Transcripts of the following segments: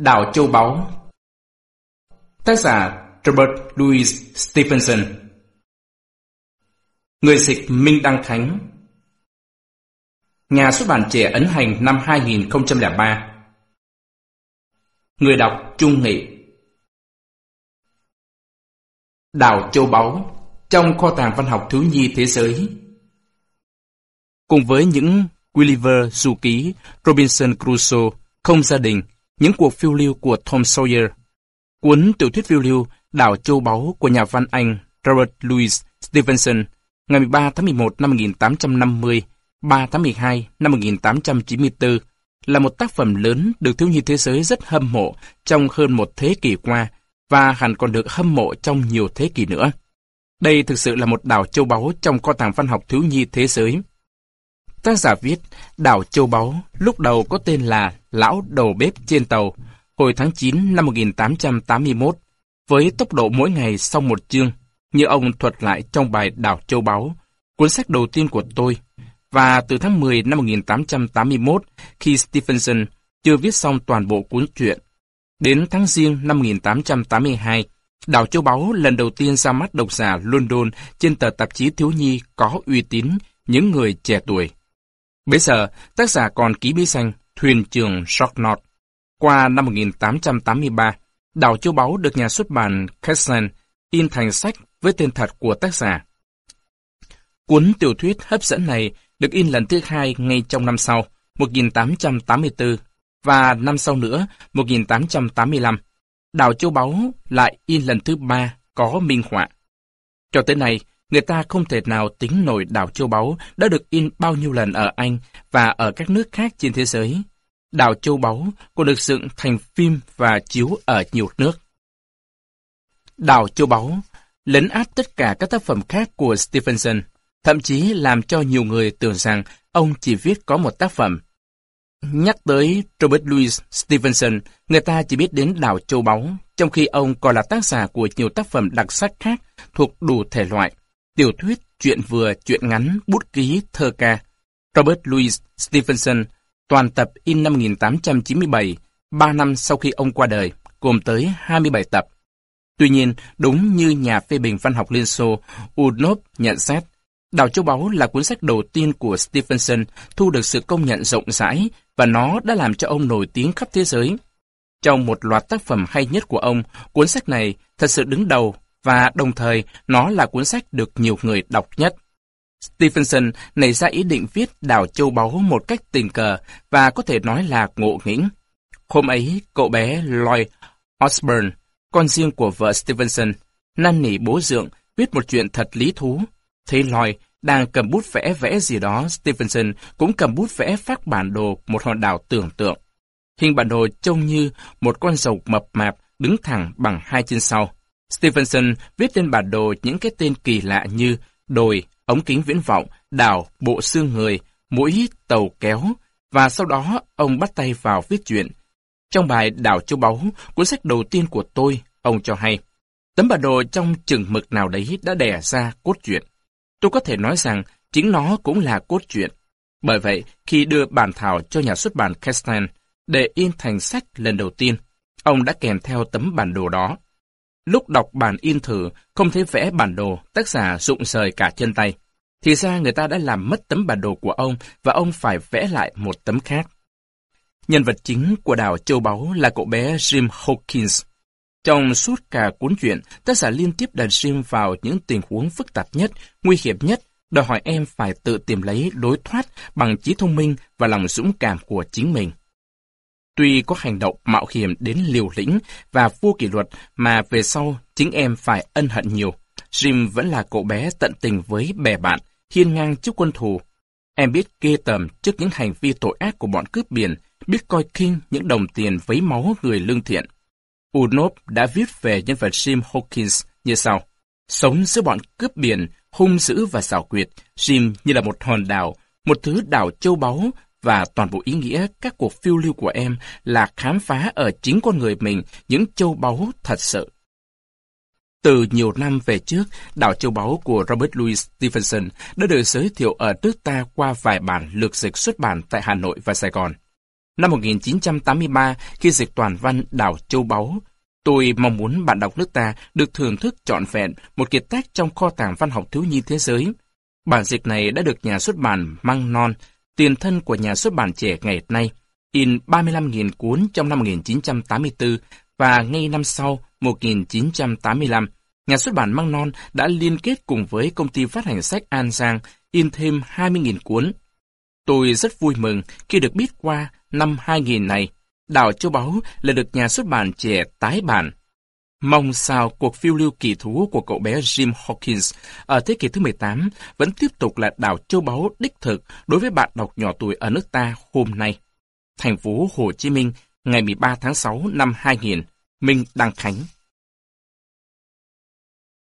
Đảo Châu Báu. Tác giả Robert Louis Stevenson. Người dịch Minh Đăng Khánh. Nhà xuất bản trẻ ấn hành năm 2003 Người đọc Trung Nghị. Đảo Châu Báu trong kho tàng văn học thiếu nhi thế giới. Cùng với những Gulliver du ký, Robinson Crusoe, không gia đình, những cuộc phiêu lưu của Tom Sawyer. Cuốn tiểu thuyết phiêu lưu Đảo Châu Báu của nhà văn Anh Robert Louis Stevenson ngày 13 tháng 11 năm 1850, 3 tháng 12 năm 1894 là một tác phẩm lớn được thiếu nhi thế giới rất hâm mộ trong hơn một thế kỷ qua và hẳn còn được hâm mộ trong nhiều thế kỷ nữa. Đây thực sự là một đảo châu báu trong kho tàng văn học thiếu nhi thế giới. Tác giả viết, đảo Châu Báu lúc đầu có tên là Lão Đầu Bếp trên tàu, hồi tháng 9 năm 1881, với tốc độ mỗi ngày sau một chương, như ông thuật lại trong bài Đảo Châu Báu, cuốn sách đầu tiên của tôi. Và từ tháng 10 năm 1881, khi Stevenson chưa viết xong toàn bộ cuốn truyện, đến tháng riêng năm 1882, Đảo Châu Báu lần đầu tiên ra mắt độc giả London trên tờ tạp chí thiếu nhi có uy tín những người trẻ tuổi. Bây giờ, tác giả còn ký bí danh Thuyền trường Shocknot. Qua năm 1883, Đảo Châu Báu được nhà xuất bản Kessen in thành sách với tên thật của tác giả. Cuốn tiểu thuyết hấp dẫn này được in lần thứ hai ngay trong năm sau, 1884, và năm sau nữa, 1885. Đảo Châu Báu lại in lần thứ ba có minh họa. Cho tới nay, Người ta không thể nào tính nổi đảo Châu Báu đã được in bao nhiêu lần ở Anh và ở các nước khác trên thế giới. Đảo Châu Báu còn được dựng thành phim và chiếu ở nhiều nước. Đảo Châu Báu lấn át tất cả các tác phẩm khác của Stevenson, thậm chí làm cho nhiều người tưởng rằng ông chỉ viết có một tác phẩm. Nhắc tới Robert Louis Stevenson, người ta chỉ biết đến đảo Châu Báu, trong khi ông còn là tác giả của nhiều tác phẩm đặc sắc khác thuộc đủ thể loại tiểu thuyết, chuyện vừa, chuyện ngắn, bút ký, thơ ca. Robert Louis Stevenson, toàn tập in năm 1897, 3 năm sau khi ông qua đời, gồm tới 27 tập. Tuy nhiên, đúng như nhà phê bình văn học Liên Xô Udnov nhận xét, Đào Châu Báu là cuốn sách đầu tiên của Stevenson thu được sự công nhận rộng rãi và nó đã làm cho ông nổi tiếng khắp thế giới. Trong một loạt tác phẩm hay nhất của ông, cuốn sách này thật sự đứng đầu và đồng thời nó là cuốn sách được nhiều người đọc nhất. Stevenson nảy ra ý định viết đảo châu báu một cách tình cờ và có thể nói là ngộ nghĩnh. Hôm ấy, cậu bé Lloyd Osborne, con riêng của vợ Stevenson, năn nỉ bố dượng viết một chuyện thật lý thú. Thấy Lloyd đang cầm bút vẽ vẽ gì đó, Stevenson cũng cầm bút vẽ phát bản đồ một hòn đảo tưởng tượng. Hình bản đồ trông như một con rồng mập mạp đứng thẳng bằng hai chân sau. Stevenson viết trên bản đồ những cái tên kỳ lạ như đồi, ống kính viễn vọng, đảo, bộ xương người, mũi, tàu kéo, và sau đó ông bắt tay vào viết chuyện. Trong bài Đảo Châu Báu, cuốn sách đầu tiên của tôi, ông cho hay, tấm bản đồ trong chừng mực nào đấy đã đẻ ra cốt truyện. Tôi có thể nói rằng chính nó cũng là cốt truyện. Bởi vậy, khi đưa bản thảo cho nhà xuất bản Castan để in thành sách lần đầu tiên, ông đã kèm theo tấm bản đồ đó. Lúc đọc bản in thử, không thấy vẽ bản đồ, tác giả rụng rời cả chân tay. Thì ra người ta đã làm mất tấm bản đồ của ông và ông phải vẽ lại một tấm khác. Nhân vật chính của đảo Châu Báu là cậu bé Jim Hawkins. Trong suốt cả cuốn truyện, tác giả liên tiếp đặt Jim vào những tình huống phức tạp nhất, nguy hiểm nhất, đòi hỏi em phải tự tìm lấy đối thoát bằng trí thông minh và lòng dũng cảm của chính mình. Tuy có hành động mạo hiểm đến liều lĩnh và vô kỷ luật mà về sau chính em phải ân hận nhiều, Jim vẫn là cậu bé tận tình với bè bạn, hiên ngang trước quân thù. Em biết ghê tầm trước những hành vi tội ác của bọn cướp biển, biết coi kinh những đồng tiền vấy máu người lương thiện. Unop đã viết về nhân vật Jim Hawkins như sau. Sống giữa bọn cướp biển, hung dữ và xảo quyệt, Jim như là một hòn đảo, một thứ đảo châu báu và toàn bộ ý nghĩa các cuộc phiêu lưu của em là khám phá ở chính con người mình những châu báu thật sự. Từ nhiều năm về trước, đảo châu báu của Robert Louis Stevenson đã được giới thiệu ở nước ta qua vài bản lược dịch xuất bản tại Hà Nội và Sài Gòn. Năm 1983, khi dịch toàn văn đảo Châu Báu, tôi mong muốn bạn đọc nước ta được thưởng thức trọn vẹn một kiệt tác trong kho tàng văn học thiếu nhi thế giới. Bản dịch này đã được nhà xuất bản Măng Non, tiền thân của nhà xuất bản trẻ ngày nay, in 35.000 cuốn trong năm 1984 và ngay năm sau, 1985, nhà xuất bản Măng Non đã liên kết cùng với công ty phát hành sách An Giang in thêm 20.000 cuốn. Tôi rất vui mừng khi được biết qua năm 2000 này, Đảo Châu Báu là được nhà xuất bản trẻ tái bản. Mong sao cuộc phiêu lưu kỳ thú của cậu bé Jim Hawkins ở thế kỷ thứ 18 vẫn tiếp tục là đảo Châu Báu đích thực đối với bạn đọc nhỏ tuổi ở nước ta hôm nay. Thành phố Hồ Chí Minh, ngày 13 tháng 6 năm 2000, Minh Đăng Khánh.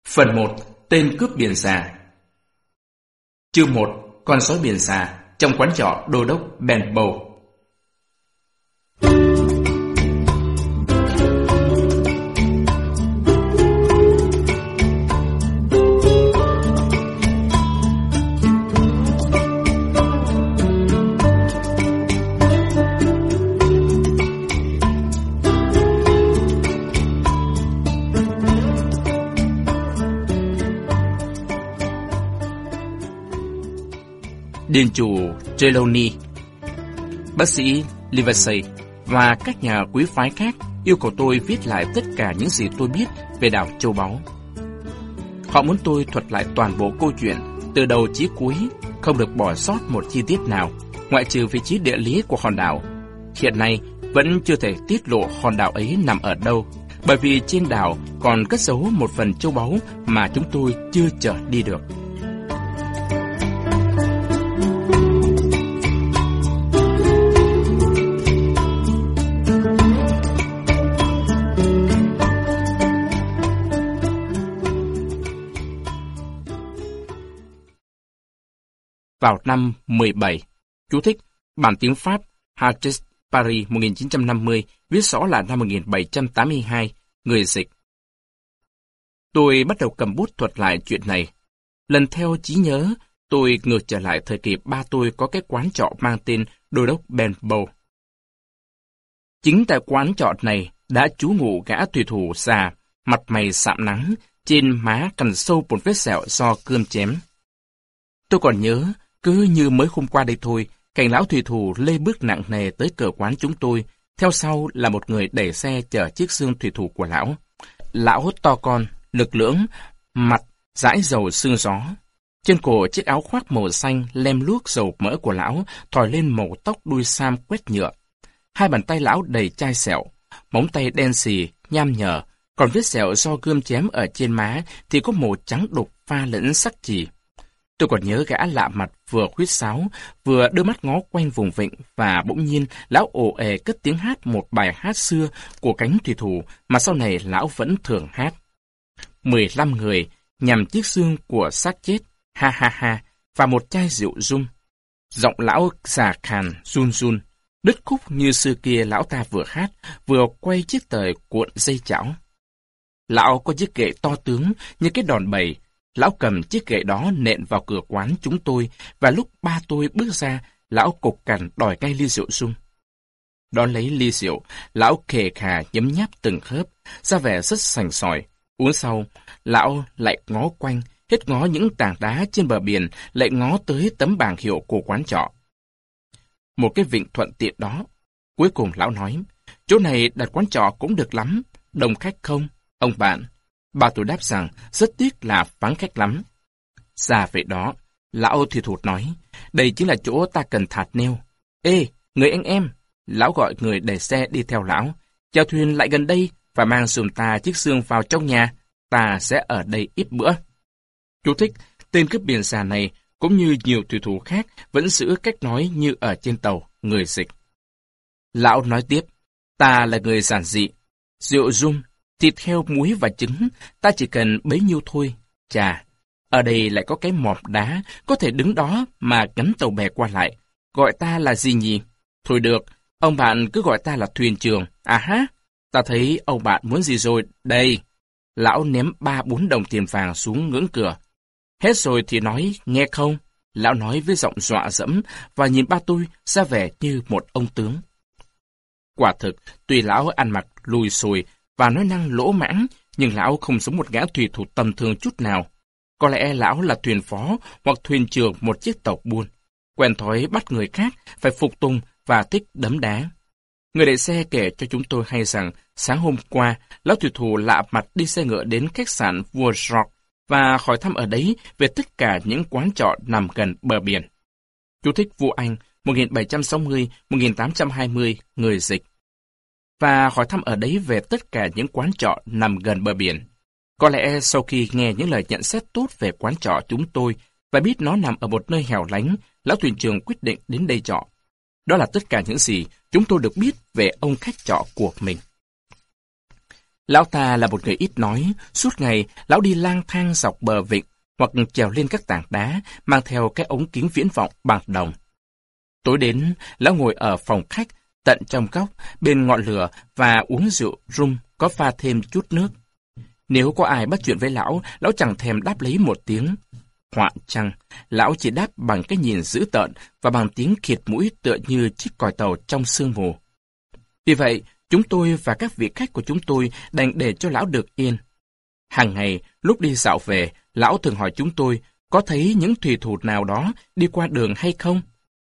Phần 1. Tên cướp biển xà Chương 1. Con sói biển xà trong quán trọ đô đốc Ben Bow. Điền chủ Trelawney, bác sĩ Livesey và các nhà quý phái khác yêu cầu tôi viết lại tất cả những gì tôi biết về đảo Châu Báu. Họ muốn tôi thuật lại toàn bộ câu chuyện từ đầu chí cuối, không được bỏ sót một chi tiết nào, ngoại trừ vị trí địa lý của hòn đảo. Hiện nay, vẫn chưa thể tiết lộ hòn đảo ấy nằm ở đâu, bởi vì trên đảo còn cất giấu một phần châu báu mà chúng tôi chưa chờ đi được. Vào năm 17. Chú thích, bản tiếng Pháp Harges Paris 1950, viết rõ là năm 1782, người dịch. Tôi bắt đầu cầm bút thuật lại chuyện này. Lần theo trí nhớ, tôi ngược trở lại thời kỳ ba tôi có cái quán trọ mang tên Đô đốc Benbow Chính tại quán trọ này đã trú ngụ gã thủy thủ già, mặt mày sạm nắng, trên má cằn sâu một vết sẹo do cơm chém. Tôi còn nhớ, cứ như mới hôm qua đây thôi, cảnh lão thủy thủ lê bước nặng nề tới cửa quán chúng tôi, theo sau là một người đẩy xe chở chiếc xương thủy thủ của lão. Lão hốt to con, lực lưỡng, mặt dãi dầu xương gió. Trên cổ chiếc áo khoác màu xanh lem luốc dầu mỡ của lão thòi lên màu tóc đuôi sam quét nhựa. Hai bàn tay lão đầy chai sẹo, móng tay đen xì, nham nhở, còn vết sẹo do gươm chém ở trên má thì có màu trắng đục pha lẫn sắc chì. Tôi còn nhớ gã lạ mặt vừa khuyết sáo, vừa đưa mắt ngó quanh vùng vịnh và bỗng nhiên lão ồ ề cất tiếng hát một bài hát xưa của cánh thủy thủ mà sau này lão vẫn thường hát. Mười lăm người nhằm chiếc xương của xác chết, ha ha ha, và một chai rượu rung Giọng lão già khàn, run run, đứt khúc như xưa kia lão ta vừa hát, vừa quay chiếc tời cuộn dây chảo. Lão có chiếc kệ to tướng như cái đòn bẩy, Lão cầm chiếc gậy đó nện vào cửa quán chúng tôi, và lúc ba tôi bước ra, lão cục cằn đòi cay ly rượu sung. Đón lấy ly rượu, lão khề khà nhấm nháp từng khớp ra vẻ rất sành sỏi. Uống sau, lão lại ngó quanh, hết ngó những tảng đá trên bờ biển, lại ngó tới tấm bảng hiệu của quán trọ. Một cái vịnh thuận tiện đó. Cuối cùng lão nói, chỗ này đặt quán trọ cũng được lắm, Đồng khách không, ông bạn. Bà tôi đáp rằng rất tiếc là vắng khách lắm. Ra vậy đó, lão thì thụt nói, đây chính là chỗ ta cần thạt neo. Ê, người anh em, lão gọi người để xe đi theo lão. Chèo thuyền lại gần đây và mang dùm ta chiếc xương vào trong nhà, ta sẽ ở đây ít bữa. Chú thích, tên cướp biển xà này cũng như nhiều thủy thủ khác vẫn giữ cách nói như ở trên tàu, người dịch. Lão nói tiếp, ta là người giản dị, rượu rum, Thịt heo muối và trứng, ta chỉ cần bấy nhiêu thôi. Chà, ở đây lại có cái mọp đá, có thể đứng đó mà gắn tàu bè qua lại. Gọi ta là gì nhỉ? Thôi được, ông bạn cứ gọi ta là thuyền trường. À ha, ta thấy ông bạn muốn gì rồi, đây. Lão ném ba bốn đồng tiền vàng xuống ngưỡng cửa. Hết rồi thì nói, nghe không? Lão nói với giọng dọa dẫm và nhìn ba tôi ra vẻ như một ông tướng. Quả thực, tuy lão ăn mặc lùi xùi và nói năng lỗ mãng, nhưng lão không giống một gã thủy thủ tầm thường chút nào. Có lẽ lão là thuyền phó hoặc thuyền trưởng một chiếc tàu buôn. Quen thói bắt người khác, phải phục tùng và thích đấm đá. Người đại xe kể cho chúng tôi hay rằng sáng hôm qua, lão thủy thủ lạ mặt đi xe ngựa đến khách sạn vua George và hỏi thăm ở đấy về tất cả những quán trọ nằm gần bờ biển. Chú thích vua Anh 1760-1820 người dịch. Và hỏi thăm ở đấy về tất cả những quán trọ nằm gần bờ biển. Có lẽ sau khi nghe những lời nhận xét tốt về quán trọ chúng tôi và biết nó nằm ở một nơi hẻo lánh, lão thuyền trưởng quyết định đến đây trọ. Đó là tất cả những gì chúng tôi được biết về ông khách trọ của mình. Lão ta là một người ít nói, suốt ngày lão đi lang thang dọc bờ vịnh hoặc trèo lên các tảng đá, mang theo cái ống kính viễn vọng bằng đồng. Tối đến, lão ngồi ở phòng khách, tận trong góc, bên ngọn lửa và uống rượu rum có pha thêm chút nước. Nếu có ai bắt chuyện với lão, lão chẳng thèm đáp lấy một tiếng. Họa chăng, lão chỉ đáp bằng cái nhìn dữ tợn và bằng tiếng kiệt mũi tựa như chiếc còi tàu trong sương mù. Vì vậy, chúng tôi và các vị khách của chúng tôi đành để cho lão được yên. Hàng ngày, lúc đi dạo về, lão thường hỏi chúng tôi có thấy những thủy thủ nào đó đi qua đường hay không?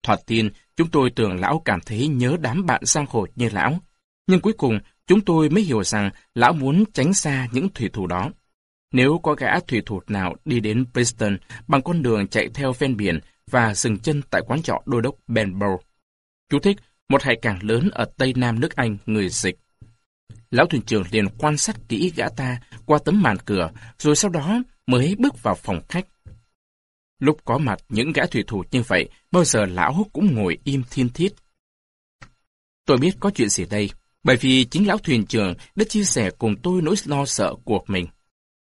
Thoạt tiên, chúng tôi tưởng lão cảm thấy nhớ đám bạn sang khổ như lão. Nhưng cuối cùng, chúng tôi mới hiểu rằng lão muốn tránh xa những thủy thủ đó. Nếu có gã thủy thủ nào đi đến Bristol bằng con đường chạy theo ven biển và dừng chân tại quán trọ đô đốc Benbow. Chú thích, một hải cảng lớn ở Tây Nam nước Anh, người dịch. Lão thuyền trưởng liền quan sát kỹ gã ta qua tấm màn cửa, rồi sau đó mới bước vào phòng khách. Lúc có mặt những gã thủy thủ như vậy, bao giờ lão cũng ngồi im thiên thiết. Tôi biết có chuyện gì đây, bởi vì chính lão thuyền trưởng đã chia sẻ cùng tôi nỗi lo sợ của mình.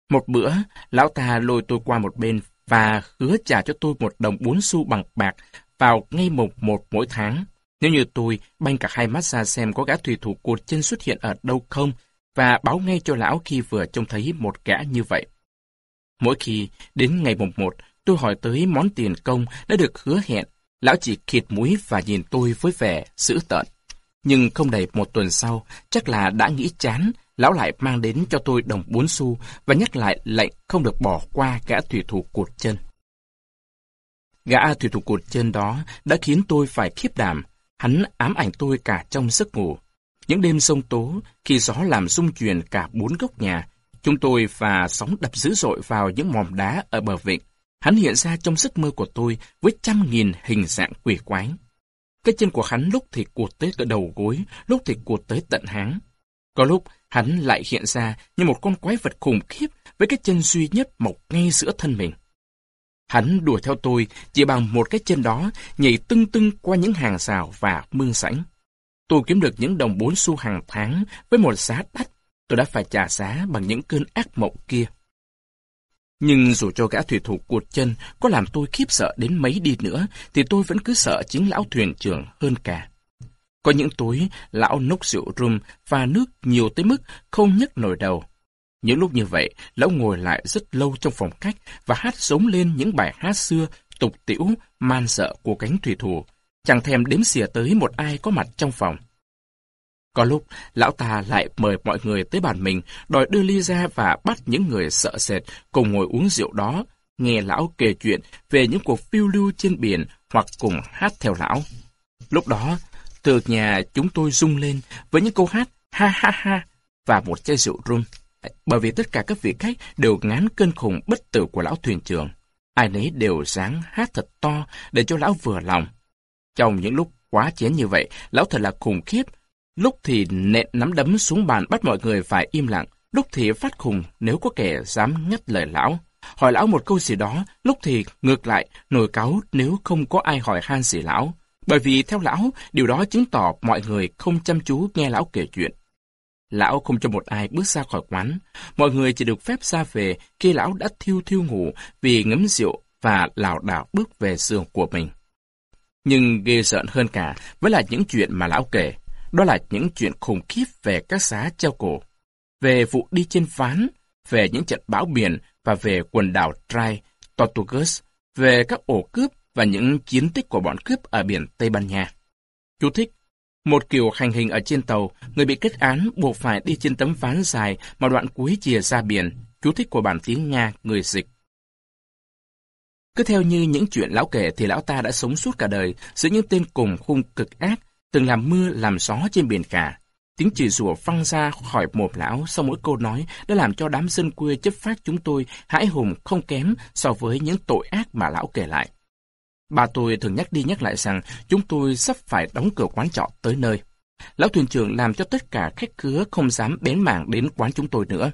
Một bữa, lão ta lôi tôi qua một bên và hứa trả cho tôi một đồng bốn xu bằng bạc vào ngay mùng một mỗi tháng. Nếu như tôi banh cả hai mắt ra xem có gã thủy thủ cột chân xuất hiện ở đâu không và báo ngay cho lão khi vừa trông thấy một gã như vậy. Mỗi khi đến ngày mùng một, tôi hỏi tới món tiền công đã được hứa hẹn, lão chỉ khịt mũi và nhìn tôi với vẻ dữ tợn. Nhưng không đầy một tuần sau, chắc là đã nghĩ chán, lão lại mang đến cho tôi đồng bốn xu và nhắc lại lệnh không được bỏ qua gã thủy thủ cột chân. Gã thủy thủ cột chân đó đã khiến tôi phải khiếp đảm, hắn ám ảnh tôi cả trong giấc ngủ. Những đêm sông tố, khi gió làm rung chuyển cả bốn góc nhà, chúng tôi và sóng đập dữ dội vào những mòm đá ở bờ vịnh. Hắn hiện ra trong giấc mơ của tôi với trăm nghìn hình dạng quỷ quái. Cái chân của hắn lúc thì cuột tới cỡ đầu gối, lúc thì cuột tới tận háng. Có lúc, hắn lại hiện ra như một con quái vật khủng khiếp với cái chân duy nhất mọc ngay giữa thân mình. Hắn đuổi theo tôi chỉ bằng một cái chân đó nhảy tưng tưng qua những hàng rào và mương sảnh. Tôi kiếm được những đồng bốn xu hàng tháng với một giá đắt. Tôi đã phải trả giá bằng những cơn ác mộng kia. Nhưng dù cho gã thủy thủ cuột chân có làm tôi khiếp sợ đến mấy đi nữa, thì tôi vẫn cứ sợ chính lão thuyền trưởng hơn cả. Có những tối, lão nốc rượu rum và nước nhiều tới mức không nhấc nổi đầu. Những lúc như vậy, lão ngồi lại rất lâu trong phòng khách và hát sống lên những bài hát xưa, tục tiểu, man sợ của cánh thủy thủ, chẳng thèm đếm xỉa tới một ai có mặt trong phòng. Có lúc, lão ta lại mời mọi người tới bàn mình, đòi đưa ly ra và bắt những người sợ sệt cùng ngồi uống rượu đó, nghe lão kể chuyện về những cuộc phiêu lưu trên biển hoặc cùng hát theo lão. Lúc đó, từ nhà chúng tôi rung lên với những câu hát ha ha ha và một chai rượu rum. Bởi vì tất cả các vị khách đều ngán cơn khủng bất tử của lão thuyền trưởng. Ai nấy đều dáng hát thật to để cho lão vừa lòng. Trong những lúc quá chén như vậy, lão thật là khủng khiếp. Lúc thì nện nắm đấm xuống bàn bắt mọi người phải im lặng, lúc thì phát khùng nếu có kẻ dám ngắt lời lão. Hỏi lão một câu gì đó, lúc thì ngược lại nổi cáu nếu không có ai hỏi han gì lão. Bởi vì theo lão, điều đó chứng tỏ mọi người không chăm chú nghe lão kể chuyện. Lão không cho một ai bước ra khỏi quán. Mọi người chỉ được phép ra về khi lão đã thiêu thiêu ngủ vì ngấm rượu và lảo đảo bước về giường của mình. Nhưng ghê rợn hơn cả vẫn là những chuyện mà lão kể. Đó là những chuyện khủng khiếp về các giá treo cổ. Về vụ đi trên ván, về những trận bão biển và về quần đảo Trai, Tortugas, về các ổ cướp và những chiến tích của bọn cướp ở biển Tây Ban Nha. Chú thích Một kiểu hành hình ở trên tàu, người bị kết án buộc phải đi trên tấm ván dài mà đoạn cuối chìa ra biển, chú thích của bản tiếng Nga, người dịch. Cứ theo như những chuyện lão kể thì lão ta đã sống suốt cả đời giữa những tên cùng khung cực ác, từng làm mưa, làm gió trên biển cả. Tiếng chửi rủa văng ra khỏi mồm lão sau mỗi câu nói đã làm cho đám dân quê chấp phát chúng tôi, hãi hùng không kém so với những tội ác mà lão kể lại. Bà tôi thường nhắc đi nhắc lại rằng chúng tôi sắp phải đóng cửa quán trọ tới nơi. Lão thuyền trưởng làm cho tất cả khách khứa không dám bén mảng đến quán chúng tôi nữa.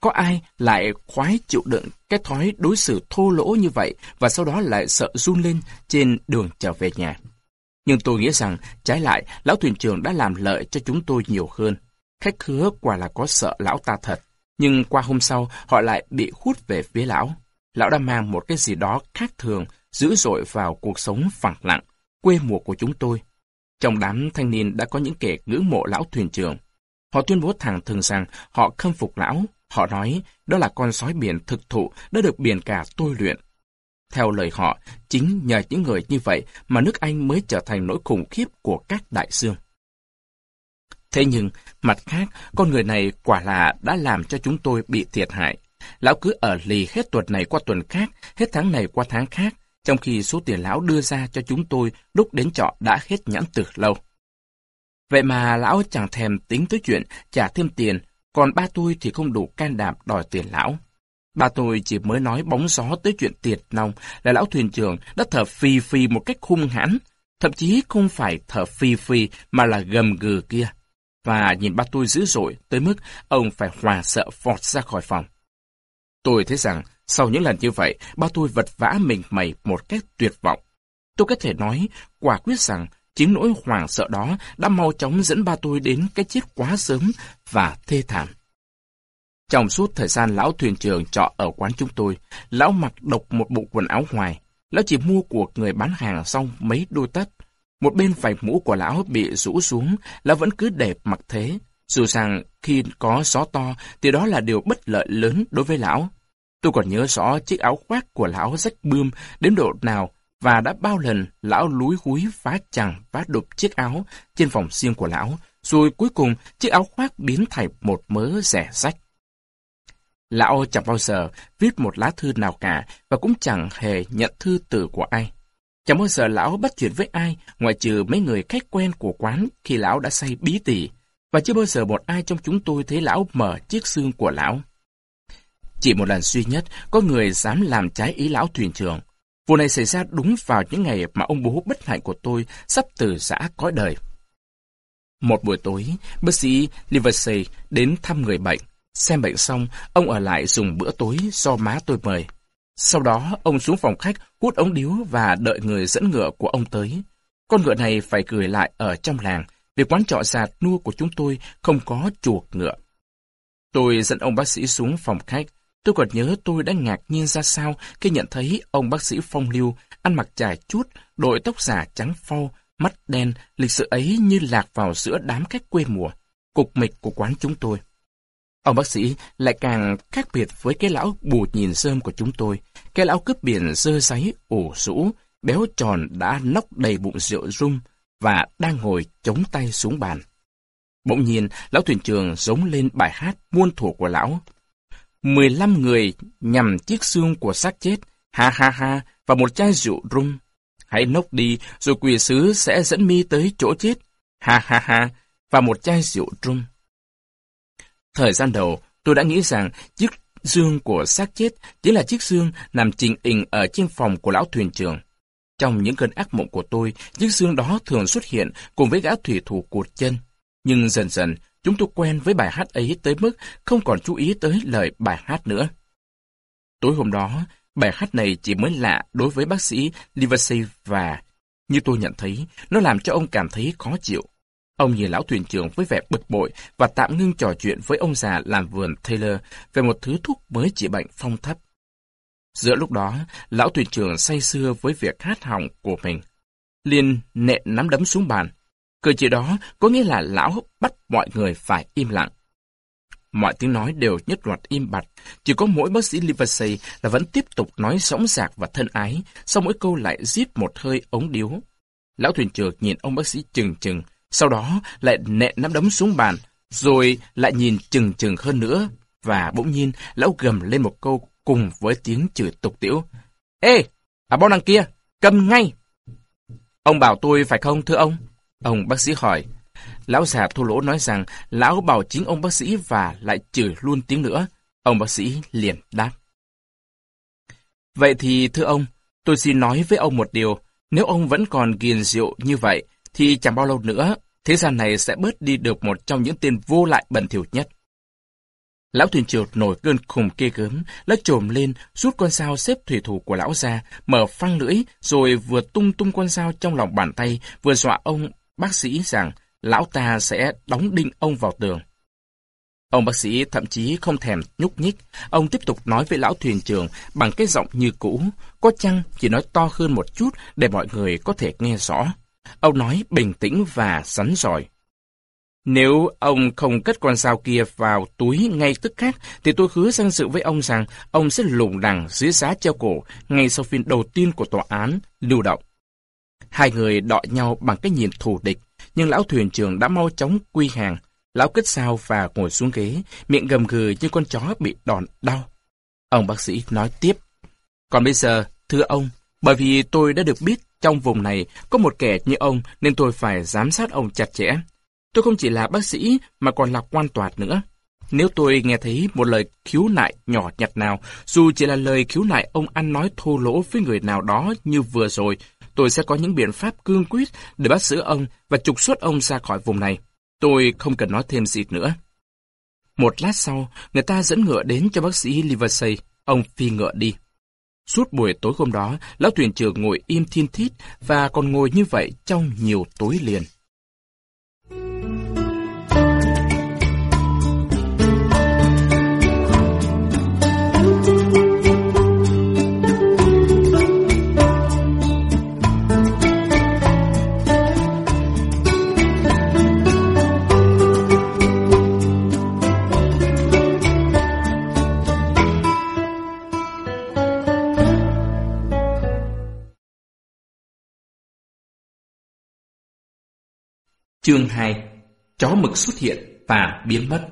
Có ai lại khoái chịu đựng cái thói đối xử thô lỗ như vậy và sau đó lại sợ run lên trên đường trở về nhà. Nhưng tôi nghĩ rằng, trái lại, lão thuyền trưởng đã làm lợi cho chúng tôi nhiều hơn. Khách hứa quả là có sợ lão ta thật. Nhưng qua hôm sau, họ lại bị hút về phía lão. Lão đã mang một cái gì đó khác thường, dữ dội vào cuộc sống phẳng lặng, quê mùa của chúng tôi. Trong đám thanh niên đã có những kẻ ngưỡng mộ lão thuyền trưởng. Họ tuyên bố thẳng thừng rằng họ khâm phục lão. Họ nói đó là con sói biển thực thụ đã được biển cả tôi luyện. Theo lời họ, chính nhờ những người như vậy mà nước Anh mới trở thành nỗi khủng khiếp của các đại dương. Thế nhưng, mặt khác, con người này quả là đã làm cho chúng tôi bị thiệt hại. Lão cứ ở lì hết tuần này qua tuần khác, hết tháng này qua tháng khác, trong khi số tiền lão đưa ra cho chúng tôi lúc đến trọ đã hết nhãn từ lâu. Vậy mà lão chẳng thèm tính tới chuyện trả thêm tiền, còn ba tôi thì không đủ can đảm đòi tiền lão. Ba tôi chỉ mới nói bóng gió tới chuyện tiệt nông là lão thuyền trưởng đã thở phì phì một cách hung hãn, thậm chí không phải thở phì phì mà là gầm gừ kia. Và nhìn ba tôi dữ dội tới mức ông phải hòa sợ vọt ra khỏi phòng. Tôi thấy rằng sau những lần như vậy, ba tôi vật vã mình mày một cách tuyệt vọng. Tôi có thể nói quả quyết rằng chính nỗi hoảng sợ đó đã mau chóng dẫn ba tôi đến cái chết quá sớm và thê thảm. Trong suốt thời gian lão thuyền trưởng trọ ở quán chúng tôi, lão mặc độc một bộ quần áo ngoài. Lão chỉ mua của người bán hàng xong mấy đôi tất. Một bên vành mũ của lão bị rũ xuống, lão vẫn cứ đẹp mặc thế. Dù rằng khi có gió to thì đó là điều bất lợi lớn đối với lão. Tôi còn nhớ rõ chiếc áo khoác của lão rách bươm đến độ nào và đã bao lần lão lúi húi phá chằng phá đục chiếc áo trên phòng riêng của lão, rồi cuối cùng chiếc áo khoác biến thành một mớ rẻ rách. Lão chẳng bao giờ viết một lá thư nào cả và cũng chẳng hề nhận thư từ của ai. Chẳng bao giờ lão bắt chuyện với ai ngoại trừ mấy người khách quen của quán khi lão đã say bí tỉ. Và chưa bao giờ một ai trong chúng tôi thấy lão mở chiếc xương của lão. Chỉ một lần duy nhất, có người dám làm trái ý lão thuyền trưởng. Vụ này xảy ra đúng vào những ngày mà ông bố bất hạnh của tôi sắp từ giã cõi đời. Một buổi tối, bác sĩ Livesey đến thăm người bệnh. Xem bệnh xong, ông ở lại dùng bữa tối do má tôi mời. Sau đó, ông xuống phòng khách hút ống điếu và đợi người dẫn ngựa của ông tới. Con ngựa này phải gửi lại ở trong làng, vì quán trọ giạt nua của chúng tôi không có chuộc ngựa. Tôi dẫn ông bác sĩ xuống phòng khách. Tôi còn nhớ tôi đã ngạc nhiên ra sao khi nhận thấy ông bác sĩ phong lưu, ăn mặc dài chút, đội tóc giả trắng phau, mắt đen, lịch sự ấy như lạc vào giữa đám khách quê mùa, cục mịch của quán chúng tôi. Ông bác sĩ lại càng khác biệt với cái lão bù nhìn sơm của chúng tôi. Cái lão cướp biển sơ sáy, ủ rũ, béo tròn đã nóc đầy bụng rượu rum và đang ngồi chống tay xuống bàn. Bỗng nhiên, lão thuyền trưởng giống lên bài hát muôn thuộc của lão. Mười lăm người nhằm chiếc xương của xác chết, ha ha ha, và một chai rượu rum. Hãy nốc đi, rồi quỷ sứ sẽ dẫn mi tới chỗ chết, ha ha ha, và một chai rượu rum. Thời gian đầu, tôi đã nghĩ rằng chiếc dương của xác chết chỉ là chiếc dương nằm trình hình ở trên phòng của lão thuyền trưởng. Trong những cơn ác mộng của tôi, chiếc dương đó thường xuất hiện cùng với gã thủy thủ cột chân. Nhưng dần dần, chúng tôi quen với bài hát ấy tới mức không còn chú ý tới lời bài hát nữa. Tối hôm đó, bài hát này chỉ mới lạ đối với bác sĩ Livesey và, như tôi nhận thấy, nó làm cho ông cảm thấy khó chịu. Ông nhìn lão thuyền trưởng với vẻ bực bội và tạm ngưng trò chuyện với ông già làm vườn Taylor về một thứ thuốc mới trị bệnh phong thấp. Giữa lúc đó, lão thuyền trưởng say sưa với việc hát hỏng của mình. Liên nện nắm đấm xuống bàn. Cơ chế đó có nghĩa là lão bắt mọi người phải im lặng. Mọi tiếng nói đều nhất loạt im bặt, chỉ có mỗi bác sĩ Livesey là vẫn tiếp tục nói sóng sạc và thân ái, sau mỗi câu lại giết một hơi ống điếu. Lão thuyền trưởng nhìn ông bác sĩ chừng chừng, sau đó lại nện nắm đấm xuống bàn, rồi lại nhìn chừng chừng hơn nữa. Và bỗng nhiên, lão gầm lên một câu cùng với tiếng chửi tục tiễu. Ê, à bao đằng kia, cầm ngay! Ông bảo tôi phải không, thưa ông? Ông bác sĩ hỏi. Lão già thô lỗ nói rằng lão bảo chính ông bác sĩ và lại chửi luôn tiếng nữa. Ông bác sĩ liền đáp. Vậy thì thưa ông, tôi xin nói với ông một điều. Nếu ông vẫn còn ghiền rượu như vậy, thì chẳng bao lâu nữa, thế gian này sẽ bớt đi được một trong những tên vô lại bẩn thỉu nhất. Lão thuyền trưởng nổi cơn khùng kê gớm, lách trồm lên, rút con dao xếp thủy thủ của lão ra, mở phăng lưỡi, rồi vừa tung tung con dao trong lòng bàn tay, vừa dọa ông bác sĩ rằng lão ta sẽ đóng đinh ông vào tường. Ông bác sĩ thậm chí không thèm nhúc nhích, ông tiếp tục nói với lão thuyền trưởng bằng cái giọng như cũ, có chăng chỉ nói to hơn một chút để mọi người có thể nghe rõ. Ông nói bình tĩnh và sắn giỏi. Nếu ông không cất con dao kia vào túi ngay tức khắc, thì tôi hứa danh dự với ông rằng ông sẽ lủng đằng dưới giá treo cổ ngay sau phiên đầu tiên của tòa án lưu động. Hai người đọi nhau bằng cái nhìn thù địch, nhưng lão thuyền trưởng đã mau chóng quy hàng. Lão cất sao và ngồi xuống ghế, miệng gầm gừ như con chó bị đòn đau. Ông bác sĩ nói tiếp. Còn bây giờ, thưa ông, bởi vì tôi đã được biết trong vùng này có một kẻ như ông nên tôi phải giám sát ông chặt chẽ. Tôi không chỉ là bác sĩ mà còn là quan toạt nữa. Nếu tôi nghe thấy một lời khiếu nại nhỏ nhặt nào, dù chỉ là lời khiếu nại ông ăn nói thô lỗ với người nào đó như vừa rồi, tôi sẽ có những biện pháp cương quyết để bắt giữ ông và trục xuất ông ra khỏi vùng này. Tôi không cần nói thêm gì nữa. Một lát sau, người ta dẫn ngựa đến cho bác sĩ Liversay. Ông phi ngựa đi. Suốt buổi tối hôm đó, lão thuyền trưởng ngồi im thiên thít và còn ngồi như vậy trong nhiều tối liền. Chương 2 Chó mực xuất hiện và biến mất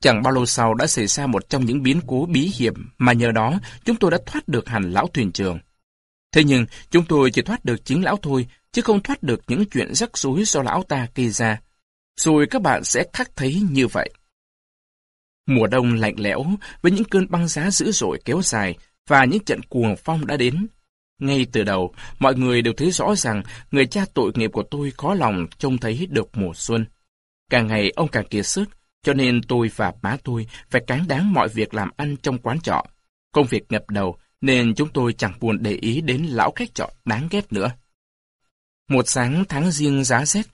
Chẳng bao lâu sau đã xảy ra một trong những biến cố bí hiểm mà nhờ đó chúng tôi đã thoát được hẳn lão thuyền trưởng. Thế nhưng chúng tôi chỉ thoát được chính lão thôi, chứ không thoát được những chuyện rắc rối do lão ta gây ra. Rồi các bạn sẽ khắc thấy như vậy. Mùa đông lạnh lẽo với những cơn băng giá dữ dội kéo dài và những trận cuồng phong đã đến. Ngay từ đầu, mọi người đều thấy rõ rằng người cha tội nghiệp của tôi khó lòng trông thấy được mùa xuân. Càng ngày ông càng kiệt sức, cho nên tôi và má tôi phải cán đáng mọi việc làm ăn trong quán trọ. Công việc ngập đầu, nên chúng tôi chẳng buồn để ý đến lão khách trọ đáng ghét nữa. Một sáng tháng riêng giá rét,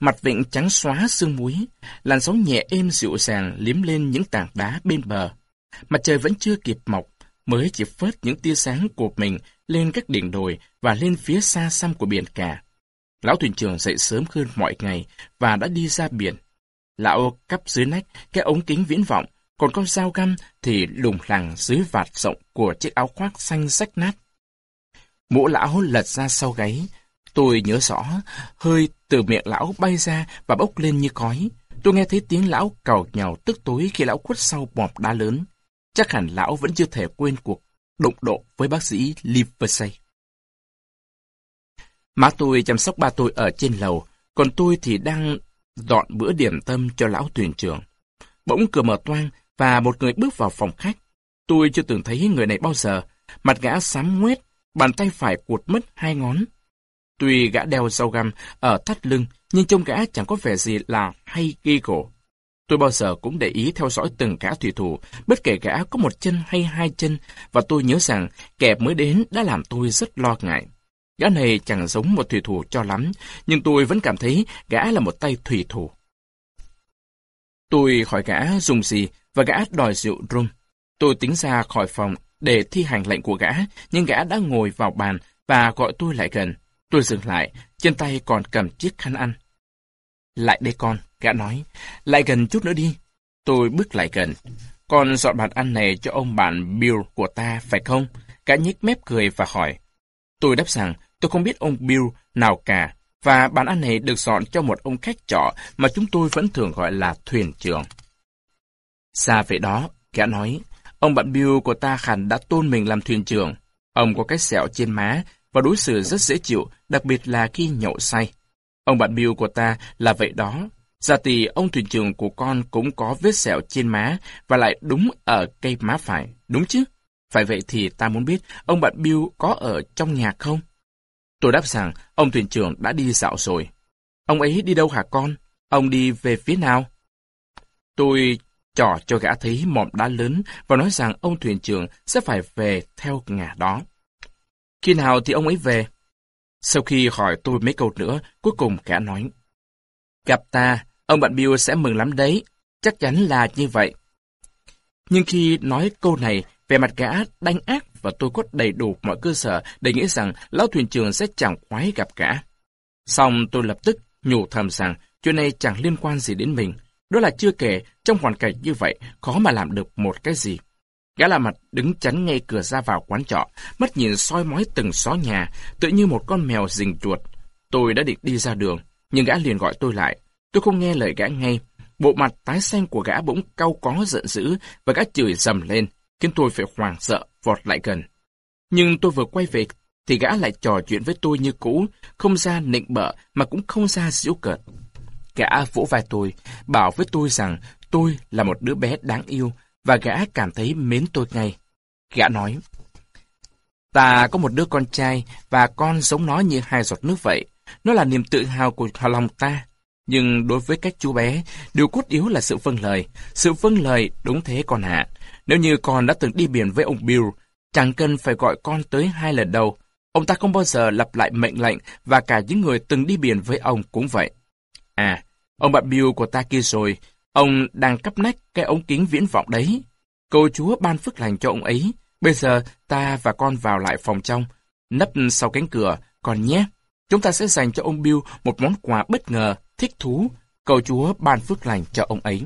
mặt vịnh trắng xóa sương muối, làn sóng nhẹ êm dịu dàng liếm lên những tảng đá bên bờ. Mặt trời vẫn chưa kịp mọc, mới chỉ phớt những tia sáng của mình lên các đỉnh đồi và lên phía xa xăm của biển cả. Lão thuyền trưởng dậy sớm hơn mọi ngày và đã đi ra biển. Lão cắp dưới nách cái ống kính viễn vọng, còn con dao găm thì lùng lẳng dưới vạt rộng của chiếc áo khoác xanh rách nát. Mũ lão lật ra sau gáy. Tôi nhớ rõ, hơi từ miệng lão bay ra và bốc lên như khói. Tôi nghe thấy tiếng lão cào nhào tức tối khi lão khuất sau bọp đá lớn. Chắc hẳn lão vẫn chưa thể quên cuộc đụng độ với bác sĩ Livesey. Má tôi chăm sóc ba tôi ở trên lầu, còn tôi thì đang dọn bữa điểm tâm cho lão thuyền trưởng. Bỗng cửa mở toang và một người bước vào phòng khách. Tôi chưa từng thấy người này bao giờ, mặt gã xám nguyết, bàn tay phải cuột mất hai ngón. Tuy gã đeo dao găm ở thắt lưng, nhưng trông gã chẳng có vẻ gì là hay ghi cổ. Tôi bao giờ cũng để ý theo dõi từng gã thủy thủ, bất kể gã có một chân hay hai chân, và tôi nhớ rằng kẻ mới đến đã làm tôi rất lo ngại. Gã này chẳng giống một thủy thủ cho lắm, nhưng tôi vẫn cảm thấy gã là một tay thủy thủ. Tôi hỏi gã dùng gì, và gã đòi rượu rum. Tôi tính ra khỏi phòng để thi hành lệnh của gã, nhưng gã đã ngồi vào bàn và gọi tôi lại gần. Tôi dừng lại, trên tay còn cầm chiếc khăn ăn. Lại đây con, gã nói, lại gần chút nữa đi. Tôi bước lại gần. Con dọn bàn ăn này cho ông bạn Bill của ta, phải không? Gã nhếch mép cười và hỏi. Tôi đáp rằng tôi không biết ông Bill nào cả, và bàn ăn này được dọn cho một ông khách trọ mà chúng tôi vẫn thường gọi là thuyền trưởng. Xa về đó, gã nói, ông bạn Bill của ta hẳn đã tôn mình làm thuyền trưởng. Ông có cái sẹo trên má và đối xử rất dễ chịu, đặc biệt là khi nhậu say. Ông bạn Bill của ta là vậy đó. Dạ Giả tỷ ông thuyền trưởng của con cũng có vết sẹo trên má và lại đúng ở cây má phải, đúng chứ? Phải vậy thì ta muốn biết ông bạn Bill có ở trong nhà không? Tôi đáp rằng ông thuyền trưởng đã đi dạo rồi. Ông ấy đi đâu hả con? Ông đi về phía nào? Tôi trò cho gã thấy mỏm đá lớn và nói rằng ông thuyền trưởng sẽ phải về theo ngả đó. Khi nào thì ông ấy về? Sau khi hỏi tôi mấy câu nữa, cuối cùng gã nói. Gặp ta, ông bạn Bill sẽ mừng lắm đấy. Chắc chắn là như vậy. Nhưng khi nói câu này, về mặt gã đanh ác và tôi có đầy đủ mọi cơ sở để nghĩ rằng lão thuyền trưởng sẽ chẳng khoái gặp cả. Xong tôi lập tức nhủ thầm rằng chuyện này chẳng liên quan gì đến mình. Đó là chưa kể, trong hoàn cảnh như vậy, khó mà làm được một cái gì. Gã là mặt đứng chắn ngay cửa ra vào quán trọ, mắt nhìn soi mói từng xó nhà, tự như một con mèo rình chuột. Tôi đã định đi ra đường, nhưng gã liền gọi tôi lại. Tôi không nghe lời gã ngay. Bộ mặt tái xanh của gã bỗng cau có giận dữ và gã chửi dầm lên, khiến tôi phải hoảng sợ, vọt lại gần. Nhưng tôi vừa quay về thì gã lại trò chuyện với tôi như cũ, không ra nịnh bợ mà cũng không ra giễu cợt. Gã vỗ vai tôi, bảo với tôi rằng tôi là một đứa bé đáng yêu và gã cảm thấy mến tôi ngay. Gã nói, Ta có một đứa con trai và con giống nó như hai giọt nước vậy. Nó là niềm tự hào của lòng ta. Nhưng đối với các chú bé, điều cốt yếu là sự vâng lời. Sự vâng lời đúng thế con ạ. Nếu như con đã từng đi biển với ông Bill, chẳng cần phải gọi con tới hai lần đâu. Ông ta không bao giờ lặp lại mệnh lệnh và cả những người từng đi biển với ông cũng vậy. À, ông bạn Bill của ta kia rồi, ông đang cắp nách cái ống kính viễn vọng đấy. Cầu Chúa ban phước lành cho ông ấy. Bây giờ ta và con vào lại phòng trong, nấp sau cánh cửa, còn nhé. Chúng ta sẽ dành cho ông Bill một món quà bất ngờ, thích thú. Cầu Chúa ban phước lành cho ông ấy.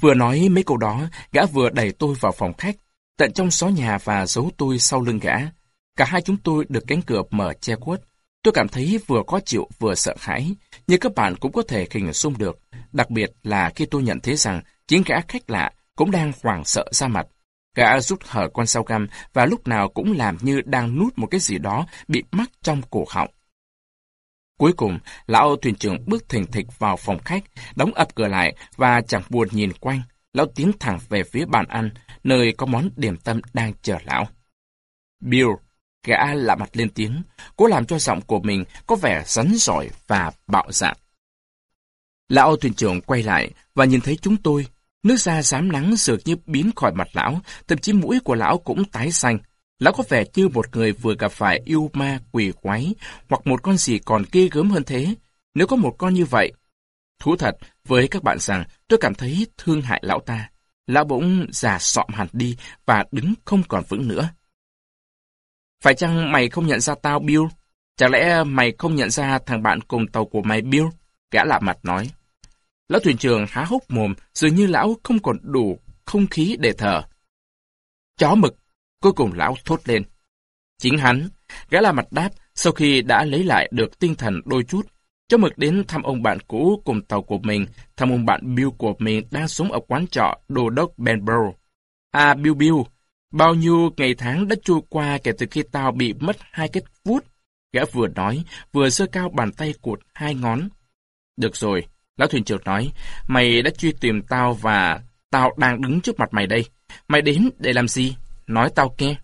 Vừa nói mấy câu đó, gã vừa đẩy tôi vào phòng khách, tận trong xó nhà và giấu tôi sau lưng gã. Cả hai chúng tôi được cánh cửa mở che khuất. Tôi cảm thấy vừa khó chịu vừa sợ hãi, nhưng các bạn cũng có thể hình dung được, đặc biệt là khi tôi nhận thấy rằng chính gã khách lạ cũng đang hoảng sợ ra mặt. Gã rút hở con sao găm và lúc nào cũng làm như đang nút một cái gì đó bị mắc trong cổ họng. Cuối cùng, lão thuyền trưởng bước thình thịch vào phòng khách, đóng ập cửa lại và chẳng buồn nhìn quanh. Lão tiến thẳng về phía bàn ăn, nơi có món điểm tâm đang chờ lão. Bill, gã lạ mặt lên tiếng, cố làm cho giọng của mình có vẻ rắn giỏi và bạo dạn. Lão thuyền trưởng quay lại và nhìn thấy chúng tôi. Nước da dám nắng dược như biến khỏi mặt lão, thậm chí mũi của lão cũng tái xanh. Lão có vẻ như một người vừa gặp phải yêu ma quỷ quái, hoặc một con gì còn ghê gớm hơn thế. Nếu có một con như vậy, thú thật với các bạn rằng tôi cảm thấy thương hại lão ta. Lão bỗng già sọm hẳn đi và đứng không còn vững nữa. Phải chăng mày không nhận ra tao, Bill? Chẳng lẽ mày không nhận ra thằng bạn cùng tàu của mày, Bill? Gã lạ mặt nói. Lão thuyền trưởng há hốc mồm, dường như lão không còn đủ không khí để thở. Chó mực, cuối cùng lão thốt lên. Chính hắn, gã lạ mặt đáp sau khi đã lấy lại được tinh thần đôi chút. Chó mực đến thăm ông bạn cũ cùng tàu của mình, thăm ông bạn Bill của mình đang sống ở quán trọ Đồ Đốc Benborough. À Bill Bill, bao nhiêu ngày tháng đã trôi qua kể từ khi tao bị mất hai cái vuốt. Gã vừa nói, vừa giơ cao bàn tay cụt hai ngón. Được rồi, Lão thuyền trưởng nói, mày đã truy tìm tao và tao đang đứng trước mặt mày đây. Mày đến để làm gì? Nói tao nghe.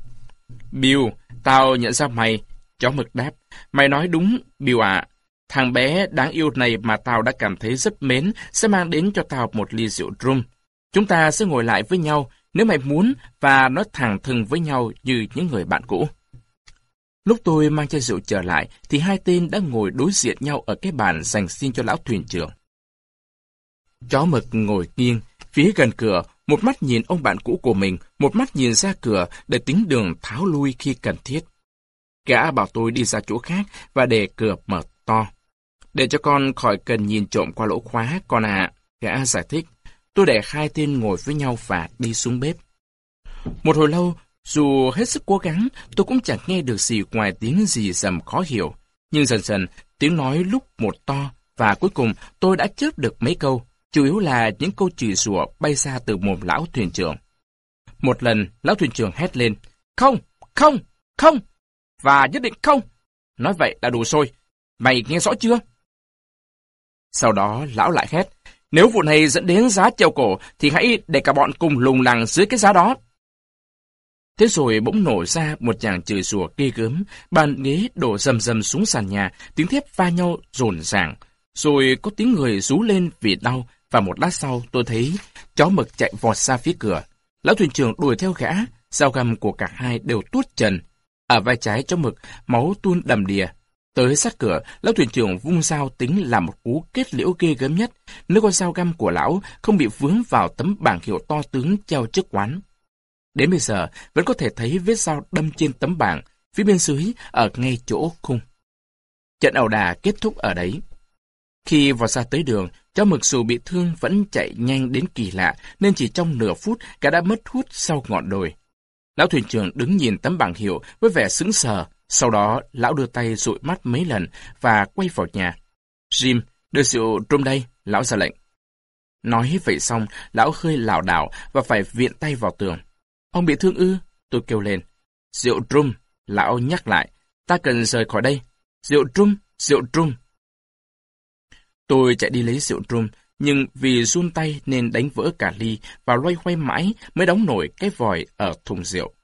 Bill, tao nhận ra mày. Chó mực đáp. Mày nói đúng, Bill ạ. Thằng bé đáng yêu này mà tao đã cảm thấy rất mến sẽ mang đến cho tao một ly rượu rum. Chúng ta sẽ ngồi lại với nhau nếu mày muốn và nói thẳng thừng với nhau như những người bạn cũ. Lúc tôi mang chai rượu trở lại thì hai tên đã ngồi đối diện nhau ở cái bàn dành riêng cho lão thuyền trưởng. Chó mực ngồi nghiêng, phía gần cửa, một mắt nhìn ông bạn cũ của mình, một mắt nhìn ra cửa để tính đường tháo lui khi cần thiết. Gã bảo tôi đi ra chỗ khác và để cửa mở to. Để cho con khỏi cần nhìn trộm qua lỗ khóa, con à, gã giải thích. Tôi để hai tên ngồi với nhau và đi xuống bếp. Một hồi lâu, dù hết sức cố gắng, tôi cũng chẳng nghe được gì ngoài tiếng gì dầm khó hiểu. Nhưng dần dần, tiếng nói lúc một to, và cuối cùng tôi đã chớp được mấy câu, chủ yếu là những câu chửi rủa bay ra từ mồm lão thuyền trưởng. Một lần, lão thuyền trưởng hét lên, không, không, không, và nhất định không. Nói vậy là đủ rồi, mày nghe rõ chưa? Sau đó, lão lại hét, nếu vụ này dẫn đến giá treo cổ, thì hãy để cả bọn cùng lùng lằng dưới cái giá đó. Thế rồi bỗng nổ ra một chàng chửi rủa ghê gớm, bàn ghế đổ rầm rầm xuống sàn nhà, tiếng thép va nhau rồn ràng. Rồi có tiếng người rú lên vì đau, và một lát sau tôi thấy chó mực chạy vọt ra phía cửa. Lão thuyền trưởng đuổi theo gã, dao găm của cả hai đều tuốt trần. Ở vai trái chó mực, máu tuôn đầm đìa. Tới sát cửa, lão thuyền trưởng vung dao tính làm một cú kết liễu ghê gớm nhất, nếu con dao găm của lão không bị vướng vào tấm bảng hiệu to tướng treo trước quán. Đến bây giờ, vẫn có thể thấy vết dao đâm trên tấm bảng, phía bên dưới, ở ngay chỗ khung. Trận ẩu đà kết thúc ở đấy. Khi vào ra tới đường, cháu mực dù bị thương vẫn chạy nhanh đến kỳ lạ, nên chỉ trong nửa phút cả đã mất hút sau ngọn đồi. Lão thuyền trưởng đứng nhìn tấm bảng hiệu với vẻ sững sờ, sau đó lão đưa tay dụi mắt mấy lần và quay vào nhà. Jim, đưa rượu trôm đây, lão ra lệnh. Nói vậy xong, lão hơi lảo đảo và phải viện tay vào tường. Ông bị thương ư? Tôi kêu lên. Rượu trôm, lão nhắc lại. Ta cần rời khỏi đây. Rượu trôm, rượu trôm. Tôi chạy đi lấy rượu trôm, nhưng vì run tay nên đánh vỡ cả ly và loay hoay mãi mới đóng nổi cái vòi ở thùng rượu.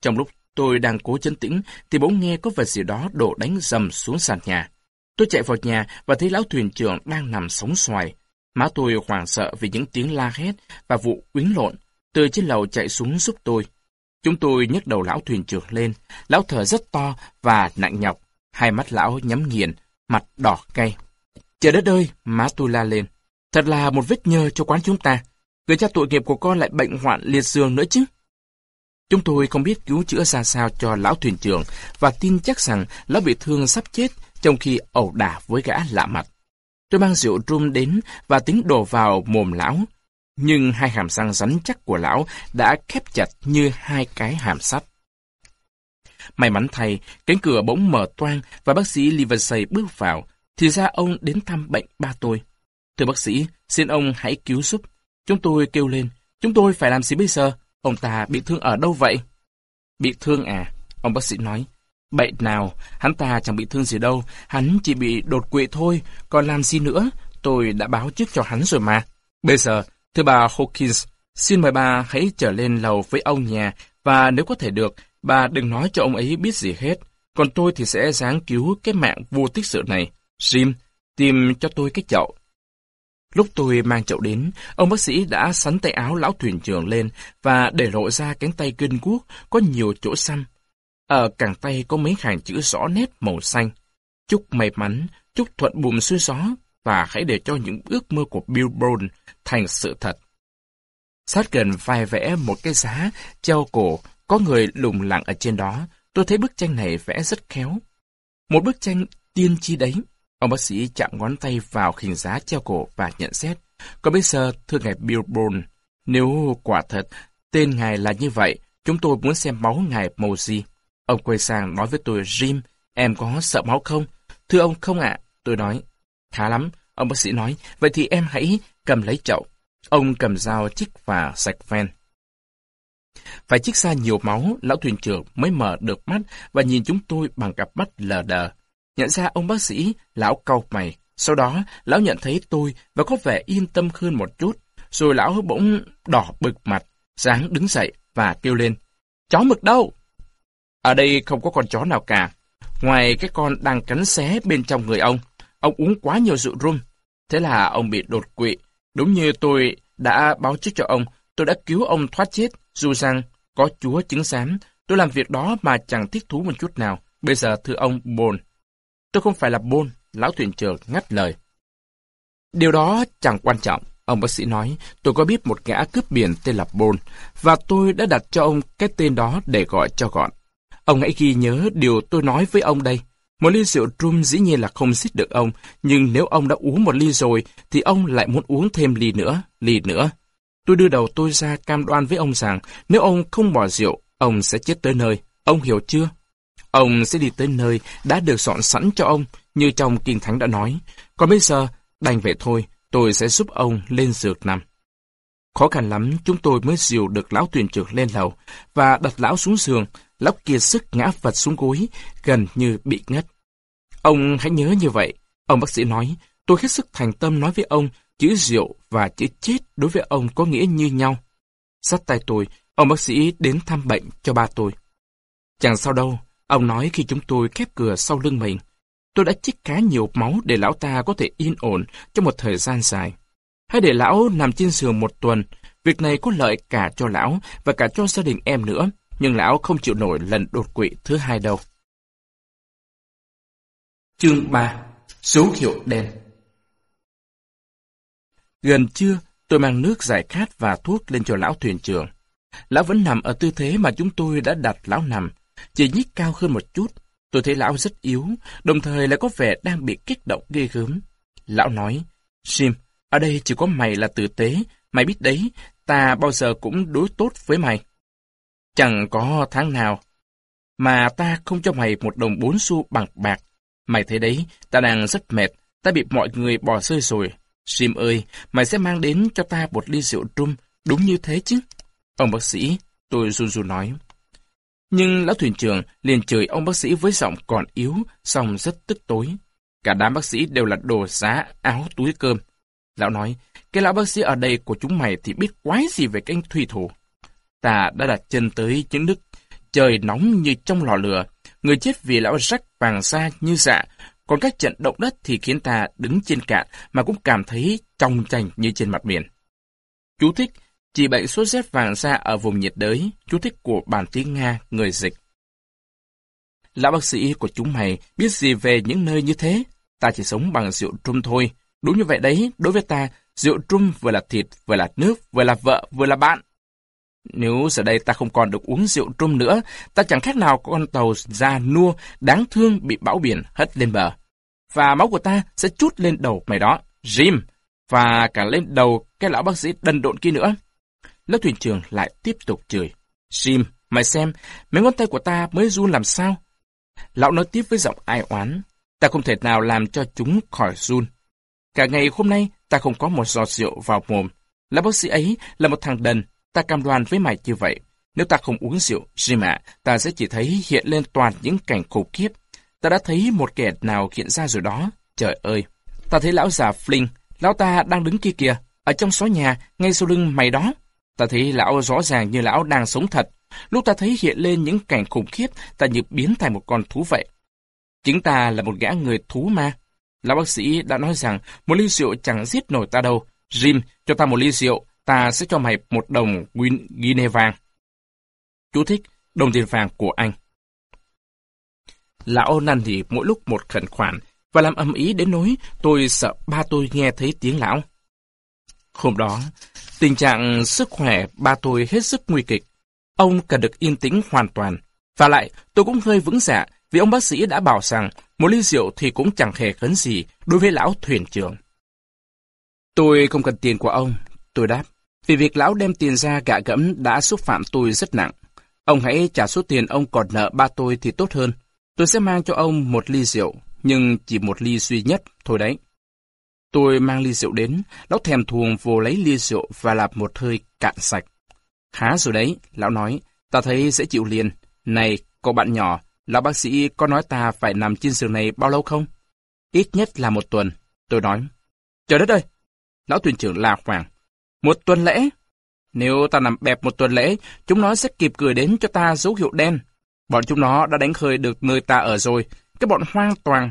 Trong lúc tôi đang cố chấn tĩnh thì bỗng nghe có vật gì đó đổ đánh dầm xuống sàn nhà. Tôi chạy vào nhà và thấy lão thuyền trưởng đang nằm sống xoài. Má tôi hoảng sợ vì những tiếng la hét và vụ quýnh lộn từ trên lầu chạy xuống giúp tôi. Chúng tôi nhấc đầu lão thuyền trưởng lên, lão thở rất to và nặng nhọc, hai mắt lão nhắm nghiền, mặt đỏ cay. Trời đất ơi, má tôi la lên. Thật là một vết nhơ cho quán chúng ta. Người cha tội nghiệp của con lại bệnh hoạn liệt dương nữa chứ. Chúng tôi không biết cứu chữa ra sao cho lão thuyền trưởng và tin chắc rằng lão bị thương sắp chết trong khi ẩu đả với gã lạ mặt. Tôi mang rượu rum đến và tính đổ vào mồm lão, nhưng hai hàm răng rắn chắc của lão đã khép chặt như hai cái hàm sắt. May mắn thay, cánh cửa bỗng mở toang và bác sĩ Livesey bước vào, thì ra ông đến thăm bệnh ba tôi. Thưa bác sĩ, xin ông hãy cứu giúp. Chúng tôi kêu lên, chúng tôi phải làm gì bây giờ? Ông ta bị thương ở đâu vậy? Bị thương à? Ông bác sĩ nói. Bệnh nào, hắn ta chẳng bị thương gì đâu, hắn chỉ bị đột quỵ thôi, còn làm gì nữa? Tôi đã báo trước cho hắn rồi mà. Bây giờ, thưa bà Hawkins, xin mời bà hãy trở lên lầu với ông nhà, và nếu có thể được, bà đừng nói cho ông ấy biết gì hết. Còn tôi thì sẽ ráng cứu cái mạng vô tích sự này. Jim, tìm cho tôi cái chậu. Lúc tôi mang chậu đến, ông bác sĩ đã sắn tay áo lão thuyền trưởng lên và để lộ ra cánh tay kinh quốc có nhiều chỗ xăm. Ở cẳng tay có mấy hàng chữ rõ nét màu xanh. Chúc may mắn, chúc thuận buồm xuôi gió và hãy để cho những ước mơ của Bill Brown thành sự thật. Sát gần vai vẽ một cái giá treo cổ, có người lùng lặng ở trên đó. Tôi thấy bức tranh này vẽ rất khéo. Một bức tranh tiên tri đấy. Ông bác sĩ chạm ngón tay vào hình giá treo cổ và nhận xét. Còn bây giờ, thưa ngài Billborn, nếu quả thật tên ngài là như vậy, chúng tôi muốn xem máu ngài màu gì. Ông quay sang nói với tôi, Jim, em có sợ máu không? Thưa ông không ạ. Tôi nói, khá lắm. Ông bác sĩ nói, vậy thì em hãy cầm lấy chậu. Ông cầm dao chích và sạch ven. Phải chích ra nhiều máu, lão thuyền trưởng mới mở được mắt và nhìn chúng tôi bằng cặp mắt lờ đờ. Nhận ra ông bác sĩ, lão cau mày. Sau đó, lão nhận thấy tôi và có vẻ yên tâm hơn một chút. Rồi lão bỗng đỏ bực mặt, dáng đứng dậy và kêu lên. Chó mực đâu? Ở đây không có con chó nào cả. Ngoài cái con đang cắn xé bên trong người ông, ông uống quá nhiều rượu rum. Thế là ông bị đột quỵ. Đúng như tôi đã báo trước cho ông, tôi đã cứu ông thoát chết, dù rằng có chúa chứng giám. Tôi làm việc đó mà chẳng thích thú một chút nào. Bây giờ thưa ông Bồn, Tôi không phải là Bôn, lão thuyền trưởng ngắt lời. Điều đó chẳng quan trọng, ông bác sĩ nói. Tôi có biết một gã cướp biển tên là Bôn, và tôi đã đặt cho ông cái tên đó để gọi cho gọn. Ông hãy ghi nhớ điều tôi nói với ông đây. Một ly rượu trum dĩ nhiên là không giết được ông, nhưng nếu ông đã uống một ly rồi, thì ông lại muốn uống thêm ly nữa, ly nữa. Tôi đưa đầu tôi ra cam đoan với ông rằng, nếu ông không bỏ rượu, ông sẽ chết tới nơi. Ông hiểu chưa? Ông sẽ đi tới nơi đã được dọn sẵn cho ông, như trong Kinh Thánh đã nói. Còn bây giờ, đành vậy thôi, tôi sẽ giúp ông lên dược nằm. Khó khăn lắm, chúng tôi mới dìu được lão thuyền trưởng lên lầu và đặt lão xuống giường. Lão kia sức ngã vật xuống gối, gần như bị ngất. Ông hãy nhớ như vậy. Ông bác sĩ nói, tôi hết sức thành tâm nói với ông, chữ rượu và chữ chết đối với ông có nghĩa như nhau. Sát tay tôi, ông bác sĩ đến thăm bệnh cho ba tôi. Chẳng sao đâu, ông nói khi chúng tôi khép cửa sau lưng mình. Tôi đã chích khá nhiều máu để lão ta có thể yên ổn trong một thời gian dài. Hãy để lão nằm trên giường một tuần. Việc này có lợi cả cho lão và cả cho gia đình em nữa. Nhưng lão không chịu nổi lần đột quỵ thứ hai đâu. Chương 3 Số hiệu đen Gần trưa, tôi mang nước giải khát và thuốc lên cho lão thuyền trưởng. Lão vẫn nằm ở tư thế mà chúng tôi đã đặt lão nằm, chỉ nhích cao hơn một chút. Tôi thấy lão rất yếu, đồng thời lại có vẻ đang bị kích động ghê gớm. Lão nói, "Sim, ở đây chỉ có mày là tử tế, mày biết đấy, ta bao giờ cũng đối tốt với mày. Chẳng có tháng nào mà ta không cho mày một đồng bốn xu bằng bạc. Mày thấy đấy, ta đang rất mệt, ta bị mọi người bỏ rơi rồi. Sim ơi, mày sẽ mang đến cho ta một ly rượu rum, đúng như thế chứ? Ông bác sĩ, tôi run run nói. Nhưng lão thuyền trưởng liền chửi ông bác sĩ với giọng còn yếu, song rất tức tối. Cả đám bác sĩ đều là đồ giá, áo, túi cơm. Lão nói, cái lão bác sĩ ở đây của chúng mày thì biết quái gì về cái thủy thủ. Ta đã đặt chân tới chứng đức, trời nóng như trong lò lửa. Người chết vì lão rắc vàng xa như dạ, còn các trận động đất thì khiến ta đứng trên cạn mà cũng cảm thấy trong chành như trên mặt biển. Chú thích, chỉ bệnh sốt rét vàng da ở vùng nhiệt đới, chú thích của bản tiếng Nga, người dịch. Lão bác sĩ của chúng mày biết gì về những nơi như thế? Ta chỉ sống bằng rượu trung thôi. Đúng như vậy đấy, đối với ta, rượu trung vừa là thịt, vừa là nước, vừa là vợ, vừa là bạn. Nếu giờ đây ta không còn được uống rượu trung nữa, ta chẳng khác nào con tàu da nua, đáng thương bị bão biển hất lên bờ. Và máu của ta sẽ chút lên đầu mày đó, Jim, và cả lên đầu cái lão bác sĩ đần độn kia nữa. Lớp thuyền trưởng lại tiếp tục chửi. Jim, mày xem, mấy ngón tay của ta mới run làm sao? Lão nói tiếp với giọng ai oán. Ta không thể nào làm cho chúng khỏi run. Cả ngày hôm nay, ta không có một giọt rượu vào mồm. Lão bác sĩ ấy là một thằng đần. Ta cam đoan với mày như vậy. Nếu ta không uống rượu, Jim ạ, ta sẽ chỉ thấy hiện lên toàn những cảnh khủng khiếp. Ta đã thấy một kẻ nào hiện ra rồi đó. Trời ơi! Ta thấy lão già Flynn, lão ta đang đứng kia kìa, ở trong xó nhà, ngay sau lưng mày đó. Ta thấy lão rõ ràng như lão đang sống thật. Lúc ta thấy hiện lên những cảnh khủng khiếp, ta như biến thành một con thú vậy. Chính ta là một gã người thú ma. Lão bác sĩ đã nói rằng một ly rượu chẳng giết nổi ta đâu. Jim, cho ta một ly rượu, ta sẽ cho mày một đồng guinea vàng. Chú thích, đồng tiền vàng của anh. Lão năn thì mỗi lúc một khẩn khoản và làm âm ý đến nỗi tôi sợ ba tôi nghe thấy tiếng lão. Hôm đó, Tình trạng sức khỏe ba tôi hết sức nguy kịch. Ông cần được yên tĩnh hoàn toàn. Và lại, tôi cũng hơi vững dạ vì ông bác sĩ đã bảo rằng một ly rượu thì cũng chẳng hề khấn gì đối với lão thuyền trưởng. Tôi không cần tiền của ông, tôi đáp. Vì việc lão đem tiền ra gạ gẫm đã xúc phạm tôi rất nặng. Ông hãy trả số tiền ông còn nợ ba tôi thì tốt hơn. Tôi sẽ mang cho ông một ly rượu, nhưng chỉ một ly duy nhất thôi đấy. Tôi mang ly rượu đến, lão thèm thuồng vô lấy ly rượu và lạp một hơi cạn sạch. Khá rồi đấy, lão nói, ta thấy dễ chịu liền. Này, cậu bạn nhỏ, lão bác sĩ có nói ta phải nằm trên giường này bao lâu không? Ít nhất là một tuần, tôi nói. Trời đất ơi! Lão thuyền trưởng la hoàng. Một tuần lễ? Nếu ta nằm bẹp một tuần lễ, chúng nó sẽ kịp cười đến cho ta dấu hiệu đen. Bọn chúng nó đã đánh khơi được nơi ta ở rồi, cái bọn hoang toàn.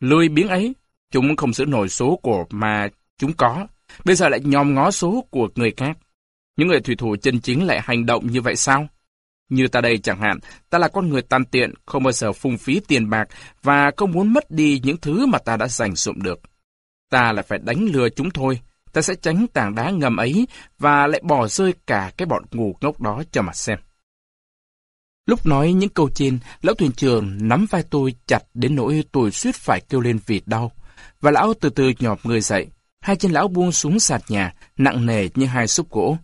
Lười biếng ấy, Chúng không giữ nổi số của mà chúng có, bây giờ lại nhòm ngó số của người khác. Những người thủy thủ chân chính lại hành động như vậy sao? Như ta đây chẳng hạn, ta là con người tàn tiện, không bao giờ phung phí tiền bạc và không muốn mất đi những thứ mà ta đã giành sụm được. Ta lại phải đánh lừa chúng thôi, ta sẽ tránh tảng đá ngầm ấy và lại bỏ rơi cả cái bọn ngu ngốc đó cho mà xem. Lúc nói những câu trên, lão thuyền trưởng nắm vai tôi chặt đến nỗi tôi suýt phải kêu lên vì đau và lão từ từ nhọp người dậy. Hai chân lão buông xuống sạt nhà, nặng nề như hai xúc gỗ.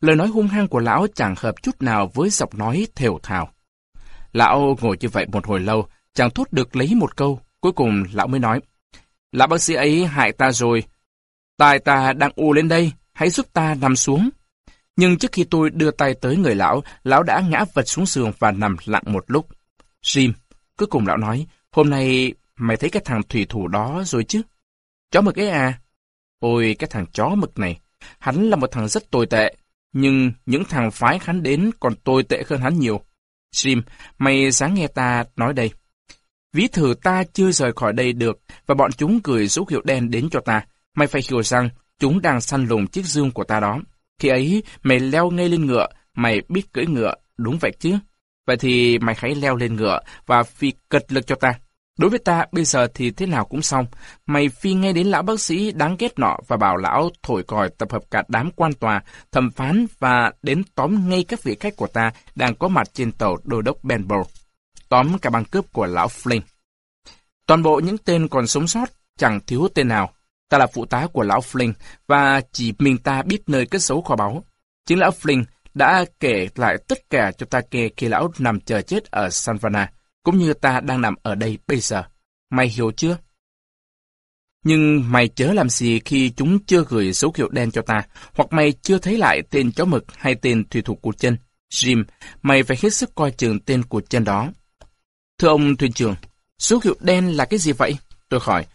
Lời nói hung hăng của lão chẳng hợp chút nào với giọng nói thều thào. Lão ngồi như vậy một hồi lâu, chẳng thốt được lấy một câu. Cuối cùng lão mới nói, Lão bác sĩ ấy hại ta rồi. Tai ta đang u lên đây, hãy giúp ta nằm xuống. Nhưng trước khi tôi đưa tay tới người lão, lão đã ngã vật xuống giường và nằm lặng một lúc. Jim, cuối cùng lão nói, hôm nay mày thấy cái thằng thủy thủ đó rồi chứ? Chó mực ấy à? Ôi, cái thằng chó mực này, hắn là một thằng rất tồi tệ, nhưng những thằng phái hắn đến còn tồi tệ hơn hắn nhiều. Jim, mày sáng nghe ta nói đây. Ví thử ta chưa rời khỏi đây được, và bọn chúng gửi dấu hiệu đen đến cho ta. Mày phải hiểu rằng, chúng đang săn lùng chiếc dương của ta đó. Khi ấy, mày leo ngay lên ngựa, mày biết cưỡi ngựa, đúng vậy chứ? Vậy thì mày hãy leo lên ngựa và phi cật lực cho ta. Đối với ta, bây giờ thì thế nào cũng xong. Mày phi ngay đến lão bác sĩ đáng ghét nọ và bảo lão thổi còi tập hợp cả đám quan tòa, thẩm phán và đến tóm ngay các vị khách của ta đang có mặt trên tàu đô đốc Benbow. Tóm cả băng cướp của lão Flynn. Toàn bộ những tên còn sống sót, chẳng thiếu tên nào. Ta là phụ tá của lão Flynn và chỉ mình ta biết nơi cất giấu kho báu. Chính lão Flynn đã kể lại tất cả cho ta nghe khi lão nằm chờ chết ở Sanvana cũng như ta đang nằm ở đây bây giờ. Mày hiểu chưa? Nhưng mày chớ làm gì khi chúng chưa gửi số hiệu đen cho ta, hoặc mày chưa thấy lại tên chó mực hay tên thủy thủ của chân. Jim, mày phải hết sức coi chừng tên của chân đó. Thưa ông thuyền trưởng, số hiệu đen là cái gì vậy? Tôi hỏi.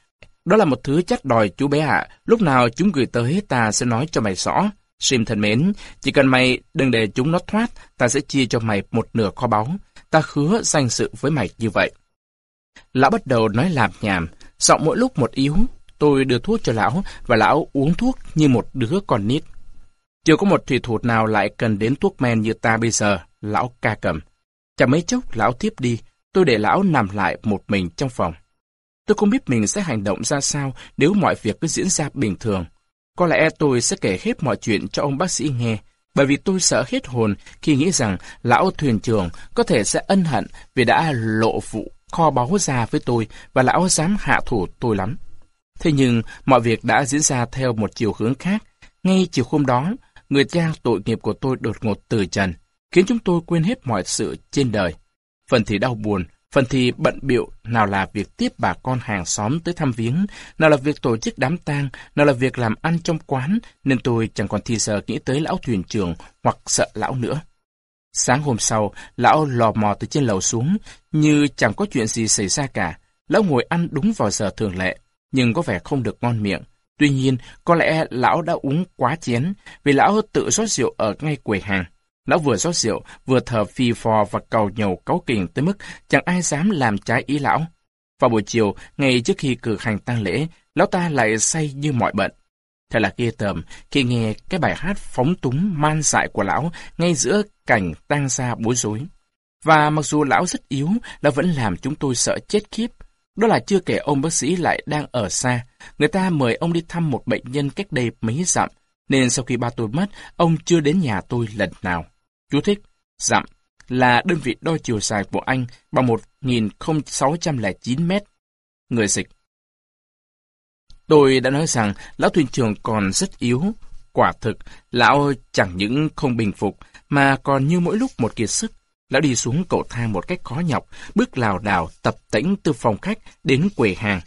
Đó là một thứ chắc đòi chú bé ạ. Lúc nào chúng gửi tới ta sẽ nói cho mày rõ. Jim thân mến, chỉ cần mày đừng để chúng nó thoát, ta sẽ chia cho mày một nửa kho báu ta hứa danh sự với mày như vậy. Lão bắt đầu nói làm nhảm, giọng mỗi lúc một yếu. Tôi đưa thuốc cho lão, và lão uống thuốc như một đứa con nít. Chưa có một thủy thủ nào lại cần đến thuốc men như ta bây giờ, lão ca cầm. Chẳng mấy chốc lão tiếp đi, tôi để lão nằm lại một mình trong phòng. Tôi không biết mình sẽ hành động ra sao nếu mọi việc cứ diễn ra bình thường. Có lẽ tôi sẽ kể hết mọi chuyện cho ông bác sĩ nghe, bởi vì tôi sợ hết hồn khi nghĩ rằng lão thuyền trưởng có thể sẽ ân hận vì đã lộ vụ kho báu ra với tôi và lão dám hạ thủ tôi lắm. Thế nhưng mọi việc đã diễn ra theo một chiều hướng khác. Ngay chiều hôm đó, người cha tội nghiệp của tôi đột ngột từ trần, khiến chúng tôi quên hết mọi sự trên đời. Phần thì đau buồn, Phần thì bận biệu, nào là việc tiếp bà con hàng xóm tới thăm viếng, nào là việc tổ chức đám tang, nào là việc làm ăn trong quán, nên tôi chẳng còn thì giờ nghĩ tới lão thuyền trưởng hoặc sợ lão nữa. Sáng hôm sau, lão lò mò từ trên lầu xuống, như chẳng có chuyện gì xảy ra cả. Lão ngồi ăn đúng vào giờ thường lệ, nhưng có vẻ không được ngon miệng. Tuy nhiên, có lẽ lão đã uống quá chén, vì lão tự rót rượu ở ngay quầy hàng. Lão vừa rót rượu, vừa thở phi phò và cầu nhầu cáu kỉnh tới mức chẳng ai dám làm trái ý lão. Vào buổi chiều, ngay trước khi cử hành tang lễ, lão ta lại say như mọi bận. Thật là ghê tởm khi nghe cái bài hát phóng túng man dại của lão ngay giữa cảnh tang gia bối rối. Và mặc dù lão rất yếu, lão vẫn làm chúng tôi sợ chết khiếp. Đó là chưa kể ông bác sĩ lại đang ở xa. Người ta mời ông đi thăm một bệnh nhân cách đây mấy dặm, nên sau khi ba tôi mất, ông chưa đến nhà tôi lần nào. Chú thích, dặm là đơn vị đo chiều dài của Anh bằng 1.609 mét. Người dịch. Tôi đã nói rằng lão thuyền trưởng còn rất yếu. Quả thực, lão chẳng những không bình phục, mà còn như mỗi lúc một kiệt sức. Lão đi xuống cầu thang một cách khó nhọc, bước lào đảo tập tĩnh từ phòng khách đến quầy hàng.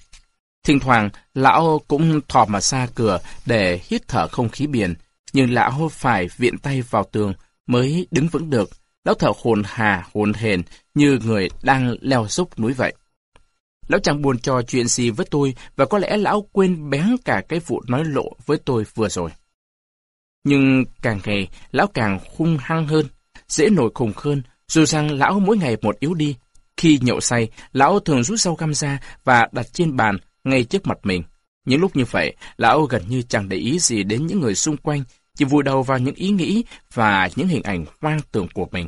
Thỉnh thoảng, lão cũng thò mà xa cửa để hít thở không khí biển, nhưng lão phải viện tay vào tường, mới đứng vững được. Lão thở hồn hà, hồn hền như người đang leo dốc núi vậy. Lão chẳng buồn trò chuyện gì với tôi và có lẽ lão quên bén cả cái vụ nói lộ với tôi vừa rồi. Nhưng càng ngày, lão càng hung hăng hơn, dễ nổi khùng hơn, dù rằng lão mỗi ngày một yếu đi. Khi nhậu say, lão thường rút rau găm ra và đặt trên bàn ngay trước mặt mình. Những lúc như vậy, lão gần như chẳng để ý gì đến những người xung quanh, chỉ vùi đầu vào những ý nghĩ và những hình ảnh hoang tưởng của mình.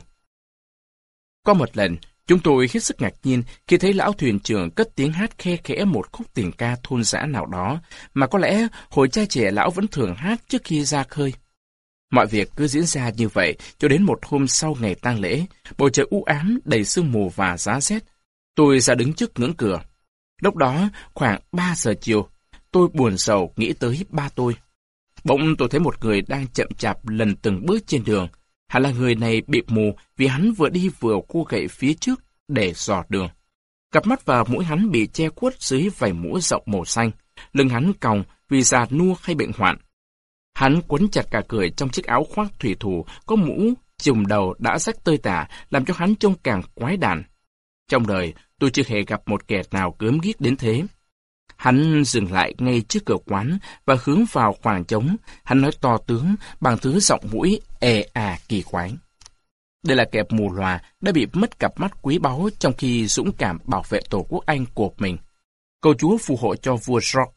Có một lần, chúng tôi hết sức ngạc nhiên khi thấy lão thuyền trưởng cất tiếng hát khe khẽ một khúc tình ca thôn dã nào đó, mà có lẽ hồi cha trẻ lão vẫn thường hát trước khi ra khơi. Mọi việc cứ diễn ra như vậy cho đến một hôm sau ngày tang lễ, bầu trời u ám đầy sương mù và giá rét. Tôi ra đứng trước ngưỡng cửa. Lúc đó, khoảng 3 giờ chiều, tôi buồn sầu nghĩ tới ba tôi. Bỗng tôi thấy một người đang chậm chạp lần từng bước trên đường. Hẳn là người này bị mù vì hắn vừa đi vừa cua gậy phía trước để dò đường. Cặp mắt và mũi hắn bị che khuất dưới vảy mũ rộng màu xanh. Lưng hắn còng vì già nua hay bệnh hoạn. Hắn quấn chặt cả cười trong chiếc áo khoác thủy thủ có mũ chùm đầu đã rách tơi tả, làm cho hắn trông càng quái đản. Trong đời, tôi chưa hề gặp một kẻ nào cướm ghiếc đến thế. Hắn dừng lại ngay trước cửa quán và hướng vào khoảng trống. Hắn nói to tướng bằng thứ giọng mũi e à kỳ quái. Đây là kẻ mù lòa đã bị mất cặp mắt quý báu trong khi dũng cảm bảo vệ tổ quốc Anh của mình. Cầu Chúa phù hộ cho vua George.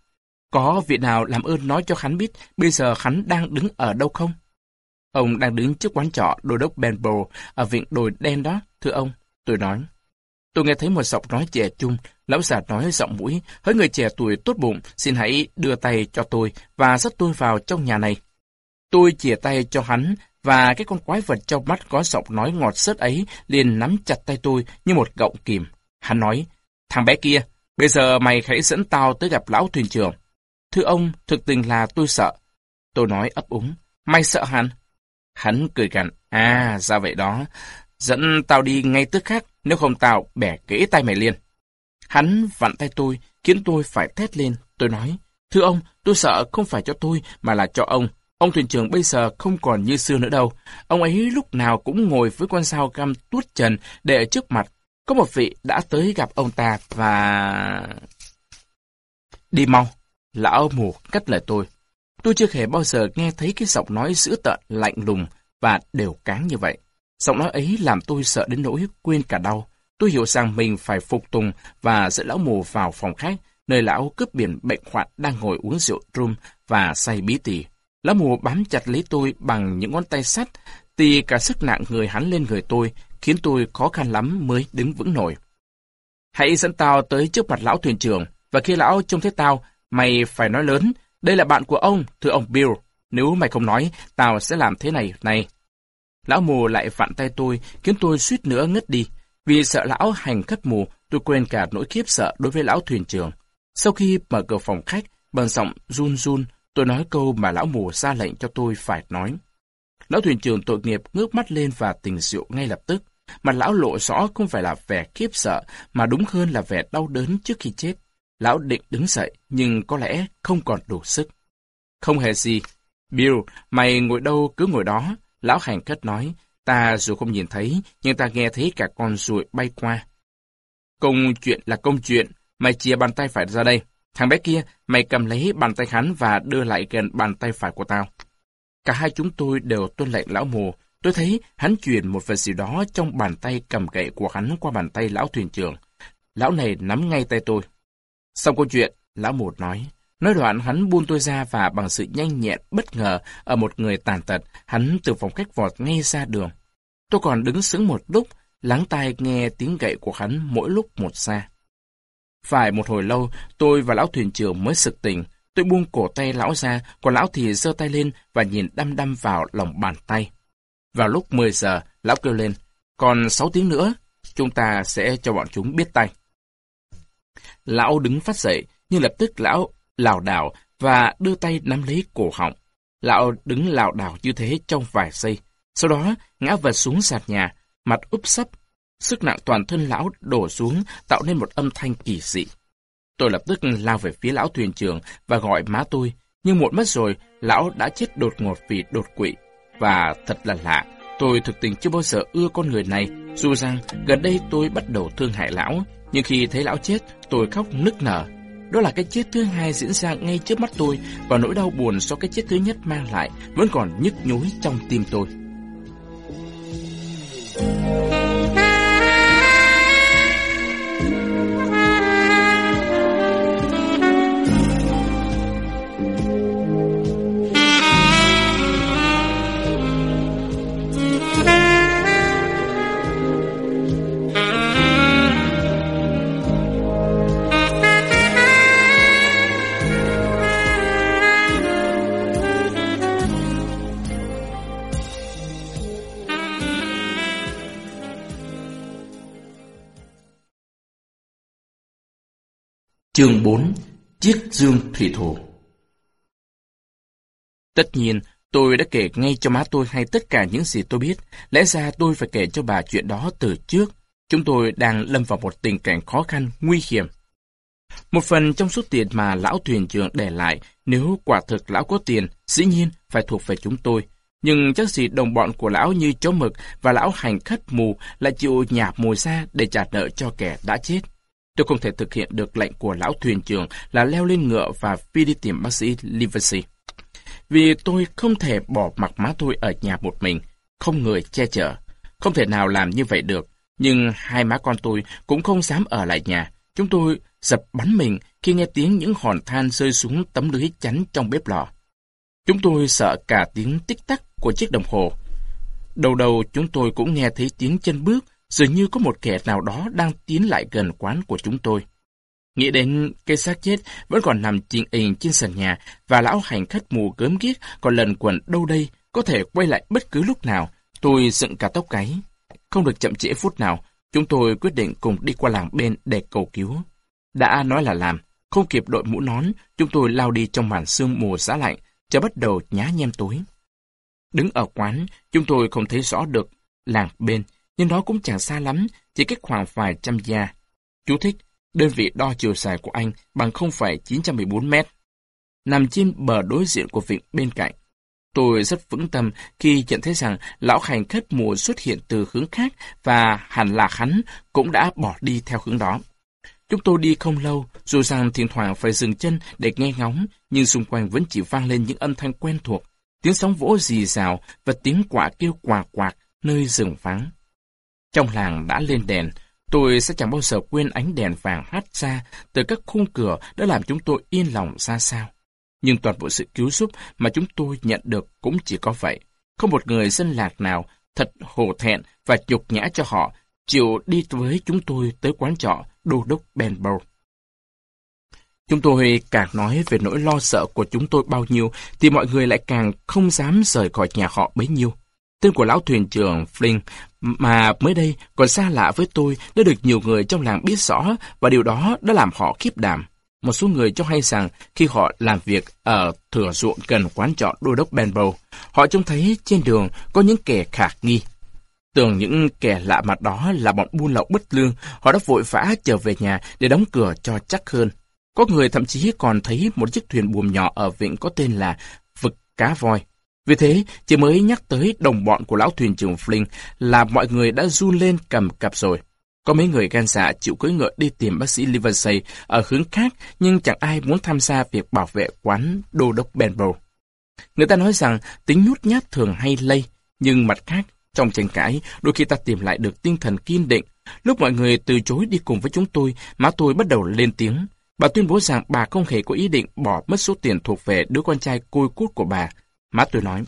Có vị nào làm ơn nói cho hắn biết bây giờ hắn đang đứng ở đâu không? Ông đang đứng trước quán trọ đô đốc Benbow ở viện đồi đen đó, thưa ông. Tôi nói. Tôi nghe thấy một giọng nói trẻ chung lão già nói giọng mũi, hỡi người trẻ tuổi tốt bụng, xin hãy đưa tay cho tôi và dắt tôi vào trong nhà này. Tôi chìa tay cho hắn, và cái con quái vật trong mắt có giọng nói ngọt sớt ấy liền nắm chặt tay tôi như một gọng kìm. Hắn nói, thằng bé kia, bây giờ mày hãy dẫn tao tới gặp lão thuyền trưởng. Thưa ông, thực tình là tôi sợ. Tôi nói ấp úng, mày sợ hắn? Hắn cười gằn, à, ra vậy đó. Dẫn tao đi ngay tức khắc, nếu không tao bẻ kỹ tay mày liền. Hắn vặn tay tôi, khiến tôi phải thét lên. Tôi nói, thưa ông, tôi sợ không phải cho tôi, mà là cho ông. Ông thuyền trưởng bây giờ không còn như xưa nữa đâu. Ông ấy lúc nào cũng ngồi với con sao cam tuốt trần để ở trước mặt. Có một vị đã tới gặp ông ta và... Đi mau. Lão mù cắt lời tôi. Tôi chưa hề bao giờ nghe thấy cái giọng nói dữ tợn, lạnh lùng và đều cáng như vậy. Giọng nói ấy làm tôi sợ đến nỗi quên cả đau. Tôi hiểu rằng mình phải phục tùng và dẫn lão mù vào phòng khách, nơi lão cướp biển bệnh hoạn đang ngồi uống rượu rum và say bí tỉ. Lão mù bám chặt lấy tôi bằng những ngón tay sắt, tì cả sức nặng người hắn lên người tôi, khiến tôi khó khăn lắm mới đứng vững nổi. Hãy dẫn tao tới trước mặt lão thuyền trưởng, và khi lão trông thấy tao, mày phải nói lớn, đây là bạn của ông, thưa ông Bill. Nếu mày không nói, tao sẽ làm thế này, này. Lão mù lại vặn tay tôi, khiến tôi suýt nữa ngất đi. Vì sợ lão hành khất mù, tôi quên cả nỗi khiếp sợ đối với lão thuyền trưởng. Sau khi mở cửa phòng khách, bằng giọng run run, tôi nói câu mà lão mù ra lệnh cho tôi phải nói. Lão thuyền trưởng tội nghiệp ngước mắt lên và tỉnh rượu ngay lập tức. mặt lão lộ rõ không phải là vẻ khiếp sợ, mà đúng hơn là vẻ đau đớn trước khi chết. Lão định đứng dậy, nhưng có lẽ không còn đủ sức. Không hề gì. Bill, mày ngồi đâu cứ ngồi đó. Lão hành kết nói, ta dù không nhìn thấy, nhưng ta nghe thấy cả con ruồi bay qua. Công chuyện là công chuyện, mày chia bàn tay phải ra đây. Thằng bé kia, mày cầm lấy bàn tay hắn và đưa lại gần bàn tay phải của tao. Cả hai chúng tôi đều tuân lệnh lão mù. Tôi thấy hắn truyền một vật gì đó trong bàn tay cầm gậy của hắn qua bàn tay lão thuyền trưởng. Lão này nắm ngay tay tôi. Xong câu chuyện, lão mù nói. Nói đoạn hắn buông tôi ra và bằng sự nhanh nhẹn bất ngờ ở một người tàn tật, hắn từ phòng khách vọt ngay ra đường. Tôi còn đứng sững một lúc, lắng tai nghe tiếng gậy của hắn mỗi lúc một xa. Phải một hồi lâu, tôi và lão thuyền trưởng mới sực tỉnh. Tôi buông cổ tay lão ra, còn lão thì giơ tay lên và nhìn đăm đăm vào lòng bàn tay. Vào lúc 10 giờ, lão kêu lên, còn 6 tiếng nữa, chúng ta sẽ cho bọn chúng biết tay. Lão đứng phát dậy, nhưng lập tức lão lảo đảo và đưa tay nắm lấy cổ họng. Lão đứng lảo đảo như thế trong vài giây. Sau đó, ngã vật xuống sạt nhà, mặt úp sấp. Sức nặng toàn thân lão đổ xuống, tạo nên một âm thanh kỳ dị. Tôi lập tức lao về phía lão thuyền trưởng và gọi má tôi. Nhưng một mất rồi, lão đã chết đột ngột vì đột quỵ. Và thật là lạ, tôi thực tình chưa bao giờ ưa con người này, dù rằng gần đây tôi bắt đầu thương hại lão. Nhưng khi thấy lão chết, tôi khóc nức nở. Đó là cái chết thứ hai diễn ra ngay trước mắt tôi, và nỗi đau buồn do cái chết thứ nhất mang lại vẫn còn nhức nhối trong tim tôi. Chương 4 Chiếc dương thủy thủ Tất nhiên, tôi đã kể ngay cho má tôi hay tất cả những gì tôi biết. Lẽ ra tôi phải kể cho bà chuyện đó từ trước. Chúng tôi đang lâm vào một tình cảnh khó khăn, nguy hiểm. Một phần trong số tiền mà lão thuyền trưởng để lại, nếu quả thực lão có tiền, dĩ nhiên phải thuộc về chúng tôi. Nhưng chắc gì đồng bọn của lão như chó mực và lão hành khách mù lại chịu nhạp mồi ra để trả nợ cho kẻ đã chết. Tôi không thể thực hiện được lệnh của lão thuyền trưởng là leo lên ngựa và phi đi tìm bác sĩ Livesey. Vì tôi không thể bỏ mặc má tôi ở nhà một mình, không người che chở. Không thể nào làm như vậy được, nhưng hai má con tôi cũng không dám ở lại nhà. Chúng tôi dập bắn mình khi nghe tiếng những hòn than rơi xuống tấm lưới chắn trong bếp lò. Chúng tôi sợ cả tiếng tích tắc của chiếc đồng hồ. Đầu đầu chúng tôi cũng nghe thấy tiếng chân bước, dường như có một kẻ nào đó đang tiến lại gần quán của chúng tôi. Nghĩ đến cây xác chết vẫn còn nằm chìm ình trên sàn nhà và lão hành khách mù gớm ghiếc còn lần quẩn đâu đây có thể quay lại bất cứ lúc nào. Tôi dựng cả tóc gáy. Không được chậm trễ phút nào, chúng tôi quyết định cùng đi qua làng bên để cầu cứu. Đã nói là làm, không kịp đội mũ nón, chúng tôi lao đi trong màn sương mùa giá lạnh, cho bắt đầu nhá nhem tối. Đứng ở quán, chúng tôi không thấy rõ được làng bên, nhưng đó cũng chẳng xa lắm, chỉ cách khoảng vài trăm gia. Chú thích, đơn vị đo chiều dài của anh bằng 0,914 mét. Nằm trên bờ đối diện của vịnh bên cạnh. Tôi rất vững tâm khi nhận thấy rằng lão hành khách mùa xuất hiện từ hướng khác và hẳn là hắn cũng đã bỏ đi theo hướng đó. Chúng tôi đi không lâu, dù rằng thỉnh thoảng phải dừng chân để nghe ngóng, nhưng xung quanh vẫn chỉ vang lên những âm thanh quen thuộc, tiếng sóng vỗ rì rào và tiếng quả kêu quà quạc nơi rừng vắng. Trong làng đã lên đèn, tôi sẽ chẳng bao giờ quên ánh đèn vàng hát ra từ các khung cửa đã làm chúng tôi yên lòng ra sao. Nhưng toàn bộ sự cứu giúp mà chúng tôi nhận được cũng chỉ có vậy. Không một người dân lạc nào thật hổ thẹn và nhục nhã cho họ chịu đi với chúng tôi tới quán trọ đô đốc Benbow. Chúng tôi càng nói về nỗi lo sợ của chúng tôi bao nhiêu, thì mọi người lại càng không dám rời khỏi nhà họ bấy nhiêu. Tên của lão thuyền trưởng Flynn mà mới đây còn xa lạ với tôi đã được nhiều người trong làng biết rõ và điều đó đã làm họ khiếp đảm. Một số người cho hay rằng khi họ làm việc ở thửa ruộng gần quán trọ đô đốc Benbow, họ trông thấy trên đường có những kẻ khả nghi. Tưởng những kẻ lạ mặt đó là bọn buôn lậu bất lương, họ đã vội vã trở về nhà để đóng cửa cho chắc hơn. Có người thậm chí còn thấy một chiếc thuyền buồm nhỏ ở vịnh có tên là Vực Cá Voi. Vì thế, chỉ mới nhắc tới đồng bọn của lão thuyền trưởng Flynn là mọi người đã run lên cầm cặp rồi. Có mấy người gan dạ chịu cưỡi ngựa đi tìm bác sĩ Livesey ở hướng khác, nhưng chẳng ai muốn tham gia việc bảo vệ quán đô đốc Benbow. Người ta nói rằng tính nhút nhát thường hay lây, nhưng mặt khác, trong tranh cãi, đôi khi ta tìm lại được tinh thần kiên định. Lúc mọi người từ chối đi cùng với chúng tôi, má tôi bắt đầu lên tiếng. Bà tuyên bố rằng bà không hề có ý định bỏ mất số tiền thuộc về đứa con trai côi cút của bà. Má tôi nói,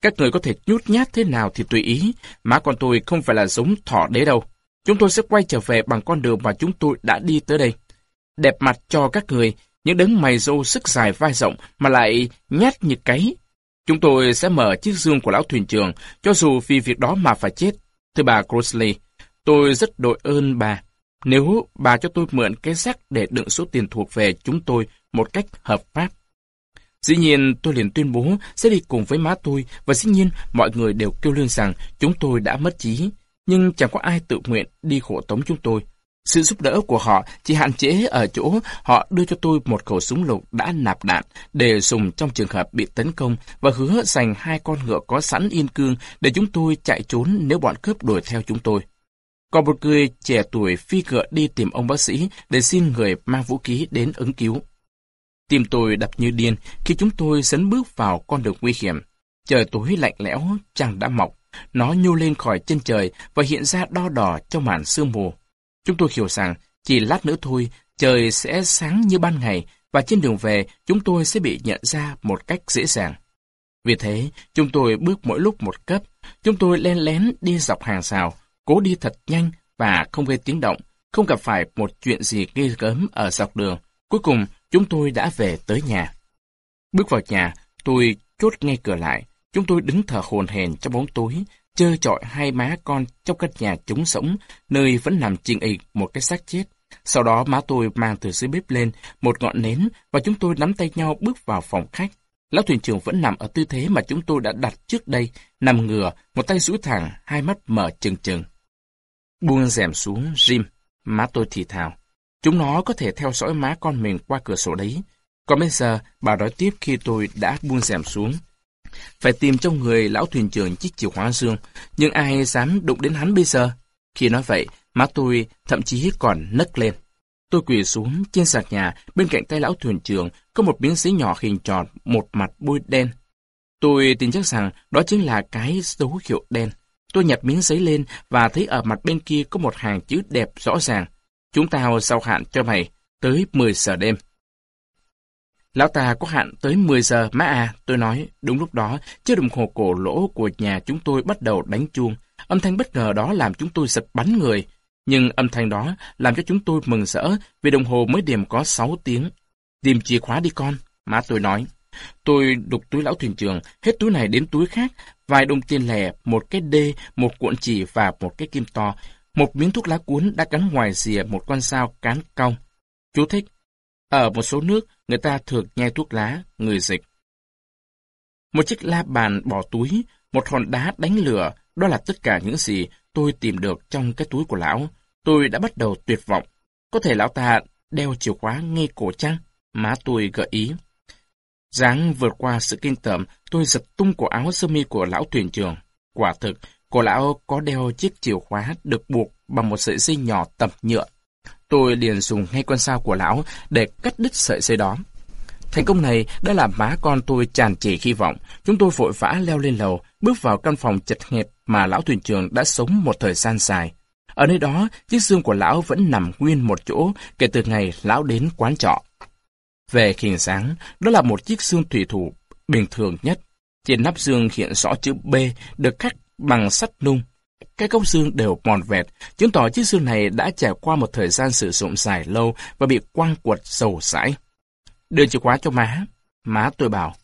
các người có thể nhút nhát thế nào thì tùy ý, má con tôi không phải là giống thỏ đế đâu. Chúng tôi sẽ quay trở về bằng con đường mà chúng tôi đã đi tới đây. Đẹp mặt cho các người, những đấng mày râu sức dài vai rộng mà lại nhát như cái. Chúng tôi sẽ mở chiếc dương của lão thuyền trưởng, cho dù vì việc đó mà phải chết. Thưa bà Crosley, tôi rất đội ơn bà. Nếu bà cho tôi mượn cái xác để đựng số tiền thuộc về chúng tôi một cách hợp pháp. Dĩ nhiên, tôi liền tuyên bố sẽ đi cùng với má tôi, và dĩ nhiên mọi người đều kêu lên rằng chúng tôi đã mất trí. Nhưng chẳng có ai tự nguyện đi hộ tống chúng tôi. Sự giúp đỡ của họ chỉ hạn chế ở chỗ họ đưa cho tôi một khẩu súng lục đã nạp đạn để dùng trong trường hợp bị tấn công và hứa dành hai con ngựa có sẵn yên cương để chúng tôi chạy trốn nếu bọn cướp đuổi theo chúng tôi. Còn một người trẻ tuổi phi ngựa đi tìm ông bác sĩ để xin người mang vũ khí đến ứng cứu. Tim tôi đập như điên khi chúng tôi sấn bước vào con đường nguy hiểm. Trời tối lạnh lẽo, trăng đã mọc. Nó nhô lên khỏi chân trời và hiện ra đo đỏ trong màn sương mù. Chúng tôi hiểu rằng chỉ lát nữa thôi, trời sẽ sáng như ban ngày và trên đường về chúng tôi sẽ bị nhận ra một cách dễ dàng. Vì thế, chúng tôi bước mỗi lúc một cấp. Chúng tôi len lén đi dọc hàng rào, cố đi thật nhanh và không gây tiếng động, không gặp phải một chuyện gì ghê gớm ở dọc đường. Cuối cùng, chúng tôi đã về tới nhà. Bước vào nhà, tôi chốt ngay cửa lại. Chúng tôi đứng thở hồn hển trong bóng tối, chơ chọi hai má con trong căn nhà trống sống, nơi vẫn nằm chiên ị một cái xác chết. Sau đó má tôi mang từ dưới bếp lên một ngọn nến và chúng tôi nắm tay nhau bước vào phòng khách. Lão thuyền trưởng vẫn nằm ở tư thế mà chúng tôi đã đặt trước đây, nằm ngửa, một tay duỗi thẳng, hai mắt mở trừng trừng. Buông rèm xuống, Jim, má tôi thì thào. Chúng nó có thể theo dõi má con mình qua cửa sổ đấy. Còn bây giờ, bà nói tiếp khi tôi đã buông rèm xuống. Phải tìm trong người lão thuyền trưởng chiếc chìa khóa dương, nhưng ai dám đụng đến hắn bây giờ? Khi nói vậy, má tôi thậm chí còn nấc lên. Tôi quỳ xuống trên sạc nhà, bên cạnh tay lão thuyền trưởng có một miếng giấy nhỏ hình tròn, một mặt bôi đen. Tôi tin chắc rằng đó chính là cái dấu hiệu đen. Tôi nhặt miếng giấy lên và thấy ở mặt bên kia có một hàng chữ đẹp rõ ràng. Chúng tao giao hạn cho mày, tới 10 giờ đêm. Lão ta có hạn tới 10 giờ má à, tôi nói. Đúng lúc đó, chiếc đồng hồ cổ lỗ của nhà chúng tôi bắt đầu đánh chuông. Âm thanh bất ngờ đó làm chúng tôi giật bắn người. Nhưng âm thanh đó làm cho chúng tôi mừng rỡ vì đồng hồ mới điểm có 6 tiếng. Tìm chìa khóa đi con, má tôi nói. Tôi đục túi lão thuyền trưởng, hết túi này đến túi khác, vài đồng tiền lẻ, một cái đê, một cuộn chỉ và một cái kim to, một miếng thuốc lá cuốn đã cắn ngoài rìa một con sao cán cong. Chú thích. Ở một số nước, người ta thường nhai thuốc lá, người dịch. Một chiếc la bàn bỏ túi, một hòn đá đánh lửa, đó là tất cả những gì tôi tìm được trong cái túi của lão. Tôi đã bắt đầu tuyệt vọng. Có thể lão ta đeo chìa khóa ngay cổ chăng? Má tôi gợi ý. Giáng vượt qua sự kinh tởm, tôi giật tung cổ áo sơ mi của lão thuyền trưởng. Quả thực, Cô lão có đeo chiếc chìa khóa được buộc bằng một sợi dây nhỏ tập nhựa. Tôi liền dùng ngay con sao của lão để cắt đứt sợi dây đó. Thành công này đã làm má con tôi tràn trề hy vọng. Chúng tôi vội vã leo lên lầu, bước vào căn phòng chật hẹp mà lão thuyền trưởng đã sống một thời gian dài. Ở nơi đó, chiếc xương của lão vẫn nằm nguyên một chỗ kể từ ngày lão đến quán trọ. Về hình dáng, đó là một chiếc xương thủy thủ bình thường nhất. Trên nắp xương hiện rõ chữ B được khắc bằng sắt nung. Các cốc xương đều mòn vẹt, chứng tỏ chiếc xương này đã trải qua một thời gian sử dụng dài lâu và bị quang quật dầu sãi. Đưa chìa khóa cho má. Má tôi bảo.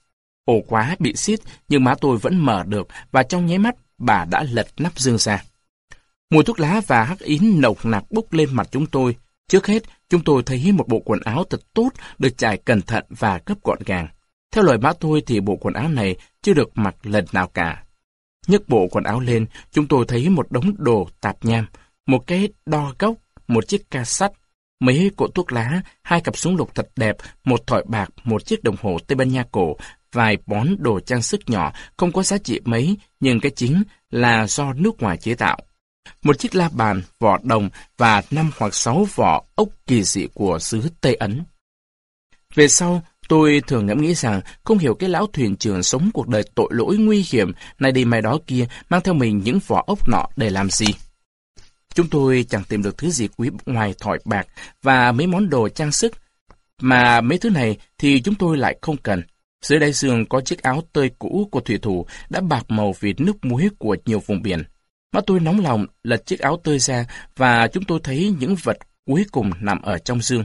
Ổ khóa bị xít, nhưng má tôi vẫn mở được và trong nháy mắt bà đã lật nắp dương ra. Mùi thuốc lá và hắc ín nồng nặc bốc lên mặt chúng tôi. Trước hết, chúng tôi thấy một bộ quần áo thật tốt, được trải cẩn thận và gấp gọn gàng. Theo lời má tôi thì bộ quần áo này chưa được mặc lần nào cả. Nhấc bộ quần áo lên, chúng tôi thấy một đống đồ tạp nham, một cái đo gốc, một chiếc ca sắt, mấy cỗ thuốc lá, hai cặp súng lục thật đẹp, một thỏi bạc, một chiếc đồng hồ Tây Ban Nha cổ, vài bón đồ trang sức nhỏ, không có giá trị mấy, nhưng cái chính là do nước ngoài chế tạo. Một chiếc la bàn, vỏ đồng và năm hoặc sáu vỏ ốc kỳ dị của xứ Tây Ấn. Về sau, tôi thường ngẫm nghĩ rằng không hiểu cái lão thuyền trưởng sống cuộc đời tội lỗi nguy hiểm này đi mai đó kia mang theo mình những vỏ ốc nọ để làm gì. Chúng tôi chẳng tìm được thứ gì quý ngoài thỏi bạc và mấy món đồ trang sức, mà mấy thứ này thì chúng tôi lại không cần. Dưới đáy giường có chiếc áo tơi cũ của thủy thủ đã bạc màu vì nước muối của nhiều vùng biển. Mắt tôi nóng lòng lật chiếc áo tơi ra và chúng tôi thấy những vật cuối cùng nằm ở trong giường.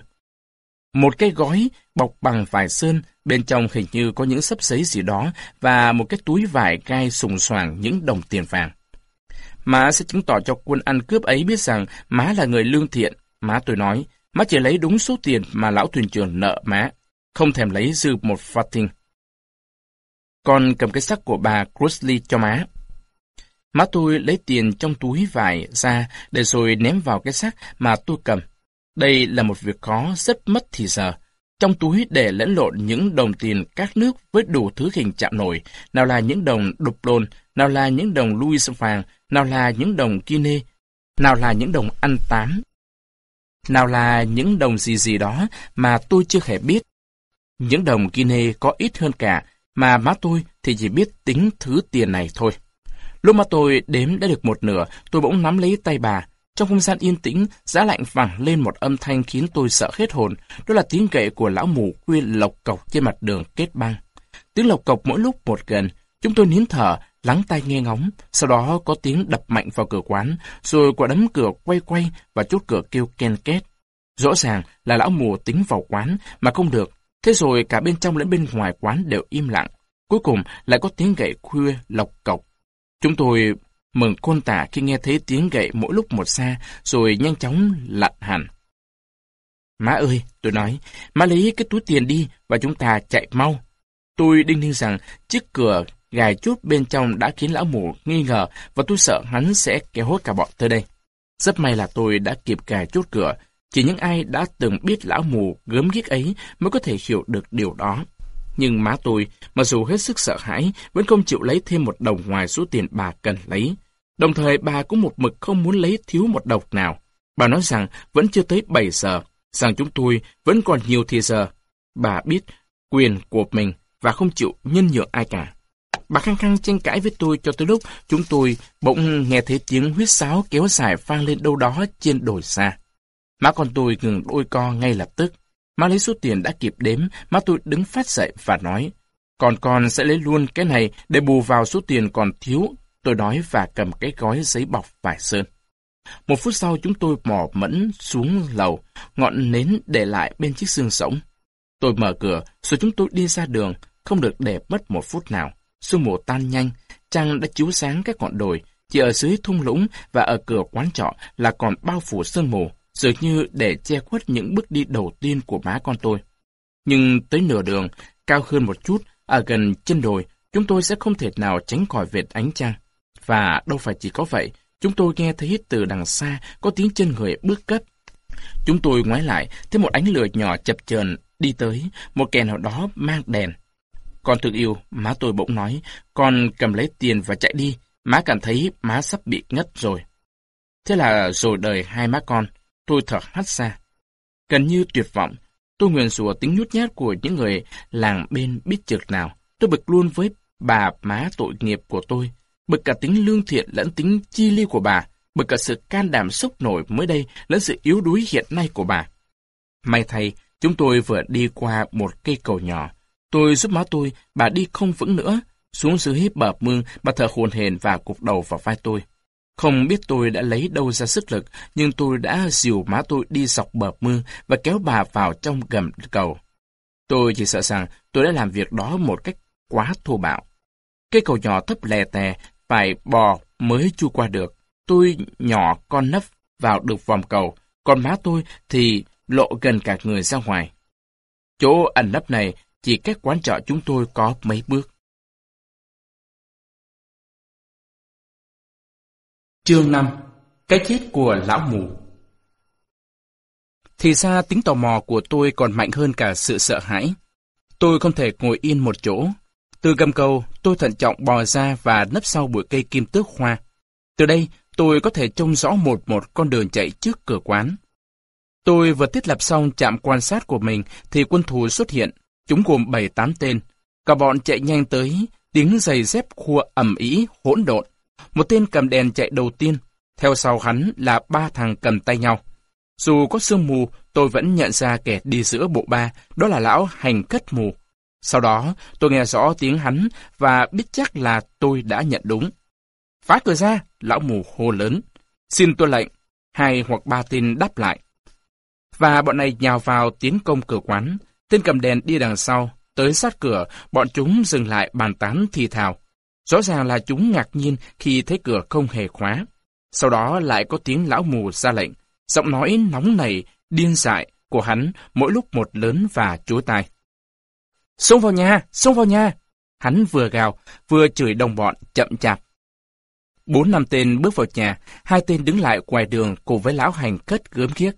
Một cái gói bọc bằng vải sơn, bên trong hình như có những sấp giấy gì đó và một cái túi vải gai sùng soàng những đồng tiền vàng. Má sẽ chứng tỏ cho quân ăn cướp ấy biết rằng má là người lương thiện. Má tôi nói, má chỉ lấy đúng số tiền mà lão thuyền trưởng nợ má, không thèm lấy dư một farthing. Con cầm cái sắc của bà Crossley cho má. Má tôi lấy tiền trong túi vải ra để rồi ném vào cái xác mà tôi cầm. Đây là một việc khó rất mất thì giờ. Trong túi để lẫn lộn những đồng tiền các nước với đủ thứ hình chạm nổi, nào là những đồng đục lôn, nào là những đồng Louis vàng, nào là những đồng Guinea, nào là những đồng ăn tám, nào là những đồng gì gì đó mà tôi chưa hề biết. Những đồng Guinea có ít hơn cả, mà má tôi thì chỉ biết tính thứ tiền này thôi. Lúc mà tôi đếm đã được một nửa, tôi bỗng nắm lấy tay bà. Trong không gian yên tĩnh, giá lạnh vẳng lên một âm thanh khiến tôi sợ hết hồn. Đó là tiếng gậy của lão mù khuya lộc cọc trên mặt đường kết băng. Tiếng lộc cọc mỗi lúc một gần. Chúng tôi nín thở, lắng tai nghe ngóng. Sau đó có tiếng đập mạnh vào cửa quán, rồi quả đấm cửa quay quay và chốt cửa kêu ken két. Rõ ràng là lão mù tính vào quán mà không được. Thế rồi cả bên trong lẫn bên ngoài quán đều im lặng. Cuối cùng lại có tiếng gậy khuya lộc cọc Chúng tôi mừng côn tả khi nghe thấy tiếng gậy mỗi lúc một xa, rồi nhanh chóng lặn hẳn. Má ơi, tôi nói, má lấy cái túi tiền đi và chúng ta chạy mau. Tôi đinh ninh rằng chiếc cửa gài chút bên trong đã khiến lão mù nghi ngờ và tôi sợ hắn sẽ kéo hốt cả bọn tới đây. Rất may là tôi đã kịp cài chốt cửa, chỉ những ai đã từng biết lão mù gớm ghiếc ấy mới có thể hiểu được điều đó. Nhưng má tôi, mặc dù hết sức sợ hãi, vẫn không chịu lấy thêm một đồng ngoài số tiền bà cần lấy. Đồng thời bà cũng một mực không muốn lấy thiếu một đồng nào. Bà nói rằng vẫn chưa tới 7 giờ, rằng chúng tôi vẫn còn nhiều thì giờ. Bà biết quyền của mình và không chịu nhân nhượng ai cả. Bà khăng khăng tranh cãi với tôi cho tới lúc chúng tôi bỗng nghe thấy tiếng huyết sáo kéo dài vang lên đâu đó trên đồi xa. Má con tôi ngừng đôi co ngay lập tức. Má lấy số tiền đã kịp đếm, má tôi đứng phát dậy và nói, còn con sẽ lấy luôn cái này để bù vào số tiền còn thiếu, tôi nói và cầm cái gói giấy bọc vải sơn. Một phút sau chúng tôi mò mẫn xuống lầu, ngọn nến để lại bên chiếc xương sống. Tôi mở cửa, rồi chúng tôi đi ra đường, không được để mất một phút nào. Sương mù tan nhanh, trăng đã chiếu sáng các ngọn đồi, chỉ ở dưới thung lũng và ở cửa quán trọ là còn bao phủ sương mù, dường như để che khuất những bước đi đầu tiên của má con tôi. Nhưng tới nửa đường, cao hơn một chút, ở gần chân đồi, chúng tôi sẽ không thể nào tránh khỏi vệt ánh trăng. Và đâu phải chỉ có vậy, chúng tôi nghe thấy từ đằng xa có tiếng chân người bước cấp. Chúng tôi ngoái lại, thấy một ánh lửa nhỏ chập chờn đi tới, một kẻ nào đó mang đèn. Con thương yêu, má tôi bỗng nói, con cầm lấy tiền và chạy đi, má cảm thấy má sắp bị ngất rồi. Thế là rồi đời hai má con, tôi thở hắt ra. Gần như tuyệt vọng, tôi nguyền rủa tính nhút nhát của những người làng bên biết chực nào. Tôi bực luôn với bà má tội nghiệp của tôi, bực cả tính lương thiện lẫn tính chi ly của bà, bực cả sự can đảm sốc nổi mới đây lẫn sự yếu đuối hiện nay của bà. May thay, chúng tôi vừa đi qua một cây cầu nhỏ. Tôi giúp má tôi, bà đi không vững nữa. Xuống dưới bờ mương, bà thở hồn hền và cục đầu vào vai tôi. Không biết tôi đã lấy đâu ra sức lực, nhưng tôi đã dìu má tôi đi dọc bờ mương và kéo bà vào trong gầm cầu. Tôi chỉ sợ rằng tôi đã làm việc đó một cách quá thô bạo. Cây cầu nhỏ thấp lè tè, phải bò mới chu qua được. Tôi nhỏ con nấp vào được vòng cầu, còn má tôi thì lộ gần cả người ra ngoài. Chỗ ẩn nấp này chỉ cách quán trọ chúng tôi có mấy bước. Chương 5 Cái chết của lão mù Thì ra tính tò mò của tôi còn mạnh hơn cả sự sợ hãi. Tôi không thể ngồi yên một chỗ. Từ gầm cầu, tôi thận trọng bò ra và nấp sau bụi cây kim tước hoa. Từ đây, tôi có thể trông rõ một một con đường chạy trước cửa quán. Tôi vừa thiết lập xong trạm quan sát của mình thì quân thù xuất hiện. Chúng gồm 7-8 tên. Cả bọn chạy nhanh tới, tiếng giày dép khua ẩm ý, hỗn độn. Một tên cầm đèn chạy đầu tiên, theo sau hắn là ba thằng cầm tay nhau. Dù có sương mù, tôi vẫn nhận ra kẻ đi giữa bộ ba, đó là lão hành cất mù. Sau đó, tôi nghe rõ tiếng hắn và biết chắc là tôi đã nhận đúng. Phá cửa ra, lão mù hô lớn. Xin tôi lệnh. Hai hoặc ba tên đáp lại. Và bọn này nhào vào tiến công cửa quán. Tên cầm đèn đi đằng sau. Tới sát cửa, bọn chúng dừng lại bàn tán thì thào. Rõ ràng là chúng ngạc nhiên khi thấy cửa không hề khóa. Sau đó lại có tiếng lão mù ra lệnh. Giọng nói nóng nảy, điên dại của hắn mỗi lúc một lớn và chúa tai. Xông vào nhà, xông vào nhà! Hắn vừa gào, vừa chửi đồng bọn chậm chạp. Bốn năm tên bước vào nhà, hai tên đứng lại ngoài đường cùng với lão hành cất gớm ghiếc.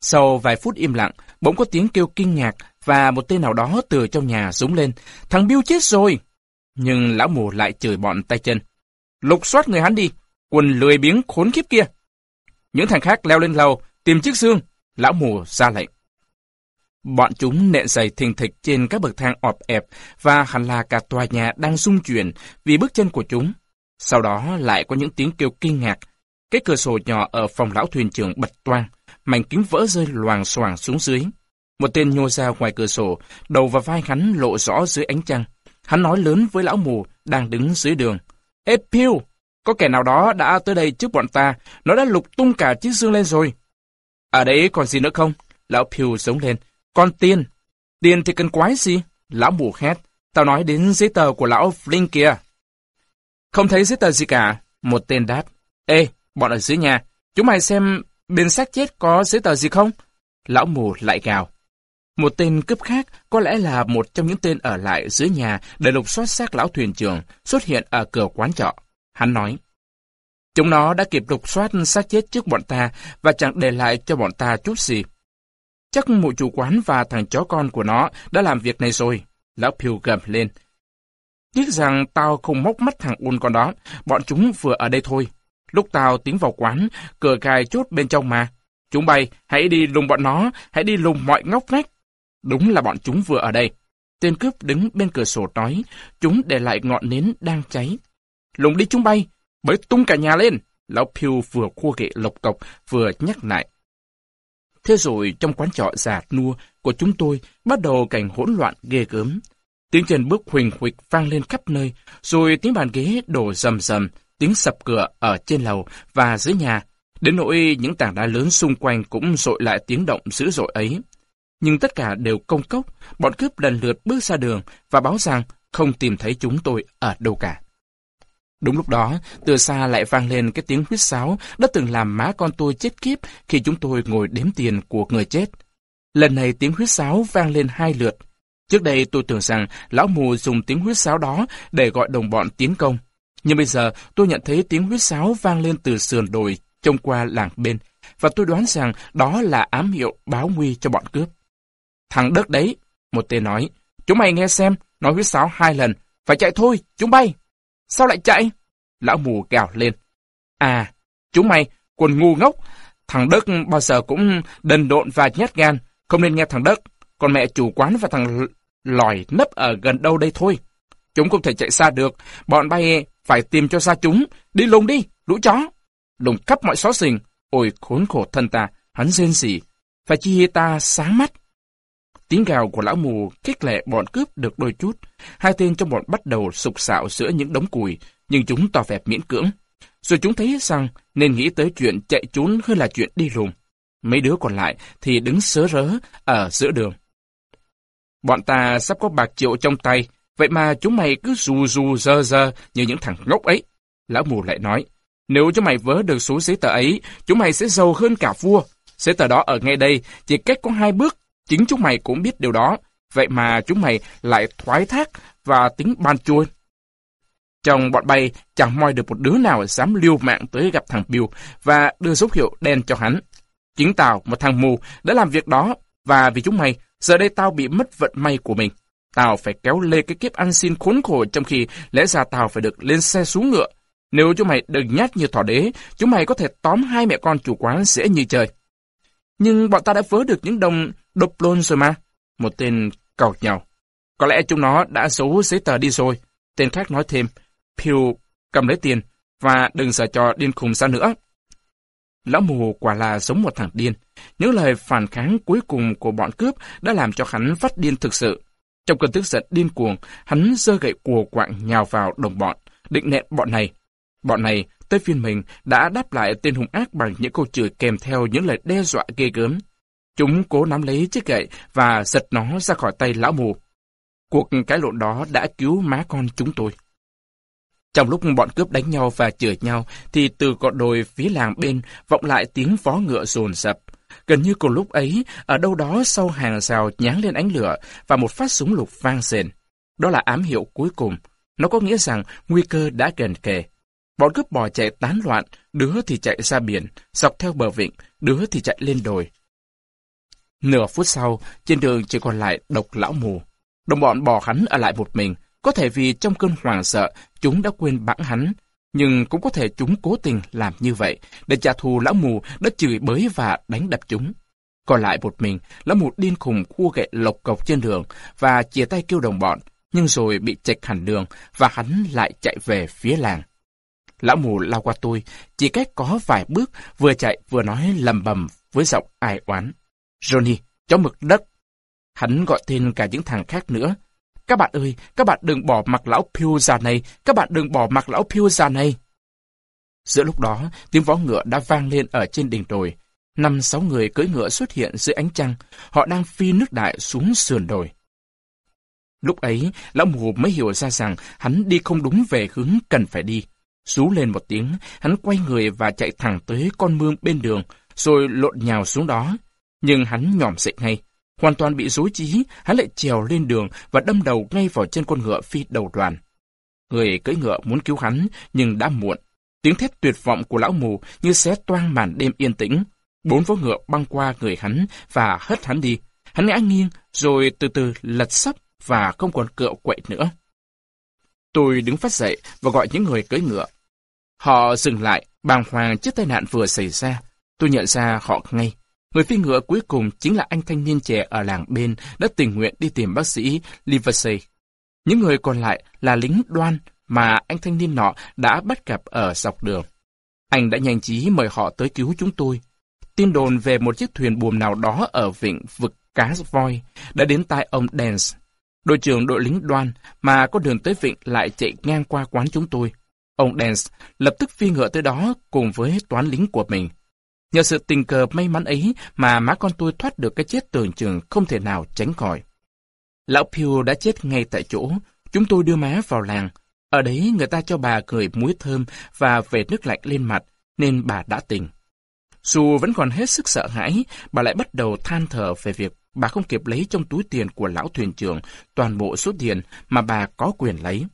Sau vài phút im lặng, bỗng có tiếng kêu kinh ngạc và một tên nào đó từ trong nhà rúng lên. Thằng Bill chết rồi! Nhưng lão mù lại chửi bọn tay chân. Lục soát người hắn đi, quần lười biếng khốn kiếp kia. Những thằng khác leo lên lầu, tìm chiếc xương. Lão mù ra lệnh. Bọn chúng nện giày thình thịch trên các bậc thang ọp ẹp và hẳn là cả tòa nhà đang rung chuyển vì bước chân của chúng. Sau đó lại có những tiếng kêu kinh ngạc. Cái cửa sổ nhỏ ở phòng lão thuyền trưởng bật toang, mảnh kính vỡ rơi loàng xoàng xuống dưới. Một tên nhô ra ngoài cửa sổ, đầu và vai hắn lộ rõ dưới ánh trăng. Hắn nói lớn với lão mù đang đứng dưới đường. Ê Pew, có kẻ nào đó đã tới đây trước bọn ta, nó đã lục tung cả chiếc dương lên rồi. Ở đấy còn gì nữa không? Lão Pew giống lên. Con tiền. Tiền thì cần quái gì? Lão mù hét. Tao nói đến giấy tờ của lão Flynn kìa. Không thấy giấy tờ gì cả. Một tên đáp. Ê, bọn ở dưới nhà, chúng mày xem bên xác chết có giấy tờ gì không? Lão mù lại gào. Một tên cướp khác, có lẽ là một trong những tên ở lại dưới nhà để lục soát xác lão thuyền trưởng, xuất hiện ở cửa quán trọ. Hắn nói, Chúng nó đã kịp lục soát xác chết trước bọn ta và chẳng để lại cho bọn ta chút gì. Chắc mụ chủ quán và thằng chó con của nó đã làm việc này rồi. Lão Pew gầm lên. Tiếc rằng tao không móc mắt thằng Un con đó, bọn chúng vừa ở đây thôi. Lúc tao tiến vào quán, cửa cài chốt bên trong mà. Chúng bay, hãy đi lùng bọn nó, hãy đi lùng mọi ngóc ngách. Đúng là bọn chúng vừa ở đây. Tên cướp đứng bên cửa sổ nói, chúng để lại ngọn nến đang cháy. Lùng đi chúng bay, bới tung cả nhà lên. Lão Pew vừa khua ghệ lộc cọc, vừa nhắc lại. Thế rồi trong quán trọ già nua của chúng tôi bắt đầu cảnh hỗn loạn ghê gớm. Tiếng chân bước huỳnh huỵch vang lên khắp nơi, rồi tiếng bàn ghế đổ rầm rầm, tiếng sập cửa ở trên lầu và dưới nhà. Đến nỗi những tảng đá lớn xung quanh cũng rội lại tiếng động dữ dội ấy. Nhưng tất cả đều công cốc, bọn cướp lần lượt bước ra đường và báo rằng không tìm thấy chúng tôi ở đâu cả. Đúng lúc đó, từ xa lại vang lên cái tiếng huýt sáo đã từng làm má con tôi chết kiếp khi chúng tôi ngồi đếm tiền của người chết. Lần này tiếng huýt sáo vang lên hai lượt. Trước đây tôi tưởng rằng lão mù dùng tiếng huýt sáo đó để gọi đồng bọn tiến công. Nhưng bây giờ tôi nhận thấy tiếng huýt sáo vang lên từ sườn đồi trông qua làng bên, và tôi đoán rằng đó là ám hiệu báo nguy cho bọn cướp. Thằng đất đấy, một tên nói, chúng mày nghe xem, nói huyết sáo hai lần, phải chạy thôi, chúng bay. Sao lại chạy? Lão mù gào lên. À, chúng mày, quần ngu ngốc. Thằng Đức bao giờ cũng đần độn và nhát gan. Không nên nghe thằng Đức. Còn mẹ chủ quán và thằng lòi nấp ở gần đâu đây thôi. Chúng không thể chạy xa được. Bọn bay phải tìm cho xa chúng. Đi lùng đi, lũ chó. Lùng khắp mọi xó xình. Ôi khốn khổ thân ta, hắn rên rỉ. Phải chi ta sáng mắt. Tiếng gào của lão mù khích lệ bọn cướp được đôi chút. Hai tên trong bọn bắt đầu sục sạo giữa những đống cùi nhưng chúng tỏ vẻ miễn cưỡng. Rồi chúng thấy rằng nên nghĩ tới chuyện chạy trốn hơn là chuyện đi lùng. Mấy đứa còn lại thì đứng sớ rớ ở giữa đường. Bọn ta sắp có bạc triệu trong tay, vậy mà chúng mày cứ rù rù dơ dơ như những thằng ngốc ấy. Lão mù lại nói, nếu chúng mày vớ được số giấy tờ ấy, chúng mày sẽ giàu hơn cả vua. Giấy tờ đó ở ngay đây, chỉ cách có hai bước Chính chúng mày cũng biết điều đó, vậy mà chúng mày lại thoái thác và tính ban chui. Trong bọn bay chẳng moi được một đứa nào dám liêu mạng tới gặp thằng Bill và đưa dấu hiệu đen cho hắn. Chính tao, một thằng mù, đã làm việc đó và vì chúng mày, giờ đây tao bị mất vận may của mình. Tao phải kéo lê cái kiếp ăn xin khốn khổ trong khi lẽ ra tao phải được lên xe xuống ngựa. Nếu chúng mày đừng nhát như thỏ đế, chúng mày có thể tóm hai mẹ con chủ quán dễ như trời. Nhưng bọn ta đã vớ được những đồng đục luôn rồi mà. Một tên cọc nhau. Có lẽ chúng nó đã giấu giấy tờ đi rồi. Tên khác nói thêm, Pew cầm lấy tiền và đừng sợ cho điên khùng ra nữa. Lão mù quả là giống một thằng điên. Những lời phản kháng cuối cùng của bọn cướp đã làm cho hắn phát điên thực sự. Trong cơn tức giận điên cuồng, hắn giơ gậy cùa quạng nhào vào đồng bọn, định nện bọn này. Bọn này, tới phiên mình, đã đáp lại tên hung ác bằng những câu chửi kèm theo những lời đe dọa ghê gớm. Chúng cố nắm lấy chiếc gậy và giật nó ra khỏi tay lão mù. Cuộc cái lộn đó đã cứu má con chúng tôi. Trong lúc bọn cướp đánh nhau và chửi nhau, thì từ cọn đồi phía làng bên vọng lại tiếng vó ngựa rồn rập. Gần như cùng lúc ấy, ở đâu đó sau hàng rào nhán lên ánh lửa và một phát súng lục vang rền. Đó là ám hiệu cuối cùng. Nó có nghĩa rằng nguy cơ đã gần kề. Bọn cướp bò chạy tán loạn, đứa thì chạy ra biển, dọc theo bờ vịnh, đứa thì chạy lên đồi. Nửa phút sau, trên đường chỉ còn lại độc lão mù. Đồng bọn bỏ hắn ở lại một mình, có thể vì trong cơn hoảng sợ, chúng đã quên bẵng hắn. Nhưng cũng có thể chúng cố tình làm như vậy, để trả thù lão mù đã chửi bới và đánh đập chúng. Còn lại một mình, lão mù điên khùng khu gậy lộc cộc trên đường và chia tay kêu đồng bọn, nhưng rồi bị chệch hẳn đường và hắn lại chạy về phía làng. Lão mù lao qua tôi, chỉ cách có vài bước, vừa chạy vừa nói lầm bầm với giọng ai oán. Johnny, chó mực đất. Hắn gọi tên cả những thằng khác nữa. Các bạn ơi, các bạn đừng bỏ mặc lão Pew già này, các bạn đừng bỏ mặc lão Pew già này. Giữa lúc đó, tiếng vó ngựa đã vang lên ở trên đỉnh đồi. Năm sáu người cưỡi ngựa xuất hiện dưới ánh trăng, họ đang phi nước đại xuống sườn đồi. Lúc ấy, lão mù mới hiểu ra rằng hắn đi không đúng về hướng cần phải đi. Rú lên một tiếng, hắn quay người và chạy thẳng tới con mương bên đường, rồi lộn nhào xuống đó. Nhưng hắn nhòm dậy ngay. Hoàn toàn bị dối trí, hắn lại trèo lên đường và đâm đầu ngay vào chân con ngựa phi đầu đoàn. Người cưỡi ngựa muốn cứu hắn, nhưng đã muộn. Tiếng thét tuyệt vọng của lão mù như xé toang màn đêm yên tĩnh. Bốn vó ngựa băng qua người hắn và hất hắn đi. Hắn ngã nghiêng, rồi từ từ lật sấp và không còn cựa quậy nữa. Tôi đứng phát dậy và gọi những người cưỡi ngựa. Họ dừng lại, bàng hoàng trước tai nạn vừa xảy ra. Tôi nhận ra họ ngay. Người phi ngựa cuối cùng chính là anh thanh niên trẻ ở làng bên đã tình nguyện đi tìm bác sĩ Livesey. Những người còn lại là lính đoan mà anh thanh niên nọ đã bắt gặp ở dọc đường. Anh đã nhanh trí mời họ tới cứu chúng tôi. Tin đồn về một chiếc thuyền buồm nào đó ở vịnh vực cá voi đã đến tai ông Dance. Đội trưởng đội lính đoan mà có đường tới vịnh lại chạy ngang qua quán chúng tôi. Ông Dance lập tức phi ngựa tới đó cùng với toán lính của mình. Nhờ sự tình cờ may mắn ấy mà má con tôi thoát được cái chết tưởng chừng không thể nào tránh khỏi. Lão Pew đã chết ngay tại chỗ. Chúng tôi đưa má vào làng. Ở đấy người ta cho bà cười muối thơm và về nước lạnh lên mặt, nên bà đã tỉnh. Dù vẫn còn hết sức sợ hãi, bà lại bắt đầu than thở về việc bà không kịp lấy trong túi tiền của lão thuyền trưởng toàn bộ số tiền mà bà có quyền lấy.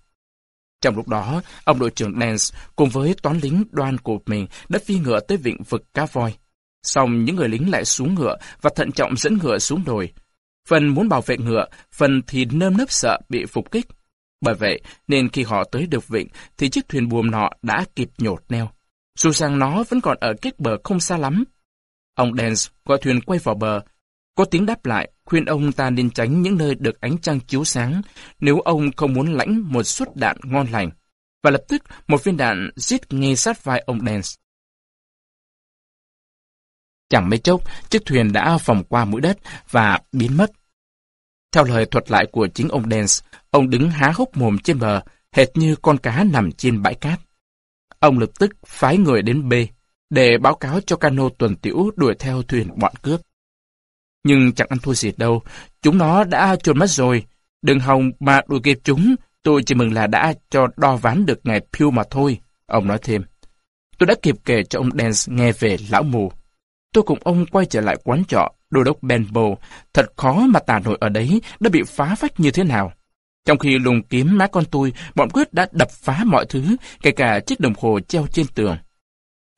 Trong lúc đó, ông đội trưởng Nance cùng với toán lính đoan của mình đã phi ngựa tới vịnh vực cá voi. Xong những người lính lại xuống ngựa và thận trọng dẫn ngựa xuống đồi. Phần muốn bảo vệ ngựa, phần thì nơm nớp sợ bị phục kích. Bởi vậy, nên khi họ tới được vịnh, thì chiếc thuyền buồm nọ đã kịp nhột neo. Dù rằng nó vẫn còn ở cách bờ không xa lắm. Ông Dance gọi thuyền quay vào bờ. Có tiếng đáp lại, khuyên ông ta nên tránh những nơi được ánh trăng chiếu sáng, nếu ông không muốn lãnh một suất đạn ngon lành. Và lập tức, một viên đạn giết ngay sát vai ông Dance. Chẳng mấy chốc, chiếc thuyền đã vòng qua mũi đất và biến mất. Theo lời thuật lại của chính ông Dance, ông đứng há hốc mồm trên bờ, hệt như con cá nằm trên bãi cát. Ông lập tức phái người đến B, để báo cáo cho cano tuần tiểu đuổi theo thuyền bọn cướp. Nhưng chẳng ăn thua gì đâu, chúng nó đã trốn mất rồi. Đừng hòng mà đuổi kịp chúng, tôi chỉ mừng là đã cho đo ván được ngày Pew mà thôi, ông nói thêm. Tôi đã kịp kể cho ông Dance nghe về lão mù. Tôi cùng ông quay trở lại quán trọ, đô đốc Benbow. Thật khó mà tả nổi ở đấy đã bị phá vách như thế nào. Trong khi lùng kiếm má con tôi, bọn quyết đã đập phá mọi thứ, kể cả chiếc đồng hồ treo trên tường.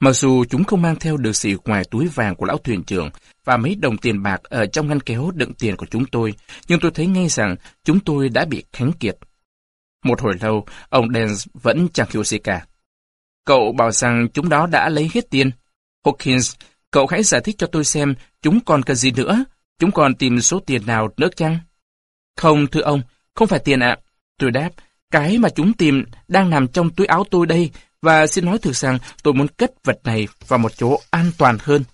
Mặc dù chúng không mang theo được gì ngoài túi vàng của lão thuyền trưởng và mấy đồng tiền bạc ở trong ngăn kéo đựng tiền của chúng tôi, nhưng tôi thấy ngay rằng chúng tôi đã bị khánh kiệt. Một hồi lâu, ông Dance vẫn chẳng hiểu gì cả. Cậu bảo rằng chúng đó đã lấy hết tiền. Hawkins, cậu hãy giải thích cho tôi xem chúng còn cần gì nữa. Chúng còn tìm số tiền nào nữa chăng? Không, thưa ông, không phải tiền ạ. Tôi đáp, cái mà chúng tìm đang nằm trong túi áo tôi đây, và xin nói thực rằng tôi muốn cất vật này vào một chỗ an toàn hơn.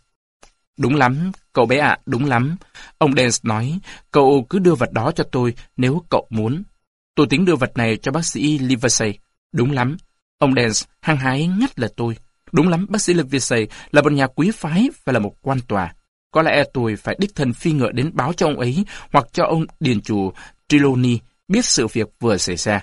Đúng lắm, cậu bé ạ, đúng lắm. Ông Dance nói, cậu cứ đưa vật đó cho tôi nếu cậu muốn. Tôi tính đưa vật này cho bác sĩ Livesey. Đúng lắm. Ông Dance hăng hái ngắt lời tôi. Đúng lắm, bác sĩ Livesey là một nhà quý phái và là một quan tòa. Có lẽ tôi phải đích thân phi ngựa đến báo cho ông ấy hoặc cho ông điền chủ Triloni biết sự việc vừa xảy ra.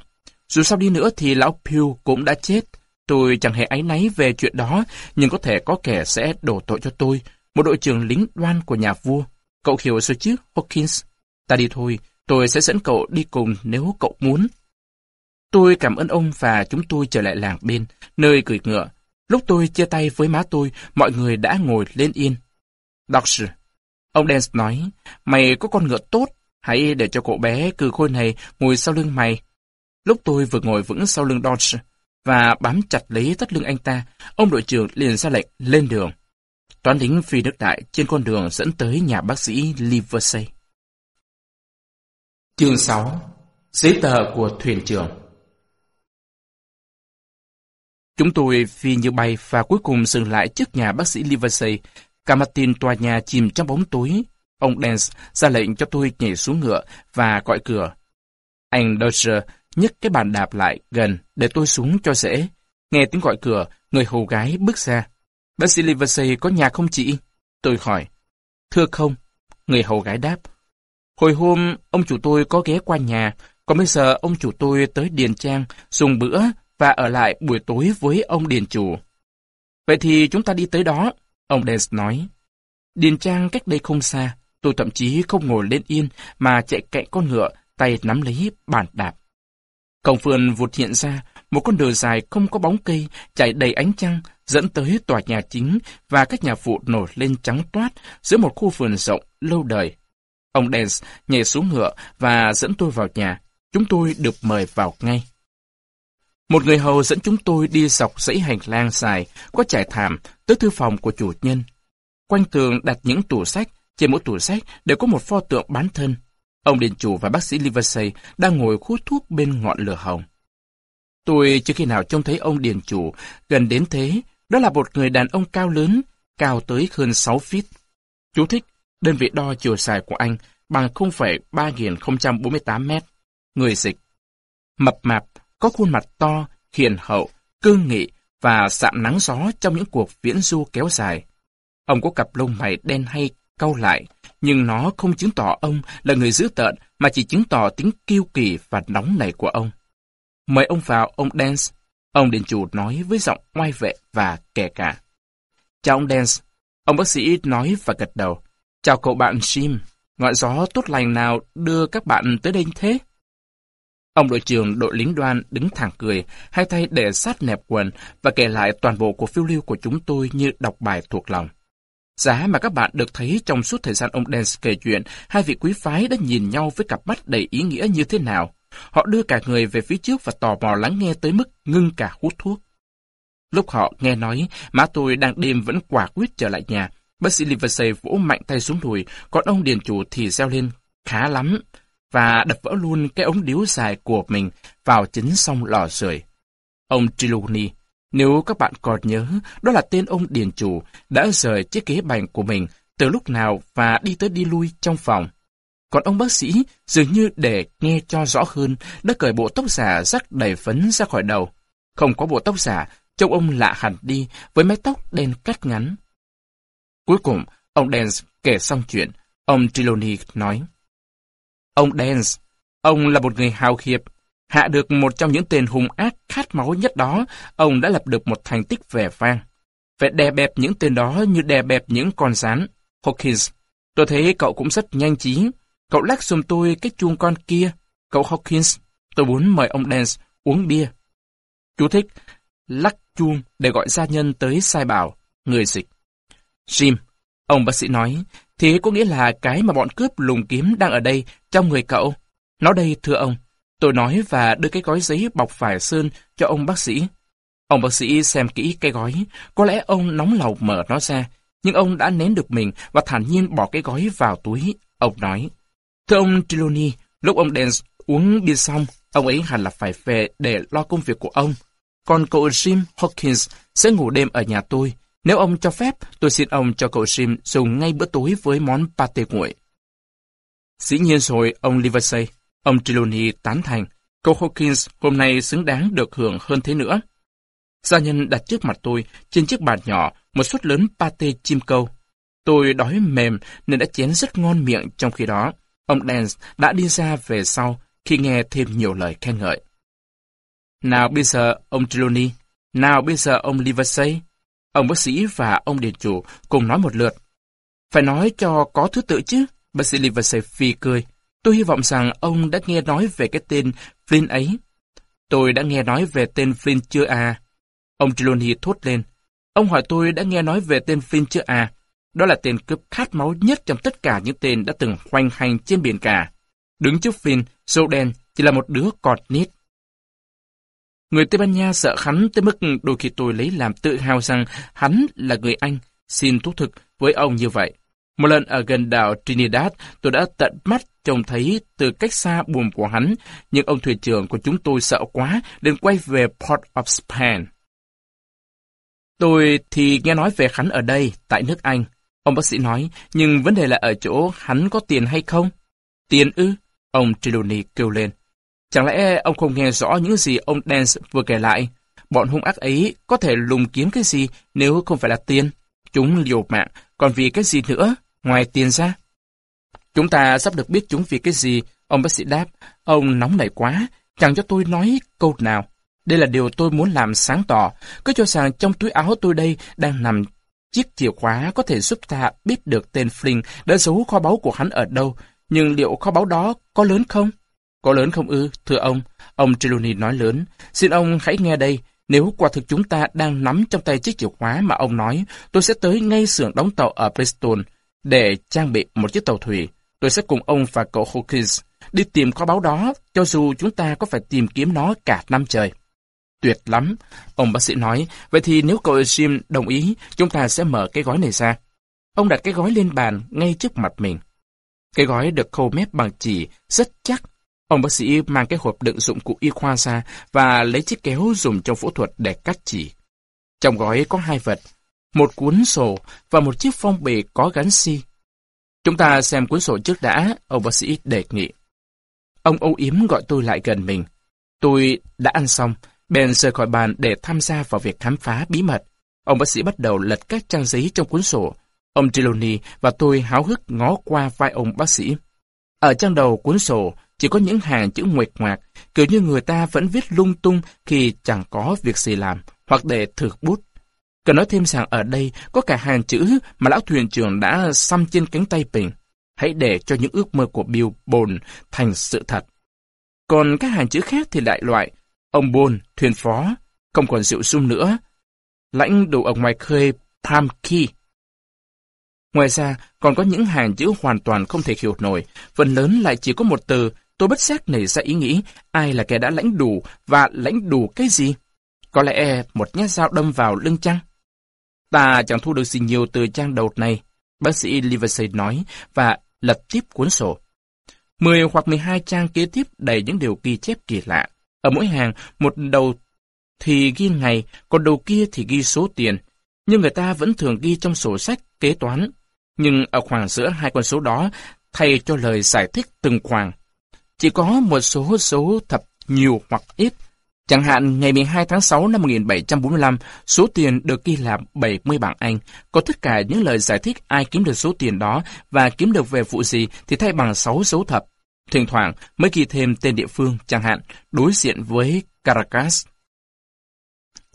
Dù sao đi nữa thì lão Pew cũng đã chết. Tôi chẳng hề áy náy về chuyện đó, nhưng có thể có kẻ sẽ đổ tội cho tôi, một đội trưởng lính đoan của nhà vua. Cậu hiểu rồi chứ, Hawkins? Ta đi thôi, tôi sẽ dẫn cậu đi cùng nếu cậu muốn. Tôi cảm ơn ông và chúng tôi trở lại làng bên, nơi cười ngựa. Lúc tôi chia tay với má tôi, mọi người đã ngồi lên yên. Doctor, ông Dance nói, mày có con ngựa tốt, hãy để cho cậu bé cừ khôi này ngồi sau lưng mày. Lúc tôi vừa ngồi vững sau lưng Dodge và bám chặt lấy thắt lưng anh ta, ông đội trưởng liền ra lệnh lên đường. Toán lính phi nước đại trên con đường dẫn tới nhà bác sĩ Livesey. Chương 6 Giấy tờ của thuyền trưởng Chúng tôi phi như bay và cuối cùng dừng lại trước nhà bác sĩ Livesey. Cả Martin tòa nhà chìm trong bóng tối. Ông Dance ra lệnh cho tôi nhảy xuống ngựa và gọi cửa. Anh Dodger nhấc cái bàn đạp lại gần để tôi xuống cho dễ. Nghe tiếng gọi cửa, người hầu gái bước ra. Bác sĩ Livesey có nhà không chị? Tôi hỏi. Thưa không. Người hầu gái đáp. Hồi hôm, ông chủ tôi có ghé qua nhà, còn bây giờ ông chủ tôi tới Điền Trang, dùng bữa và ở lại buổi tối với ông Điền chủ. Vậy thì chúng ta đi tới đó, ông Dance nói. Điền Trang cách đây không xa, tôi thậm chí không ngồi lên yên mà chạy cạnh con ngựa, tay nắm lấy bàn đạp. Cổng vườn vụt hiện ra, một con đường dài không có bóng cây, chạy đầy ánh trăng, dẫn tới tòa nhà chính và các nhà phụ nổi lên trắng toát giữa một khu vườn rộng, lâu đời. Ông Dance nhảy xuống ngựa và dẫn tôi vào nhà. Chúng tôi được mời vào ngay. Một người hầu dẫn chúng tôi đi dọc dãy hành lang dài, có trải thảm, tới thư phòng của chủ nhân. Quanh tường đặt những tủ sách, trên mỗi tủ sách đều có một pho tượng bán thân. Ông điện chủ và bác sĩ Livesey đang ngồi hút thuốc bên ngọn lửa hồng. Tôi chưa khi nào trông thấy ông điền chủ gần đến thế. Đó là một người đàn ông cao lớn, cao tới hơn 6 feet. Chú thích, đơn vị đo chiều dài của anh bằng 0,3048 mét. Người dịch. Mập mạp, có khuôn mặt to, hiền hậu, cương nghị và sạm nắng gió trong những cuộc viễn du kéo dài. Ông có cặp lông mày đen hay cau lại, nhưng nó không chứng tỏ ông là người dữ tợn mà chỉ chứng tỏ tính kiêu kỳ và nóng nảy của ông. Mời ông vào, ông Dance. Ông điện chủ nói với giọng oai vệ và kẻ cả. Chào ông Dance. Ông bác sĩ nói và gật đầu. Chào cậu bạn Jim. Ngọn gió tốt lành nào đưa các bạn tới đây thế? Ông đội trưởng đội lính đoan đứng thẳng cười, hai tay để sát nẹp quần và kể lại toàn bộ cuộc phiêu lưu của chúng tôi như đọc bài thuộc lòng. Giá mà các bạn được thấy trong suốt thời gian ông Dance kể chuyện, hai vị quý phái đã nhìn nhau với cặp mắt đầy ý nghĩa như thế nào. Họ đưa cả người về phía trước và tò mò lắng nghe tới mức ngưng cả hút thuốc. Lúc họ nghe nói, má tôi đang đêm vẫn quả quyết trở lại nhà. Bác sĩ Livesey vỗ mạnh tay xuống đùi, còn ông điền chủ thì reo lên, khá lắm, và đập vỡ luôn cái ống điếu dài của mình vào chính sông lò sưởi. Ông Trelawney, nếu các bạn còn nhớ, đó là tên ông điền chủ đã rời chiếc ghế bành của mình từ lúc nào và đi tới đi lui trong phòng. Còn ông bác sĩ, dường như để nghe cho rõ hơn, đã cởi bộ tóc giả rắc đầy phấn ra khỏi đầu. Không có bộ tóc giả, trông ông lạ hẳn đi với mái tóc đen cắt ngắn. Cuối cùng, ông Dance kể xong chuyện, ông Trelawney nói. Ông Dance, ông là một người hào hiệp. Hạ được một trong những tên hung ác khát máu nhất đó, ông đã lập được một thành tích vẻ vang. Phải đè bẹp những tên đó như đè bẹp những con rắn. Hawkins, tôi thấy cậu cũng rất nhanh trí. Cậu lắc giùm tôi cái chuông con kia. Cậu Hawkins, tôi muốn mời ông Dance uống bia. Chú thích, lắc chuông để gọi gia nhân tới sai bảo, người dịch. Jim, ông bác sĩ nói, thế có nghĩa là cái mà bọn cướp lùng kiếm đang ở đây, trong người cậu. Nó đây, thưa ông. Tôi nói và đưa cái gói giấy bọc vải sơn cho ông bác sĩ. Ông bác sĩ xem kỹ cái gói, có lẽ ông nóng lòng mở nó ra, nhưng ông đã nén được mình và thản nhiên bỏ cái gói vào túi. Ông nói, Thưa ông Trelawney, lúc ông Dance uống bia xong, ông ấy hẳn là phải về để lo công việc của ông. Còn cậu Jim Hawkins sẽ ngủ đêm ở nhà tôi. Nếu ông cho phép, tôi xin ông cho cậu Jim dùng ngay bữa tối với món pate nguội. Dĩ nhiên rồi, ông Livesey. Ông Trelawney tán thành. cô Hawkins hôm nay xứng đáng được hưởng hơn thế nữa. Gia nhân đặt trước mặt tôi, trên chiếc bàn nhỏ, một suất lớn pate chim câu. Tôi đói mềm nên đã chén rất ngon miệng trong khi đó. Ông Dance đã đi ra về sau khi nghe thêm nhiều lời khen ngợi. Nào bây giờ ông Trelawney, nào bây giờ ông Livesey, ông bác sĩ và ông điện chủ cùng nói một lượt. Phải nói cho có thứ tự chứ, bác sĩ Livesey phi cười. Tôi hy vọng rằng ông đã nghe nói về cái tên Flynn ấy. Tôi đã nghe nói về tên Flynn chưa à? Ông Trelawney thốt lên. Ông hỏi tôi đã nghe nói về tên Flynn chưa à? Đó là tên cướp khát máu nhất trong tất cả những tên đã từng hoành hành trên biển cả. Đứng trước Flynn, sâu đen chỉ là một đứa cọt nít. Người Tây Ban Nha sợ hắn tới mức đôi khi tôi lấy làm tự hào rằng hắn là người Anh, xin thú thực với ông như vậy. Một lần ở gần đảo Trinidad, tôi đã tận mắt trông thấy từ cách xa buồm của hắn, nhưng ông thuyền trưởng của chúng tôi sợ quá nên quay về Port of Spain. Tôi thì nghe nói về hắn ở đây, tại nước Anh. Ông bác sĩ nói, nhưng vấn đề là ở chỗ hắn có tiền hay không? Tiền ư? Ông Trelawney kêu lên. Chẳng lẽ ông không nghe rõ những gì ông Dance vừa kể lại? Bọn hung ác ấy có thể lùng kiếm cái gì nếu không phải là tiền? Chúng liều mạng, còn vì cái gì nữa, ngoài tiền ra? Chúng ta sắp được biết chúng vì cái gì, ông bác sĩ đáp. Ông nóng nảy quá, chẳng cho tôi nói câu nào. Đây là điều tôi muốn làm sáng tỏ. Cứ cho rằng trong túi áo tôi đây đang nằm chiếc chìa khóa có thể giúp ta biết được tên Flynn đã giấu kho báu của hắn ở đâu. Nhưng liệu kho báu đó có lớn không? Có lớn không ư, thưa ông? Ông Trelawney nói lớn. Xin ông hãy nghe đây, nếu quả thực chúng ta đang nắm trong tay chiếc chìa khóa mà ông nói, tôi sẽ tới ngay xưởng đóng tàu ở bristol để trang bị một chiếc tàu thủy. Tôi sẽ cùng ông và cậu Hawkins đi tìm kho báu đó, cho dù chúng ta có phải tìm kiếm nó cả năm trời. Tuyệt lắm, ông bác sĩ nói. Vậy thì nếu cậu Jim đồng ý, chúng ta sẽ mở cái gói này ra. Ông đặt cái gói lên bàn ngay trước mặt mình. Cái gói được khâu mép bằng chỉ, rất chắc. Ông bác sĩ mang cái hộp đựng dụng cụ y khoa ra và lấy chiếc kéo dùng trong phẫu thuật để cắt chỉ. Trong gói có hai vật, một cuốn sổ và một chiếc phong bì có gắn xi. Chúng ta xem cuốn sổ trước đã, ông bác sĩ đề nghị. Ông âu yếm gọi tôi lại gần mình. Tôi đã ăn xong, bèn rời khỏi bàn để tham gia vào việc khám phá bí mật. Ông bác sĩ bắt đầu lật các trang giấy trong cuốn sổ. Ông Trelawney và tôi háo hức ngó qua vai ông bác sĩ. Ở trang đầu cuốn sổ chỉ có những hàng chữ nguệch ngoạc, kiểu như người ta vẫn viết lung tung khi chẳng có việc gì làm, hoặc để thử bút. Cần nói thêm rằng ở đây có cả hàng chữ mà lão thuyền trưởng đã xăm trên cánh tay mình. Hãy để cho những ước mơ của Bill Bone thành sự thật. Còn các hàng chữ khác thì đại loại, ông Bone, thuyền phó, không còn rượu sung nữa. Lãnh đủ ở ngoài khơi Palm Key. Ngoài ra, còn có những hàng chữ hoàn toàn không thể hiểu nổi, phần lớn lại chỉ có một từ, tôi bất giác nảy ra ý nghĩ, ai là kẻ đã lãnh đủ và lãnh đủ cái gì? Có lẽ một nhát dao đâm vào lưng chăng? Ta chẳng thu được gì nhiều từ trang đầu này, bác sĩ Livesey nói, và lật tiếp cuốn sổ. Mười hoặc mười hai trang kế tiếp đầy những điều ghi chép kỳ lạ. Ở mỗi hàng, một đầu thì ghi ngày, còn đầu kia thì ghi số tiền. Nhưng người ta vẫn thường ghi trong sổ sách kế toán. Nhưng ở khoảng giữa hai con số đó, thay cho lời giải thích từng khoảng. Chỉ có một số số thập nhiều hoặc ít, Chẳng hạn, ngày 12 tháng 6 năm 1745, số tiền được ghi là 70 bảng Anh. Có tất cả những lời giải thích ai kiếm được số tiền đó và kiếm được về vụ gì thì thay bằng 6 dấu thập. Thỉnh thoảng mới ghi thêm tên địa phương, chẳng hạn, đối diện với Caracas.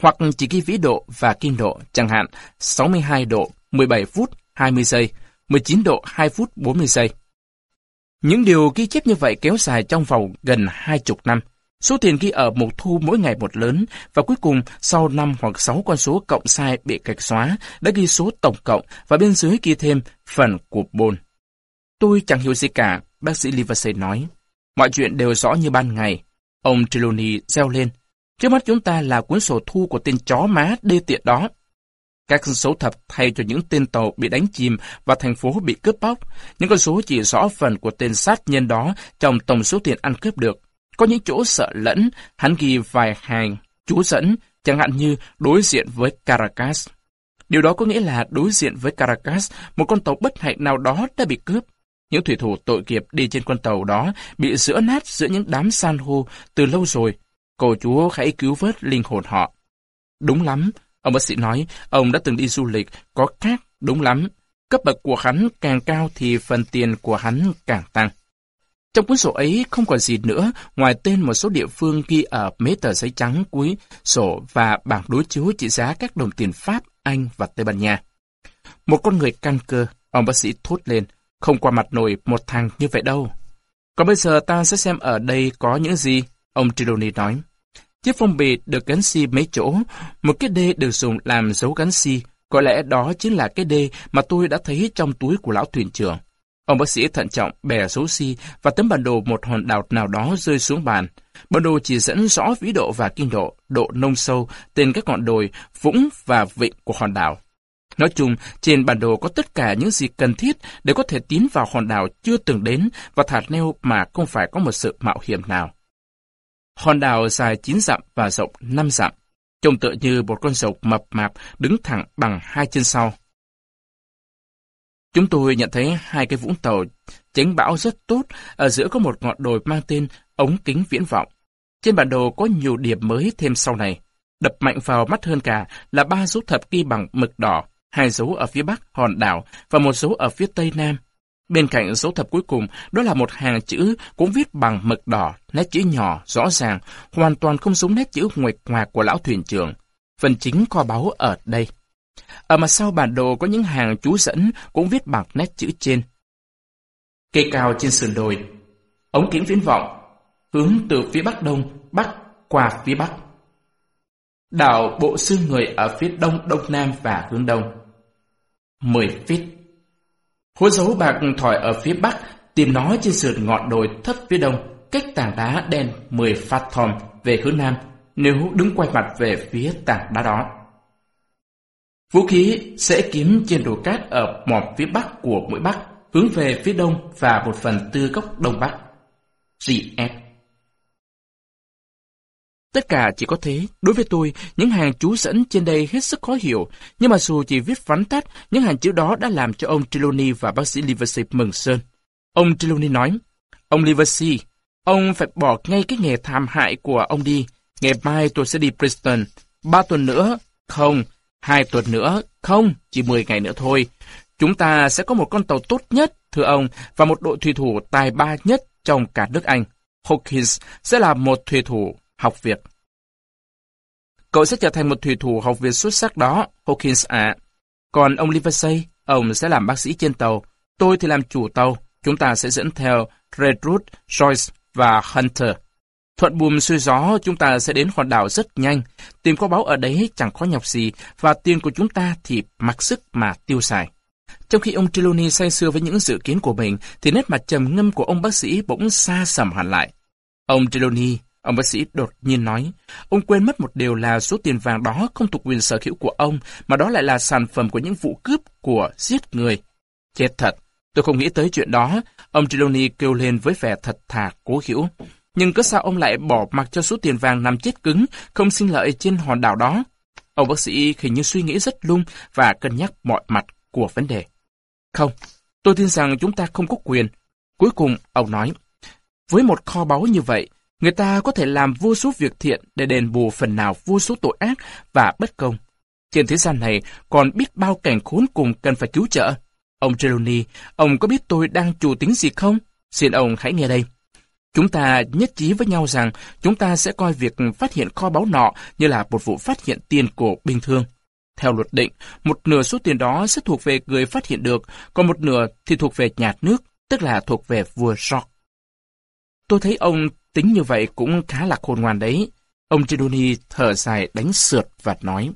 Hoặc chỉ ghi vĩ độ và kim độ, chẳng hạn 62 độ, 17 phút, 20 giây, 19 độ, 2 phút, 40 giây. Những điều ghi chép như vậy kéo dài trong vòng gần hai chục năm. Số tiền ghi ở mục thu mỗi ngày một lớn, và cuối cùng sau 5 hoặc 6 con số cộng sai bị gạch xóa, đã ghi số tổng cộng và bên dưới ghi thêm phần của bồn. Tôi chẳng hiểu gì cả, bác sĩ Livesey nói. Mọi chuyện đều rõ như ban ngày. Ông Trelawney reo lên. Trước mắt chúng ta là cuốn sổ thu của tên chó má đê tiện đó. Các số thập thay cho những tên tàu bị đánh chìm và thành phố bị cướp bóc. Những con số chỉ rõ phần của tên sát nhân đó trong tổng số tiền ăn cướp được. Có những chỗ sợ lẫn, hắn ghi vài hàng, chú dẫn, chẳng hạn như đối diện với Caracas. Điều đó có nghĩa là đối diện với Caracas, một con tàu bất hạnh nào đó đã bị cướp. Những thủy thủ tội nghiệp đi trên con tàu đó bị giữa nát giữa những đám san hô từ lâu rồi. Cầu Chúa hãy cứu vớt linh hồn họ. Đúng lắm, ông bác sĩ nói, ông đã từng đi du lịch, có khác, đúng lắm. Cấp bậc của hắn càng cao thì phần tiền của hắn càng tăng. Trong cuốn sổ ấy không còn gì nữa ngoài tên một số địa phương ghi ở mấy tờ giấy trắng cuối sổ và bảng đối chiếu trị giá các đồng tiền Pháp, Anh và Tây Ban Nha. Một con người căn cơ, ông bác sĩ thốt lên, không qua mặt nổi một thằng như vậy đâu. Còn bây giờ ta sẽ xem ở đây có những gì, ông Trelawney nói. Chiếc phong bì được gắn xi mấy chỗ, một cái đê được dùng làm dấu gắn xi, có lẽ đó chính là cái đê mà tôi đã thấy trong túi của lão thuyền trưởng. Ông bác sĩ thận trọng bè số si và tấm bản đồ một hòn đảo nào đó rơi xuống bàn. Bản đồ chỉ dẫn rõ vĩ độ và kinh độ, độ nông sâu, tên các ngọn đồi, vũng và vịnh của hòn đảo. Nói chung, trên bản đồ có tất cả những gì cần thiết để có thể tiến vào hòn đảo chưa từng đến và thả neo mà không phải có một sự mạo hiểm nào. Hòn đảo dài 9 dặm và rộng 5 dặm, trông tựa như một con rồng mập mạp đứng thẳng bằng hai chân sau. Chúng tôi nhận thấy hai cái vũng tàu tránh bão rất tốt, ở giữa có một ngọn đồi mang tên ống kính viễn vọng. Trên bản đồ có nhiều điểm mới thêm sau này. Đập mạnh vào mắt hơn cả là ba dấu thập ghi bằng mực đỏ, hai dấu ở phía bắc hòn đảo và một dấu ở phía tây nam. Bên cạnh dấu thập cuối cùng, đó là một hàng chữ cũng viết bằng mực đỏ, nét chữ nhỏ, rõ ràng, hoàn toàn không giống nét chữ nguệch ngoạc của lão thuyền trưởng. Phần chính kho báu ở đây. À, ở mặt sau bản đồ có những hàng chú dẫn cũng viết bằng nét chữ trên. Cây cao trên sườn đồi, ống kính viễn vọng, hướng từ phía bắc đông, bắc qua phía bắc. Đảo bộ xương người ở phía đông, đông nam và hướng đông. 10 feet. Hố dấu bạc thỏi ở phía bắc, tìm nó trên sườn ngọn đồi thấp phía đông, cách tảng đá đen 10 phát thòm về hướng nam, nếu đứng quay mặt về phía tảng đá đó. Vũ khí sẽ kiếm trên đồi cát ở mỏm phía bắc của mũi bắc, hướng về phía đông và một phần tư góc đông bắc. GF Tất cả chỉ có thế. Đối với tôi, những hàng chú dẫn trên đây hết sức khó hiểu. Nhưng mà dù chỉ viết vắn tắt, những hàng chữ đó đã làm cho ông Trelawney và bác sĩ Livesey mừng sơn. Ông Trelawney nói, Ông Livesey, ông phải bỏ ngay cái nghề tham hại của ông đi. Ngày mai tôi sẽ đi Princeton. Ba tuần nữa? Không. Hai tuần nữa? Không. Chỉ mười ngày nữa thôi. Chúng ta sẽ có một con tàu tốt nhất, thưa ông, và một đội thủy thủ tài ba nhất trong cả nước Anh. Hawkins sẽ là một thủy thủ học việc. Cậu sẽ trở thành một thủy thủ học việc xuất sắc đó, Hawkins ạ. Còn ông Livesey, ông sẽ làm bác sĩ trên tàu. Tôi thì làm chủ tàu. Chúng ta sẽ dẫn theo Redwood, Joyce và Hunter. Thuận buồm xuôi gió, chúng ta sẽ đến hòn đảo rất nhanh. Tìm kho báu ở đấy chẳng khó nhọc gì, và tiền của chúng ta thì mặc sức mà tiêu xài. Trong khi ông Trelawney say sưa với những dự kiến của mình, thì nét mặt trầm ngâm của ông bác sĩ bỗng xa sầm hẳn lại. Ông Trelawney, ông bác sĩ đột nhiên nói, ông quên mất một điều là số tiền vàng đó không thuộc quyền sở hữu của ông, mà đó lại là sản phẩm của những vụ cướp của giết người. Chết thật, tôi không nghĩ tới chuyện đó, ông Trelawney kêu lên với vẻ thật thà cố hiểu. Nhưng cớ sao ông lại bỏ mặc cho số tiền vàng nằm chết cứng, không sinh lợi trên hòn đảo đó? Ông bác sĩ hình như suy nghĩ rất lung và cân nhắc mọi mặt của vấn đề. Không, tôi tin rằng chúng ta không có quyền. Cuối cùng, ông nói, với một kho báu như vậy, người ta có thể làm vô số việc thiện để đền bù phần nào vô số tội ác và bất công. Trên thế gian này còn biết bao cảnh khốn cùng cần phải cứu trợ. Ông Trelawney, ông có biết tôi đang chủ tính gì không? Xin ông hãy nghe đây. Chúng ta nhất trí với nhau rằng chúng ta sẽ coi việc phát hiện kho báu nọ như là một vụ phát hiện tiền cổ bình thường. Theo luật định, một nửa số tiền đó sẽ thuộc về người phát hiện được, còn một nửa thì thuộc về nhà nước, tức là thuộc về vua George. Tôi thấy ông tính như vậy cũng khá là khôn ngoan đấy. Ông Trelawney thở dài đánh sượt và nói.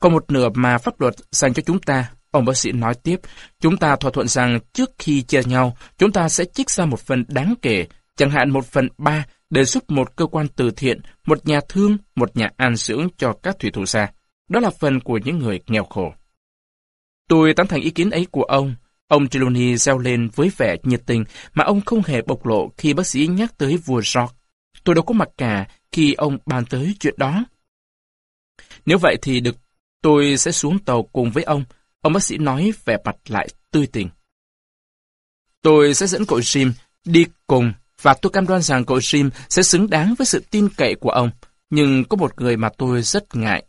Còn một nửa mà pháp luật dành cho chúng ta, ông bác sĩ nói tiếp, chúng ta thỏa thuận rằng trước khi chia nhau, chúng ta sẽ trích ra một phần đáng kể, chẳng hạn một phần ba để giúp một cơ quan từ thiện, một nhà thương, một nhà an dưỡng cho các thủy thủ xa. Đó là phần của những người nghèo khổ. Tôi tán thành ý kiến ấy của ông. Ông Trelawney reo lên với vẻ nhiệt tình mà ông không hề bộc lộ khi bác sĩ nhắc tới vua George. Tôi đâu có mặt cả khi ông bàn tới chuyện đó. Nếu vậy thì được, tôi sẽ xuống tàu cùng với ông. Ông bác sĩ nói vẻ mặt lại tươi tỉnh. Tôi sẽ dẫn cậu Jim đi cùng và tôi cam đoan rằng cậu Jim sẽ xứng đáng với sự tin cậy của ông. Nhưng có một người mà tôi rất ngại.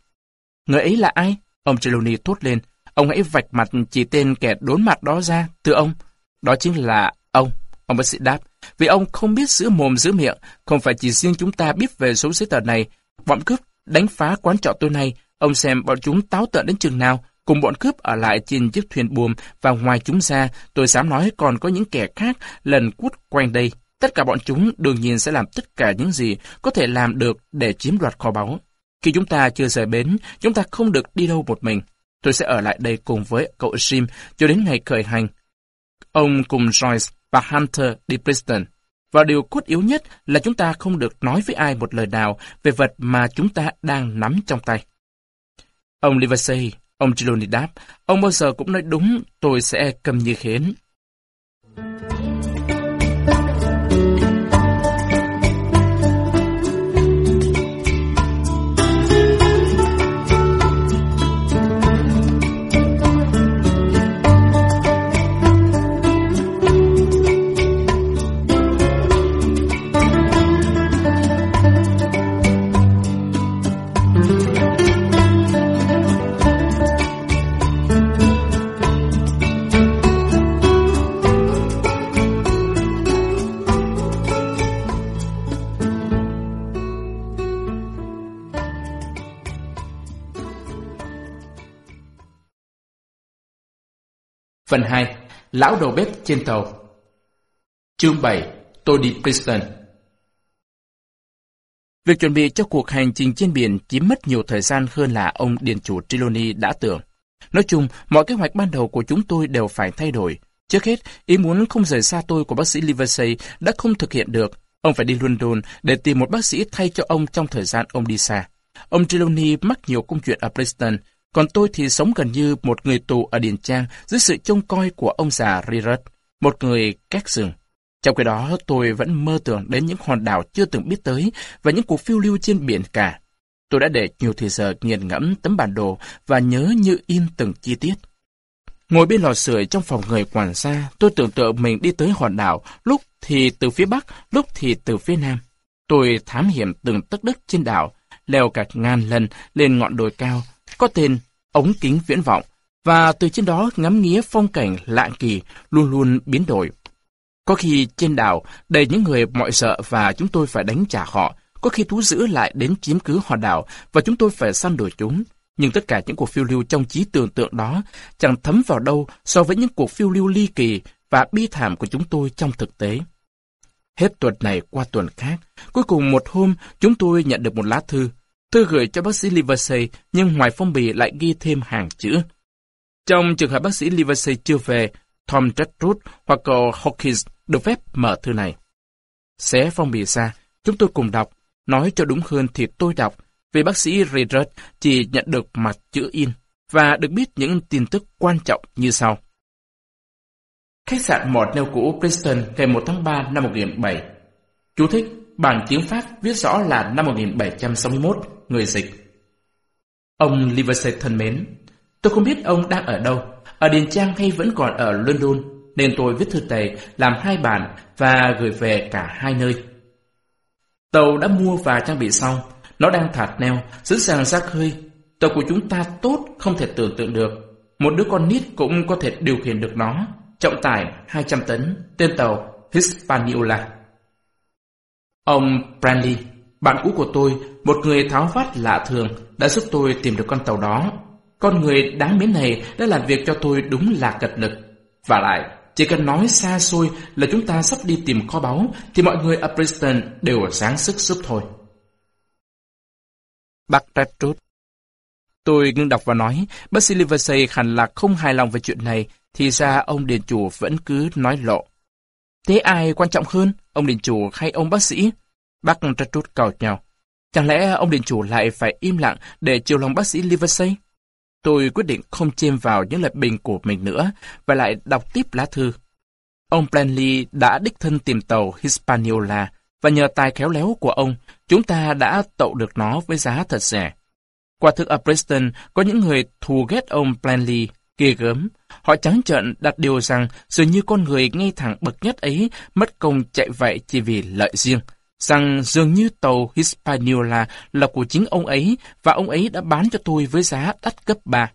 Người ấy là ai? Ông Trelawney thốt lên. Ông hãy vạch mặt chỉ tên kẻ đốn mặt đó ra, thưa ông. Đó chính là ông. Ông bác sĩ đáp. Vì ông không biết giữ mồm giữ miệng, không phải chỉ riêng chúng ta biết về số giấy tờ này. Bọn cướp đánh phá quán trọ tôi này, ông xem bọn chúng táo tợn đến chừng nào. Cùng bọn cướp ở lại trên chiếc thuyền buồm và ngoài chúng ra, tôi dám nói còn có những kẻ khác lần quất quanh đây. Tất cả bọn chúng đương nhiên sẽ làm tất cả những gì có thể làm được để chiếm đoạt kho báu. Khi chúng ta chưa rời bến, chúng ta không được đi đâu một mình. Tôi sẽ ở lại đây cùng với cậu Jim cho đến ngày khởi hành. Ông cùng Joyce và Hunter đi Princeton. Và điều cốt yếu nhất là chúng ta không được nói với ai một lời nào về vật mà chúng ta đang nắm trong tay. Ông Livesey, ông Trelawney đáp, ông bao giờ cũng nói đúng, tôi sẽ cầm như khến. Phần 2. Lão đầu bếp trên tàu Chương 7. Tôi đi Princeton Việc chuẩn bị cho cuộc hành trình trên biển chiếm mất nhiều thời gian hơn là ông Điền chủ Triloni đã tưởng. Nói chung, mọi kế hoạch ban đầu của chúng tôi đều phải thay đổi. Trước hết, ý muốn không rời xa tôi của bác sĩ Livesey đã không thực hiện được. Ông phải đi London để tìm một bác sĩ thay cho ông trong thời gian ông đi xa. Ông Trelawney mắc nhiều công chuyện ở Preston, còn tôi thì sống gần như một người tù ở Điền Trang dưới sự trông coi của ông già Rirat, một người cát rừng. Trong khi đó, tôi vẫn mơ tưởng đến những hòn đảo chưa từng biết tới và những cuộc phiêu lưu trên biển cả. Tôi đã để nhiều thời giờ nghiền ngẫm tấm bản đồ và nhớ như in từng chi tiết. Ngồi bên lò sưởi trong phòng người quản gia, tôi tưởng tượng mình đi tới hòn đảo, lúc thì từ phía bắc, lúc thì từ phía nam. Tôi thám hiểm từng tấc đất trên đảo, leo cả ngàn lần lên ngọn đồi cao, có tên ống kính viễn vọng, và từ trên đó ngắm nghía phong cảnh lạ kỳ luôn luôn biến đổi. Có khi trên đảo đầy những người mọi sợ và chúng tôi phải đánh trả họ, có khi thú dữ lại đến chiếm cứ hòn đảo và chúng tôi phải săn đuổi chúng. Nhưng tất cả những cuộc phiêu lưu trong trí tưởng tượng đó chẳng thấm vào đâu so với những cuộc phiêu lưu ly kỳ và bi thảm của chúng tôi trong thực tế. Hết tuần này qua tuần khác, cuối cùng một hôm chúng tôi nhận được một lá thư. Thư gửi cho bác sĩ Livesey nhưng ngoài phong bì lại ghi thêm hàng chữ. Trong trường hợp bác sĩ Livesey chưa về, Tom Treadroot hoặc Hawkins được phép mở thư này. Xé phong bì ra, chúng tôi cùng đọc. Nói cho đúng hơn thì tôi đọc, vì bác sĩ Redruth chỉ nhận được mặt chữ in và được biết những tin tức quan trọng như sau. Khách sạn Mọt neo cũ Preston ngày 1 tháng 3 năm 1007. Chú thích, bản tiếng Pháp viết rõ là năm 1761, người dịch. Ông Livesey thân mến, tôi không biết ông đang ở đâu, ở Điền Trang hay vẫn còn ở London, nên tôi viết thư tề làm hai bản và gửi về cả hai nơi. Tàu đã mua và trang bị xong, nó đang thạt neo, sẵn sàng ra khơi. Tàu của chúng ta tốt không thể tưởng tượng được. Một đứa con nít cũng có thể điều khiển được nó. Trọng tải 200 tấn, tên tàu Hispaniola. Ông Branley, bạn cũ của tôi, một người tháo vát lạ thường, đã giúp tôi tìm được con tàu đó. Con người đáng mến này đã làm việc cho tôi đúng là cật lực. Và lại, chỉ cần nói xa xôi là chúng ta sắp đi tìm kho báu, thì mọi người ở Preston đều sáng sức giúp thôi. Bác Redwood Tôi ngưng đọc và nói, bác sĩ Livesey hẳn là không hài lòng về chuyện này, thì ra ông điền chủ vẫn cứ nói lộ. Thế ai quan trọng hơn, ông điền chủ hay ông bác sĩ? Bác Redwood cầu nhau. Chẳng lẽ ông Điện chủ lại phải im lặng để chiều lòng bác sĩ Livesey? Tôi quyết định không chêm vào những lời bình của mình nữa và lại đọc tiếp lá thư. Ông Planley đã đích thân tìm tàu Hispaniola và nhờ tài khéo léo của ông, chúng ta đã tậu được nó với giá thật rẻ. Quả thực ở Preston có những người thù ghét ông Planley, ghê gớm. Họ trắng trợn đặt điều rằng dường như con người ngay thẳng bậc nhất ấy mất công chạy vậy chỉ vì lợi riêng rằng dường như tàu Hispaniola là của chính ông ấy và ông ấy đã bán cho tôi với giá đắt gấp ba.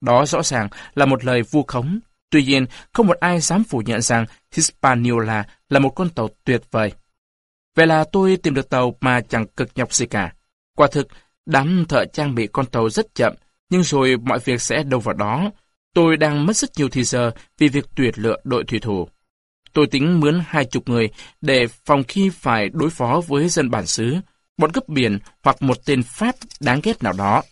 Đó rõ ràng là một lời vu khống. Tuy nhiên, không một ai dám phủ nhận rằng Hispaniola là một con tàu tuyệt vời. Vậy là tôi tìm được tàu mà chẳng cực nhọc gì cả. Quả thực, đám thợ trang bị con tàu rất chậm, nhưng rồi mọi việc sẽ đâu vào đó. Tôi đang mất rất nhiều thời giờ vì việc tuyệt lựa đội thủy thủ. Tôi tính mướn hai chục người để phòng khi phải đối phó với dân bản xứ, bọn cướp biển hoặc một tên Pháp đáng ghét nào đó.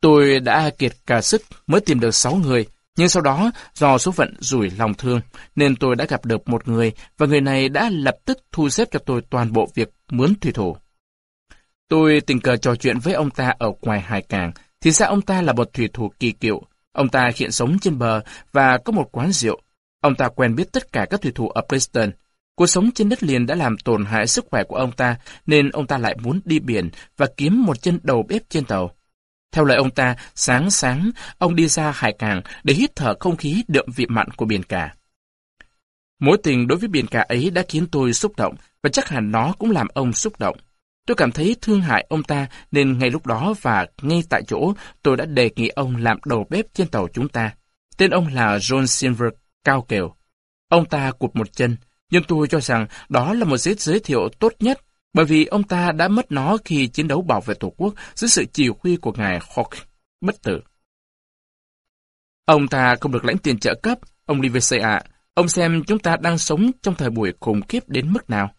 Tôi đã kiệt cả sức mới tìm được sáu người, nhưng sau đó do số phận rủi lòng thương nên tôi đã gặp được một người và người này đã lập tức thu xếp cho tôi toàn bộ việc mướn thủy thủ. Tôi tình cờ trò chuyện với ông ta ở ngoài hải cảng, thì ra ông ta là một thủy thủ kỳ cựu. Ông ta hiện sống trên bờ và có một quán rượu. Ông ta quen biết tất cả các thủy thủ ở Preston. Cuộc sống trên đất liền đã làm tổn hại sức khỏe của ông ta, nên ông ta lại muốn đi biển và kiếm một chân đầu bếp trên tàu. Theo lời ông ta, sáng sáng, ông đi ra hải cảng để hít thở không khí đượm vị mặn của biển cả. Mối tình đối với biển cả ấy đã khiến tôi xúc động, và chắc hẳn nó cũng làm ông xúc động. Tôi cảm thấy thương hại ông ta, nên ngay lúc đó và ngay tại chỗ, tôi đã đề nghị ông làm đầu bếp trên tàu chúng ta. Tên ông là John Silver cao kiều, Ông ta cụt một chân, nhưng tôi cho rằng đó là một giết giới thiệu tốt nhất, bởi vì ông ta đã mất nó khi chiến đấu bảo vệ Tổ quốc dưới sự chỉ huy của ngài Hawk, bất tử. Ông ta không được lãnh tiền trợ cấp, ông Livesey ạ. Ông xem chúng ta đang sống trong thời buổi khủng khiếp đến mức nào.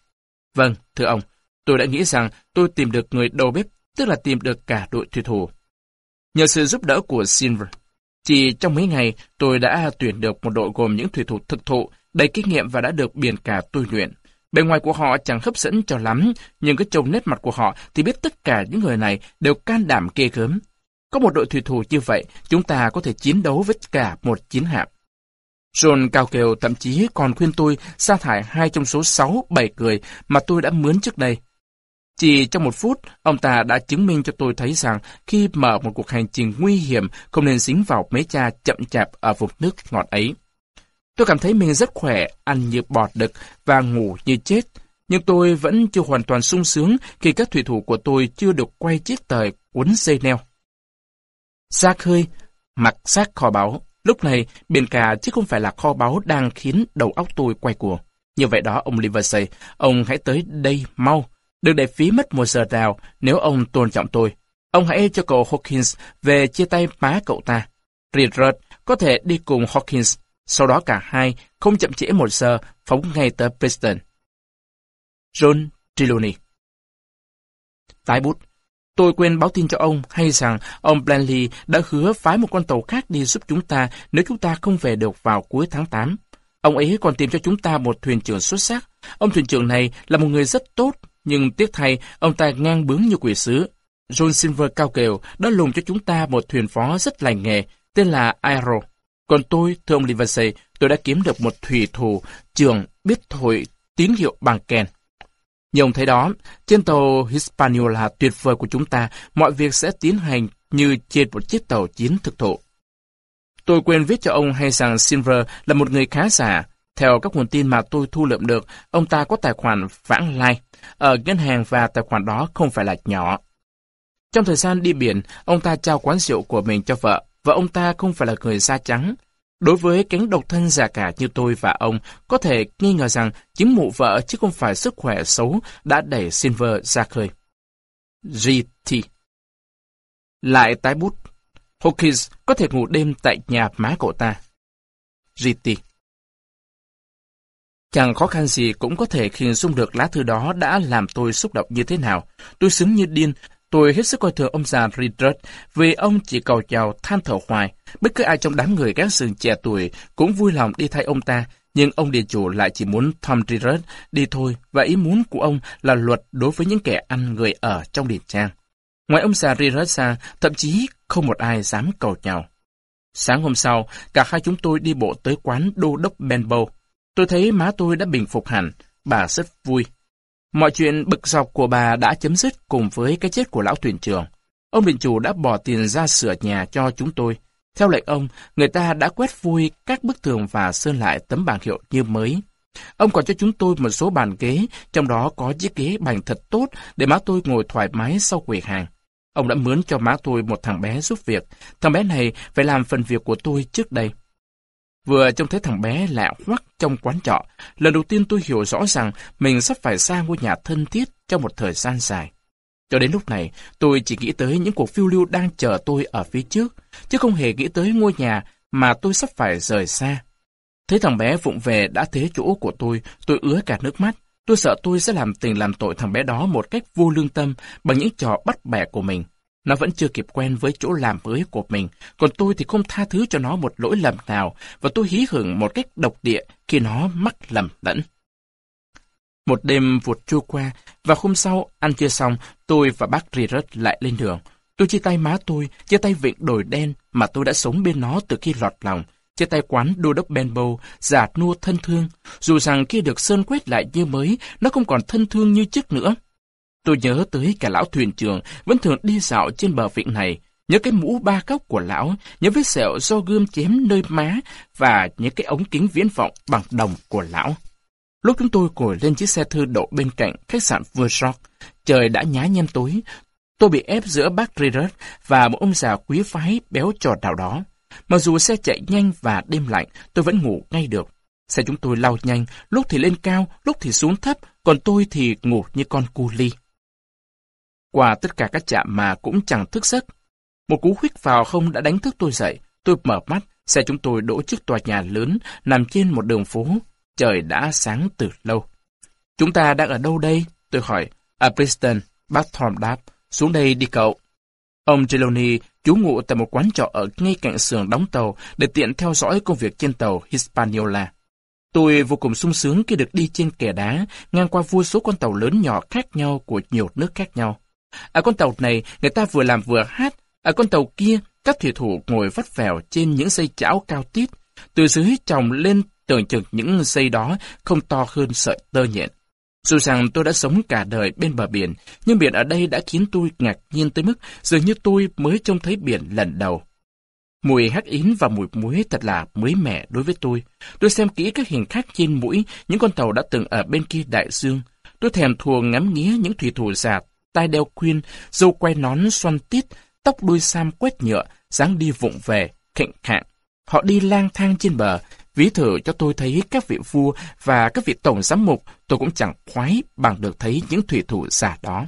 Vâng, thưa ông, Tôi đã nghĩ rằng tôi tìm được người đầu bếp, tức là tìm được cả đội thủy thủ. Nhờ sự giúp đỡ của Silver, chỉ trong mấy ngày tôi đã tuyển được một đội gồm những thủy thủ thực thụ, đầy kinh nghiệm và đã được biển cả tôi luyện. Bề ngoài của họ chẳng hấp dẫn cho lắm, nhưng cái trông nét mặt của họ thì biết tất cả những người này đều can đảm kê gớm. Có một đội thủy thủ như vậy, chúng ta có thể chiến đấu với cả một chiến hạm. John cao kiều thậm chí còn khuyên tôi sa thải hai trong số sáu, bảy người mà tôi đã mướn trước đây. Chỉ trong một phút, ông ta đã chứng minh cho tôi thấy rằng khi mở một cuộc hành trình nguy hiểm không nên dính vào mấy cha chậm chạp ở vùng nước ngọt ấy. Tôi cảm thấy mình rất khỏe, ăn như bọt đực và ngủ như chết. Nhưng tôi vẫn chưa hoàn toàn sung sướng khi các thủy thủ của tôi chưa được quay chiếc tời cuốn dây neo. Xác hơi, mặc xác kho báu. Lúc này, biển cả chứ không phải là kho báu đang khiến đầu óc tôi quay cuồng. Như vậy đó, ông Liversay, ông hãy tới đây mau. Đừng để phí mất một giờ nào nếu ông tôn trọng tôi. Ông hãy cho cậu Hawkins về chia tay má cậu ta. Richard có thể đi cùng Hawkins sau đó cả hai, không chậm trễ một giờ, phóng ngay tới Princeton. John Trelawney Tái bút Tôi quên báo tin cho ông hay rằng ông Blanley đã hứa phái một con tàu khác đi giúp chúng ta nếu chúng ta không về được vào cuối tháng 8. Ông ấy còn tìm cho chúng ta một thuyền trưởng xuất sắc. Ông thuyền trưởng này là một người rất tốt, nhưng tiếc thay, ông ta ngang bướng như quỷ sứ. John Silver cao kèo đã lùng cho chúng ta một thuyền phó rất lành nghề, tên là Aero. Còn tôi, thưa ông Livesey, tôi đã kiếm được một thủy thủ trường biết thổi tín hiệu bằng kèn. Như ông thấy đó, trên tàu Hispaniola tuyệt vời của chúng ta, mọi việc sẽ tiến hành như trên một chiếc tàu chiến thực thụ. Tôi quên viết cho ông hay rằng Silver là một người khá giả. Theo các nguồn tin mà tôi thu lượm được, ông ta có tài khoản vãng lai ở ngân hàng và tài khoản đó không phải là nhỏ. Trong thời gian đi biển, ông ta trao quán rượu của mình cho vợ, và ông ta không phải là người da trắng. Đối với cánh độc thân già cả như tôi và ông, có thể nghi ngờ rằng chính mụ vợ chứ không phải sức khỏe xấu đã đẩy Silver ra khơi. G.T. Lại tái bút. Hawkins có thể ngủ đêm tại nhà má cậu ta. G.T. Chẳng khó khăn gì cũng có thể hình dung được lá thư đó đã làm tôi xúc động như thế nào. Tôi xứng như điên Tôi hết sức coi thường ông già Richard vì ông chỉ cầu chào than thở hoài. Bất cứ ai trong đám người gác sừng trẻ tuổi cũng vui lòng đi thay ông ta, nhưng ông địa chủ lại chỉ muốn Tom Richard đi thôi và ý muốn của ông là luật đối với những kẻ ăn người ở trong điện trang. Ngoài ông già Richard ra, thậm chí không một ai dám cầu chào. Sáng hôm sau, cả hai chúng tôi đi bộ tới quán đô đốc Benbow. Tôi thấy má tôi đã bình phục hẳn, bà rất vui. Mọi chuyện bực dọc của bà đã chấm dứt cùng với cái chết của lão thuyền trưởng. Ông định chủ đã bỏ tiền ra sửa nhà cho chúng tôi. Theo lệnh ông, người ta đã quét vui các bức tường và sơn lại tấm bảng hiệu như mới. Ông còn cho chúng tôi một số bàn ghế, trong đó có chiếc ghế bành thật tốt để má tôi ngồi thoải mái sau quầy hàng. Ông đã mướn cho má tôi một thằng bé giúp việc. Thằng bé này phải làm phần việc của tôi trước đây. Vừa trông thấy thằng bé lạ hoắc trong quán trọ, lần đầu tiên tôi hiểu rõ rằng mình sắp phải xa ngôi nhà thân thiết trong một thời gian dài. Cho đến lúc này, tôi chỉ nghĩ tới những cuộc phiêu lưu đang chờ tôi ở phía trước, chứ không hề nghĩ tới ngôi nhà mà tôi sắp phải rời xa. Thấy thằng bé vụng về đã thế chỗ của tôi, tôi ứa cả nước mắt. Tôi sợ tôi sẽ làm tình làm tội thằng bé đó một cách vô lương tâm bằng những trò bắt bẻ của mình. Nó vẫn chưa kịp quen với chỗ làm mới của mình, còn tôi thì không tha thứ cho nó một lỗi lầm nào, và tôi hí hưởng một cách độc địa khi nó mắc lầm lẫn. Một đêm vụt trôi qua, và hôm sau, ăn chưa xong, tôi và bác Rirut lại lên đường. Tôi chia tay má tôi, chia tay vịnh đồi đen mà tôi đã sống bên nó từ khi lọt lòng, chia tay quán đô đốc Benbow, giả nua thân thương, dù rằng khi được sơn quét lại như mới, nó không còn thân thương như trước nữa. Tôi nhớ tới cả lão thuyền trưởng vẫn thường đi dạo trên bờ vịnh này, nhớ cái mũ ba góc của lão, nhớ vết sẹo do gươm chém nơi má và nhớ cái ống kính viễn vọng bằng đồng của lão. Lúc chúng tôi ngồi lên chiếc xe thư đậu bên cạnh khách sạn Versailles, trời đã nhá nhem tối. Tôi bị ép giữa bác Rirut và một ông già quý phái béo tròn nào đó. Mặc dù xe chạy nhanh và đêm lạnh, tôi vẫn ngủ ngay được. Xe chúng tôi lao nhanh, lúc thì lên cao, lúc thì xuống thấp, còn tôi thì ngủ như con cu ly. Qua tất cả các chạm mà cũng chẳng thức giấc. Một cú khuyết vào không đã đánh thức tôi dậy. Tôi mở mắt, xe chúng tôi đỗ trước tòa nhà lớn nằm trên một đường phố. Trời đã sáng từ lâu. Chúng ta đang ở đâu đây? Tôi hỏi. À, ở Princeton, bác Tom đáp, xuống đây đi cậu. Ông Trelawney trú ngụ tại một quán trọ ở ngay cạnh sườn đóng tàu để tiện theo dõi công việc trên tàu Hispaniola. Tôi vô cùng sung sướng khi được đi trên kè đá, ngang qua vô số con tàu lớn nhỏ khác nhau của nhiều nước khác nhau. Ở con tàu này, người ta vừa làm vừa hát. Ở con tàu kia, các thủy thủ ngồi vắt vẻo trên những dây chảo cao tít. Từ dưới trồng lên tưởng chừng những dây đó không to hơn sợi tơ nhện. Dù rằng tôi đã sống cả đời bên bờ biển, nhưng biển ở đây đã khiến tôi ngạc nhiên tới mức dường như tôi mới trông thấy biển lần đầu. Mùi hắc yến và mùi muối thật là mới mẻ đối với tôi. Tôi xem kỹ các hình khắc trên mũi những con tàu đã từng ở bên kia đại dương. Tôi thèm thuồng ngắm nghía những thủy thủ già, tai đeo khuyên, dâu quay nón xoăn tít, tóc đuôi sam quét nhựa, dáng đi vụng về, khệnh khạng. Họ đi lang thang trên bờ, ví thử cho tôi thấy các vị vua và các vị tổng giám mục, tôi cũng chẳng khoái bằng được thấy những thủy thủ già đó.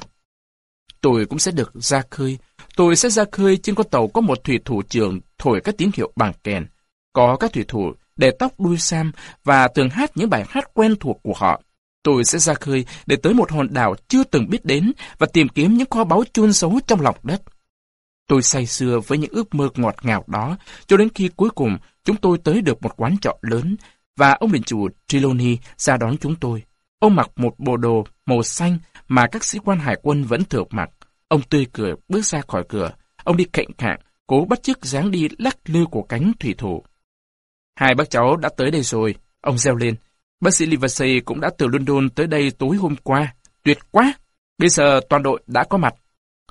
Tôi cũng sẽ được ra khơi, Tôi sẽ ra khơi trên con tàu có một thủy thủ trưởng thổi các tín hiệu bằng kèn. Có các thủy thủ để tóc đuôi sam và thường hát những bài hát quen thuộc của họ. Tôi sẽ ra khơi để tới một hòn đảo chưa từng biết đến và tìm kiếm những kho báu chôn xấu trong lòng đất. Tôi say sưa với những ước mơ ngọt ngào đó, cho đến khi cuối cùng chúng tôi tới được một quán trọ lớn, và ông đình chủ Triloni ra đón chúng tôi. Ông mặc một bộ đồ màu xanh mà các sĩ quan hải quân vẫn thường mặc. Ông tươi cười bước ra khỏi cửa. Ông đi cạnh cạng, cố bắt chước dáng đi lắc lư của cánh thủy thủ. Hai bác cháu đã tới đây rồi, ông reo lên. Bác sĩ Livesey cũng đã từ London tới đây tối hôm qua. Tuyệt quá! Bây giờ toàn đội đã có mặt.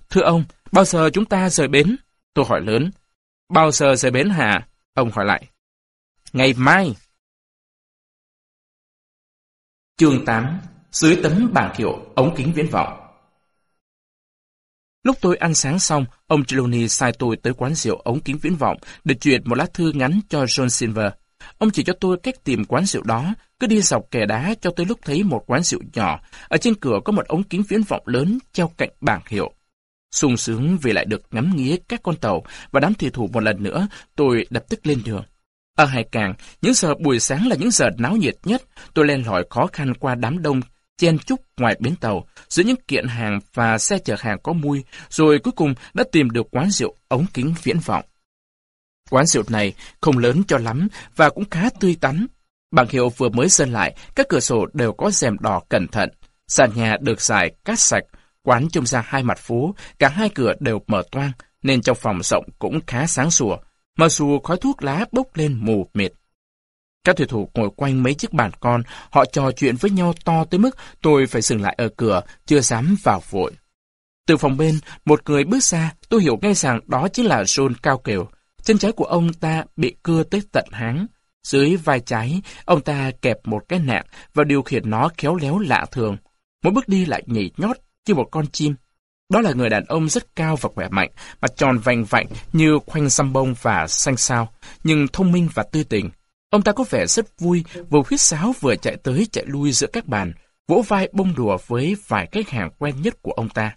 Thưa ông, bao giờ chúng ta rời bến? Tôi hỏi lớn. Bao giờ rời bến hả? Ông hỏi lại. Ngày mai. Chương 8 Dưới tấm bảng hiệu ống kính viễn vọng Lúc tôi ăn sáng xong, ông Trelawney sai tôi tới quán rượu ống kính viễn vọng để chuyển một lá thư ngắn cho John Silver. Ông chỉ cho tôi cách tìm quán rượu đó, cứ đi dọc kè đá cho tới lúc thấy một quán rượu nhỏ. Ở trên cửa có một ống kính viễn vọng lớn treo cạnh bảng hiệu. sung sướng vì lại được ngắm nghía các con tàu và đám thủy thủ một lần nữa, tôi lập tức lên đường. Ở Hải Càng, những giờ buổi sáng là những giờ náo nhiệt nhất, tôi len lỏi khó khăn qua đám đông chen chúc ngoài bến tàu, giữa những kiện hàng và xe chở hàng có mui, rồi cuối cùng đã tìm được quán rượu ống kính viễn vọng. Quán rượu này không lớn cho lắm và cũng khá tươi tắn. Bảng hiệu vừa mới sơn lại, các cửa sổ đều có rèm đỏ cẩn thận. Sàn nhà được giải cát sạch, quán trông ra hai mặt phố, cả hai cửa đều mở toang, nên trong phòng rộng cũng khá sáng sủa. Mặc dù khói thuốc lá bốc lên mù mịt. Các thủy thủ ngồi quanh mấy chiếc bàn con, họ trò chuyện với nhau to tới mức tôi phải dừng lại ở cửa, chưa dám vào vội. Từ phòng bên, một người bước ra, tôi hiểu ngay rằng đó chính là John Cao Kiều. Chân trái của ông ta bị cưa tới tận háng. Dưới vai trái, ông ta kẹp một cái nạn và điều khiển nó khéo léo lạ thường. Mỗi bước đi lại nhảy nhót như một con chim. Đó là người đàn ông rất cao và khỏe mạnh, mặt tròn vành vạnh như khoanh xăm bông và xanh sao, nhưng thông minh và tươi tình. Ông ta có vẻ rất vui, vừa huyết sáo vừa chạy tới chạy lui giữa các bàn, vỗ vai bông đùa với vài khách hàng quen nhất của ông ta.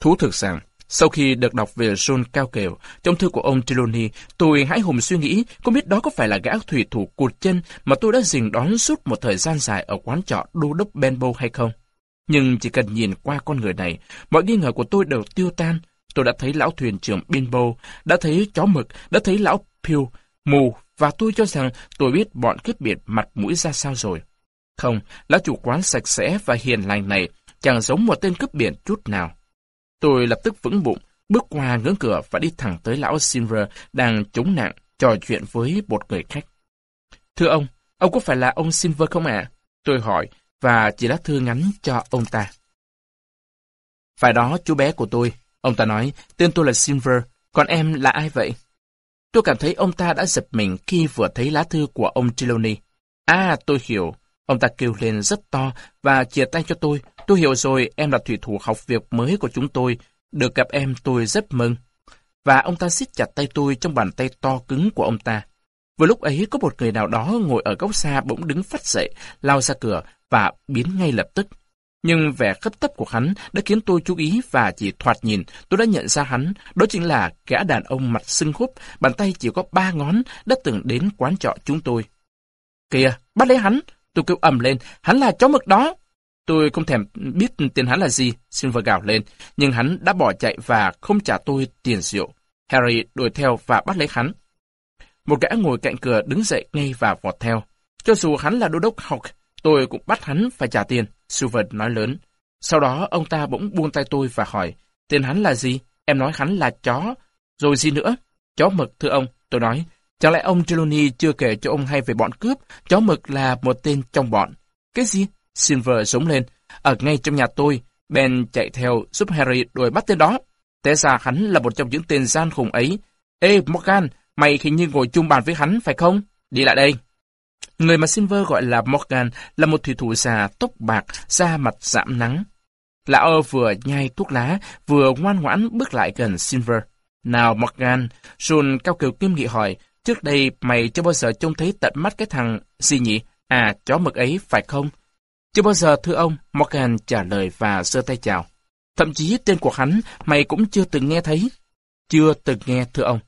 Thú thực rằng, sau khi được đọc về John Cao Kiều, trong thư của ông Trelawney, tôi hãy hùng suy nghĩ không biết đó có phải là gã thủy thủ cụt chân mà tôi đã dình đón suốt một thời gian dài ở quán trọ đô đốc Benbow hay không. Nhưng chỉ cần nhìn qua con người này, mọi nghi ngờ của tôi đều tiêu tan. Tôi đã thấy lão thuyền trưởng Benbow, đã thấy chó mực, đã thấy lão Pew, mù và tôi cho rằng tôi biết bọn cướp biển mặt mũi ra sao rồi. Không, lão chủ quán sạch sẽ và hiền lành này chẳng giống một tên cướp biển chút nào. Tôi lập tức vững bụng, bước qua ngưỡng cửa và đi thẳng tới lão Silver đang chống nạn, trò chuyện với một người khách. Thưa ông, ông có phải là ông Silver không ạ? Tôi hỏi và chỉ lá thư ngắn cho ông ta. Phải đó, chú bé của tôi. Ông ta nói, tên tôi là Silver, còn em là ai vậy? Tôi cảm thấy ông ta đã giật mình khi vừa thấy lá thư của ông Trelawney. À, tôi hiểu. Ông ta kêu lên rất to và chia tay cho tôi. Tôi hiểu rồi, em là thủy thủ học việc mới của chúng tôi. Được gặp em tôi rất mừng. Và ông ta siết chặt tay tôi trong bàn tay to cứng của ông ta. Vừa lúc ấy có một người nào đó ngồi ở góc xa bỗng đứng phát dậy, lao ra cửa và biến ngay lập tức. Nhưng vẻ khấp tấp của hắn đã khiến tôi chú ý và chỉ thoạt nhìn tôi đã nhận ra hắn, đó chính là gã đàn ông mặt sưng húp, bàn tay chỉ có ba ngón đã từng đến quán trọ chúng tôi. Kìa, bắt lấy hắn! Tôi kêu ầm lên, hắn là chó mực đó! Tôi không thèm biết tiền hắn là gì, Silver gào lên, nhưng hắn đã bỏ chạy và không trả tôi tiền rượu. Harry đuổi theo và bắt lấy hắn. Một gã ngồi cạnh cửa đứng dậy ngay và vọt theo. Cho dù hắn là đô đốc học, tôi cũng bắt hắn phải trả tiền, Silver nói lớn. Sau đó ông ta bỗng buông tay tôi và hỏi, tiền hắn là gì? Em nói hắn là chó. Rồi gì nữa? Chó mực, thưa ông. Tôi nói, chẳng lẽ ông Trelawney chưa kể cho ông hay về bọn cướp? Chó mực là một tên trong bọn. Cái gì? Silver sống lên. Ở ngay trong nhà tôi, Ben chạy theo giúp Harry đuổi bắt tên đó. Té ra hắn là một trong những tên gian khủng ấy. Ê, Morgan, mày hình như ngồi chung bàn với hắn, phải không? Đi lại đây. Người mà Silver gọi là Morgan là một thủy thủ già tóc bạc, da mặt giảm nắng. Lão vừa nhai thuốc lá, vừa ngoan ngoãn bước lại gần Silver. Nào Morgan, John cao kiều kim nghị hỏi, trước đây mày chưa bao giờ trông thấy tận mắt cái thằng gì nhỉ? À, chó mực ấy, phải không? Chưa bao giờ thưa ông, Morgan trả lời và sơ tay chào. Thậm chí tên của hắn mày cũng chưa từng nghe thấy. Chưa từng nghe thưa ông.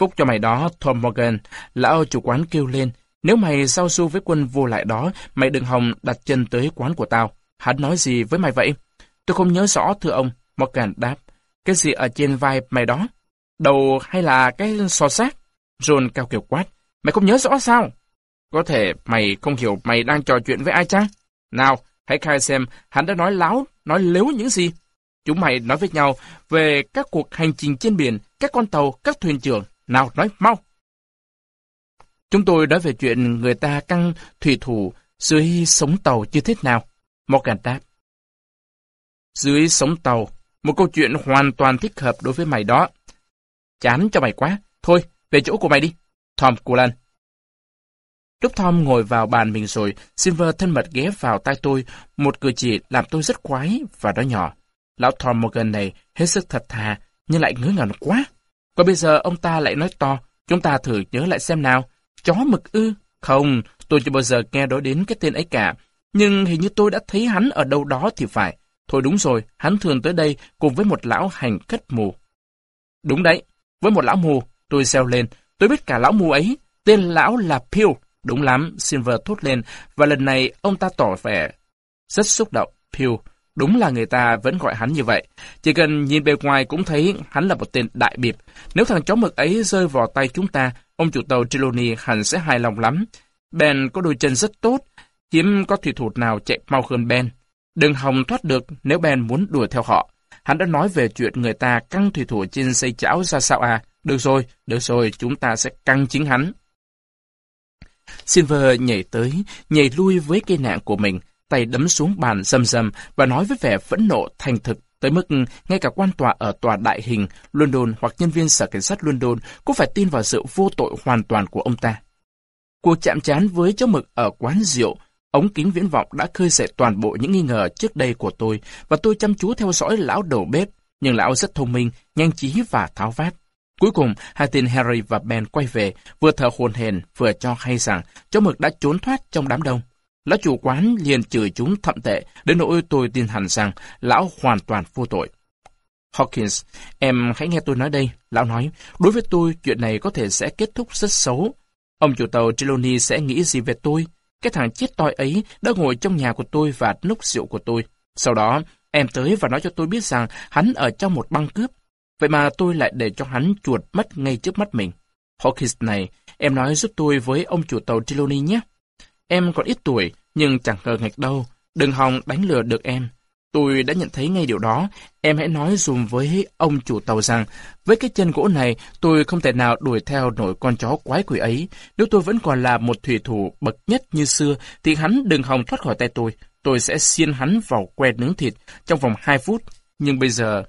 Phúc cho mày đó, Tom Morgan, lão chủ quán kêu lên, nếu mày giao du với quân vô lại đó, mày đừng hòng đặt chân tới quán của tao. Hắn nói gì với mày vậy? Tôi không nhớ rõ thưa ông, Morgan đáp. Cái gì ở trên vai mày đó? Đầu hay là cái sò xác? John cao kiểu quát. Mày không nhớ rõ sao? Có thể mày không hiểu mày đang trò chuyện với ai chăng? Nào, hãy khai xem hắn đã nói láo, nói lếu những gì. Chúng mày nói với nhau về các cuộc hành trình trên biển, các con tàu, các thuyền trưởng. Nào, nói mau. Chúng tôi nói về chuyện người ta căng thủy thủ dưới sống tàu như thế nào. Morgan đáp. Dưới sống tàu, một câu chuyện hoàn toàn thích hợp đối với mày đó. Chán cho mày quá. Thôi, về chỗ của mày đi. Tom Cullen. Lúc Tom ngồi vào bàn mình rồi, Silver thân mật ghé vào tay tôi, một cử chỉ làm tôi rất quái và đó nhỏ. Lão Tom Morgan này hết sức thật thà, nhưng lại ngớ ngẩn quá. Còn bây giờ ông ta lại nói to, chúng ta thử nhớ lại xem nào. Chó mực ư? Không, tôi chưa bao giờ nghe nói đến cái tên ấy cả. Nhưng hình như tôi đã thấy hắn ở đâu đó thì phải. Thôi đúng rồi, hắn thường tới đây cùng với một lão hành khất mù. Đúng đấy, với một lão mù, tôi xeo lên. Tôi biết cả lão mù ấy, tên lão là Pew. Đúng lắm, Silver thốt lên, và lần này ông ta tỏ vẻ rất xúc động. Pew, đúng là người ta vẫn gọi hắn như vậy. Chỉ cần nhìn bề ngoài cũng thấy hắn là một tên đại biệp. Nếu thằng chó mực ấy rơi vào tay chúng ta, ông chủ tàu Trelawney hẳn sẽ hài lòng lắm. Ben có đôi chân rất tốt, hiếm có thủy thủ nào chạy mau hơn Ben. Đừng hòng thoát được nếu Ben muốn đuổi theo họ. Hắn đã nói về chuyện người ta căng thủy thủ trên xây chảo ra sao à. Được rồi, được rồi, chúng ta sẽ căng chính hắn. Silver nhảy tới, nhảy lui với cây nạn của mình, tay đấm xuống bàn rầm rầm và nói với vẻ phẫn nộ thành thực tới mức ngay cả quan tòa ở tòa đại hình London hoặc nhân viên sở cảnh sát London cũng phải tin vào sự vô tội hoàn toàn của ông ta. Cuộc chạm trán với chó mực ở quán rượu, ống kính viễn vọng đã khơi dậy toàn bộ những nghi ngờ trước đây của tôi và tôi chăm chú theo dõi lão đầu bếp, nhưng lão rất thông minh, nhanh trí và tháo vát. Cuối cùng, hai tên Harry và Ben quay về, vừa thở hồn hển vừa cho hay rằng chó mực đã trốn thoát trong đám đông. Lão chủ quán liền chửi chúng thậm tệ, đến nỗi tôi tin hẳn rằng lão hoàn toàn vô tội. Hawkins, em hãy nghe tôi nói đây. Lão nói, đối với tôi, chuyện này có thể sẽ kết thúc rất xấu. Ông chủ tàu Trelawney sẽ nghĩ gì về tôi? Cái thằng chết toi ấy đã ngồi trong nhà của tôi và núp rượu của tôi. Sau đó, em tới và nói cho tôi biết rằng hắn ở trong một băng cướp. Vậy mà tôi lại để cho hắn chuột mất ngay trước mắt mình. Hawkins này, em nói giúp tôi với ông chủ tàu Trelawney nhé. Em còn ít tuổi, nhưng chẳng ngờ ngạch đâu. Đừng hòng đánh lừa được em. Tôi đã nhận thấy ngay điều đó. Em hãy nói dùm với ông chủ tàu rằng, với cái chân gỗ này, tôi không thể nào đuổi theo nổi con chó quái quỷ ấy. Nếu tôi vẫn còn là một thủy thủ bậc nhất như xưa, thì hắn đừng hòng thoát khỏi tay tôi. Tôi sẽ xiên hắn vào que nướng thịt trong vòng 2 phút. Nhưng bây giờ,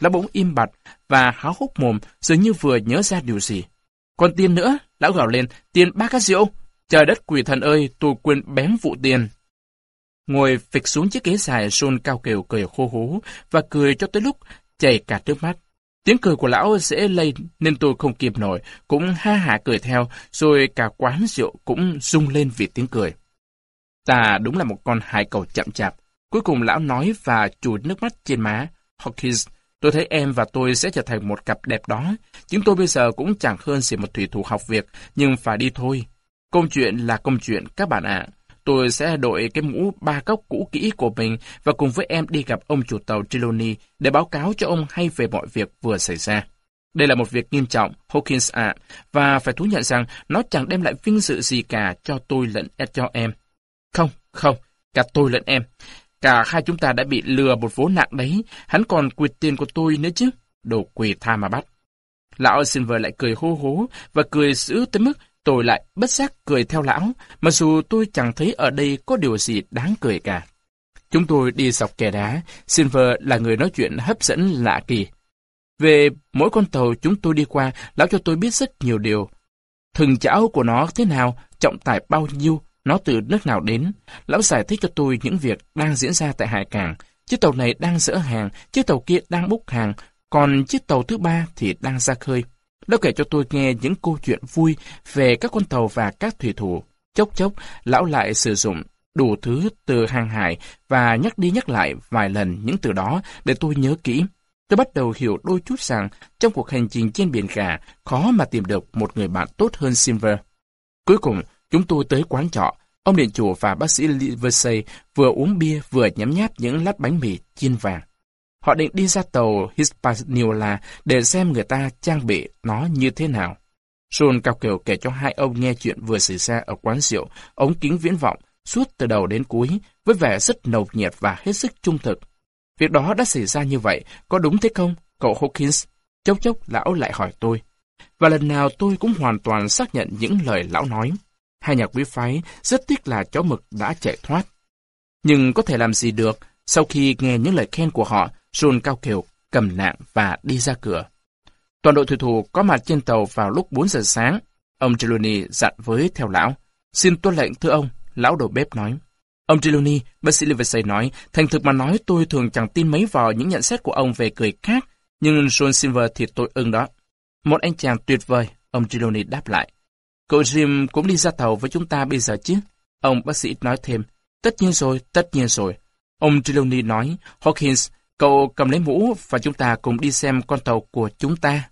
lão bỗng im bặt và háo hốc mồm, dường như vừa nhớ ra điều gì. Còn tiền nữa, lão gào lên, tiền ba cát rượu. Trời đất quỷ thần ơi, tôi quên bém vụ tiền. Ngồi phịch xuống chiếc ghế dài, John cao kiều cười khô hố và cười cho tới lúc chảy cả nước mắt. Tiếng cười của lão dễ lây nên tôi không kịp nổi, cũng ha hả cười theo, rồi cả quán rượu cũng rung lên vì tiếng cười. Ta đúng là một con hải cầu chậm chạp. Cuối cùng lão nói và chùi nước mắt trên má. Hawkins, tôi thấy em và tôi sẽ trở thành một cặp đẹp đó. Chúng tôi bây giờ cũng chẳng hơn gì một thủy thủ học việc, nhưng phải đi thôi. Công chuyện là công chuyện các bạn ạ. tôi sẽ đội cái mũ ba cốc cũ kỹ của mình và cùng với em đi gặp ông chủ tàu Trelawney để báo cáo cho ông hay về mọi việc vừa xảy ra. Đây là một việc nghiêm trọng, Hawkins ạ, và phải thú nhận rằng nó chẳng đem lại vinh dự gì cả cho tôi lẫn cho em. Không, không, cả tôi lẫn em. Cả hai chúng ta đã bị lừa một vố nặng đấy, hắn còn quyệt tiền của tôi nữa chứ. Đồ quỷ tha mà bắt. Lão Silver lại cười hô hố và cười dữ tới mức tôi lại bất giác cười theo lão, mặc dù tôi chẳng thấy ở đây có điều gì đáng cười cả. Chúng tôi đi dọc kè đá, Silver là người nói chuyện hấp dẫn lạ kỳ. Về mỗi con tàu chúng tôi đi qua, lão cho tôi biết rất nhiều điều. Thừng chảo của nó thế nào, trọng tải bao nhiêu, nó từ nước nào đến. Lão giải thích cho tôi những việc đang diễn ra tại hải cảng. Chiếc tàu này đang dỡ hàng, chiếc tàu kia đang bốc hàng, còn chiếc tàu thứ ba thì đang ra khơi. Lão kể cho tôi nghe những câu chuyện vui về các con tàu và các thủy thủ. Chốc chốc, lão lại sử dụng đủ thứ từ hàng hải và nhắc đi nhắc lại vài lần những từ đó để tôi nhớ kỹ. Tôi bắt đầu hiểu đôi chút rằng trong cuộc hành trình trên biển cả khó mà tìm được một người bạn tốt hơn Silver. Cuối cùng, chúng tôi tới quán trọ. Ông điện chủ và bác sĩ Livesey vừa uống bia vừa nhấm nháp những lát bánh mì chiên vàng. Họ định đi ra tàu Hispaniola để xem người ta trang bị nó như thế nào. John cao kiều kể cho hai ông nghe chuyện vừa xảy ra ở quán rượu, ống kính viễn vọng, suốt từ đầu đến cuối, với vẻ rất nồng nhiệt và hết sức trung thực. Việc đó đã xảy ra như vậy, có đúng thế không, cậu Hawkins? Chốc chốc lão lại hỏi tôi. Và lần nào tôi cũng hoàn toàn xác nhận những lời lão nói. Hai nhà quý phái rất tiếc là chó mực đã chạy thoát. Nhưng có thể làm gì được, sau khi nghe những lời khen của họ, John cao kiều, cầm nạn và đi ra cửa. Toàn đội thủy thủ có mặt trên tàu vào lúc 4 giờ sáng. Ông Trelawney dặn với theo lão. Xin tuân lệnh thưa ông, lão đầu bếp nói. Ông Trelawney, bác sĩ Livesey nói, thành thực mà nói tôi thường chẳng tin mấy vào những nhận xét của ông về cười khác, nhưng John Silver thì tôi ưng đó. Một anh chàng tuyệt vời, ông Trelawney đáp lại. Cậu Jim cũng đi ra tàu với chúng ta bây giờ chứ? Ông bác sĩ nói thêm. Tất nhiên rồi, tất nhiên rồi. Ông Trelawney nói, Hawkins, cậu cầm lấy mũ và chúng ta cùng đi xem con tàu của chúng ta.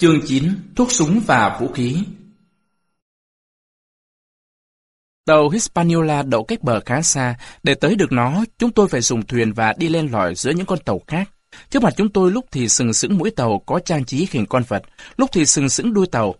Chương 9 Thuốc súng và vũ khí Tàu Hispaniola đậu cách bờ khá xa, để tới được nó, chúng tôi phải dùng thuyền và đi lên lỏi giữa những con tàu khác. Trước mặt chúng tôi lúc thì sừng sững mũi tàu có trang trí hình con vật, lúc thì sừng sững đuôi tàu.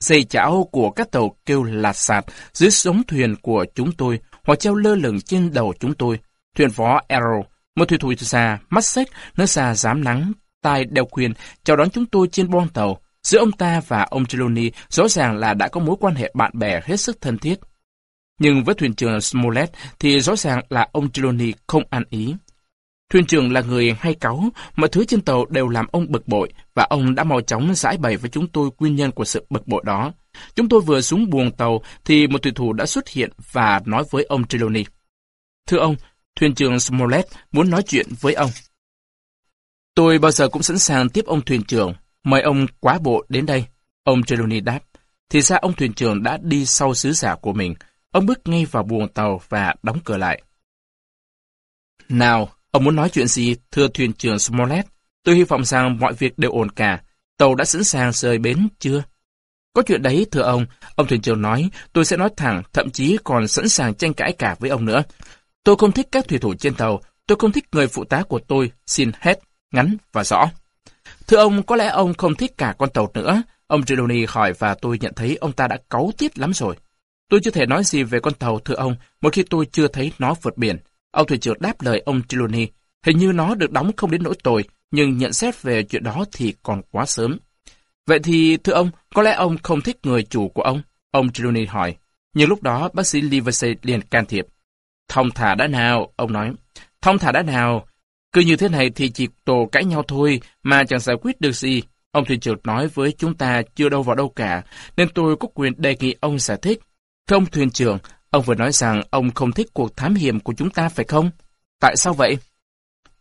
Dây chảo của các tàu kêu lạt sạt dưới sống thuyền của chúng tôi, hoặc treo lơ lửng trên đầu chúng tôi. Thuyền phó Arrow, một thủy thủ xa, mắt xếch, nơi xa dám nắng, tai đeo khuyên, chào đón chúng tôi trên boong tàu. Giữa ông ta và ông Trelawney rõ ràng là đã có mối quan hệ bạn bè hết sức thân thiết. Nhưng với thuyền trưởng Smollett thì rõ ràng là ông Trelawney không ăn ý. Thuyền trưởng là người hay cáu, mọi thứ trên tàu đều làm ông bực bội và ông đã mau chóng giải bày với chúng tôi nguyên nhân của sự bực bội đó. Chúng tôi vừa xuống buồng tàu thì một thủy thủ đã xuất hiện và nói với ông Trelawney. Thưa ông, thuyền trưởng Smollett muốn nói chuyện với ông. Tôi bao giờ cũng sẵn sàng tiếp ông thuyền trưởng, Mời ông quá bộ đến đây. Ông Trelawney đáp. Thì ra ông thuyền trưởng đã đi sau sứ giả của mình. Ông bước ngay vào buồng tàu và đóng cửa lại. Nào, ông muốn nói chuyện gì, thưa thuyền trưởng Smollett? Tôi hy vọng rằng mọi việc đều ổn cả. Tàu đã sẵn sàng rời bến chưa? Có chuyện đấy, thưa ông. Ông thuyền trưởng nói, tôi sẽ nói thẳng, thậm chí còn sẵn sàng tranh cãi cả với ông nữa. Tôi không thích các thủy thủ trên tàu. Tôi không thích người phụ tá của tôi. Xin hết, ngắn và rõ. Thưa ông, có lẽ ông không thích cả con tàu nữa. Ông Trelawney hỏi và tôi nhận thấy ông ta đã cáu tiết lắm rồi. Tôi chưa thể nói gì về con tàu, thưa ông, một khi tôi chưa thấy nó vượt biển. Ông thuyền trưởng đáp lời ông Trelawney. Hình như nó được đóng không đến nỗi tồi, nhưng nhận xét về chuyện đó thì còn quá sớm. Vậy thì, thưa ông, có lẽ ông không thích người chủ của ông? Ông Trelawney hỏi. Nhưng lúc đó, bác sĩ Livesey liền can thiệp. Thông thả đã nào, ông nói. Thông thả đã nào, cứ như thế này thì chỉ tổ cãi nhau thôi mà chẳng giải quyết được gì. Ông thuyền trưởng nói với chúng ta chưa đâu vào đâu cả, nên tôi có quyền đề nghị ông giải thích. Thưa ông thuyền trưởng, ông vừa nói rằng ông không thích cuộc thám hiểm của chúng ta phải không? Tại sao vậy?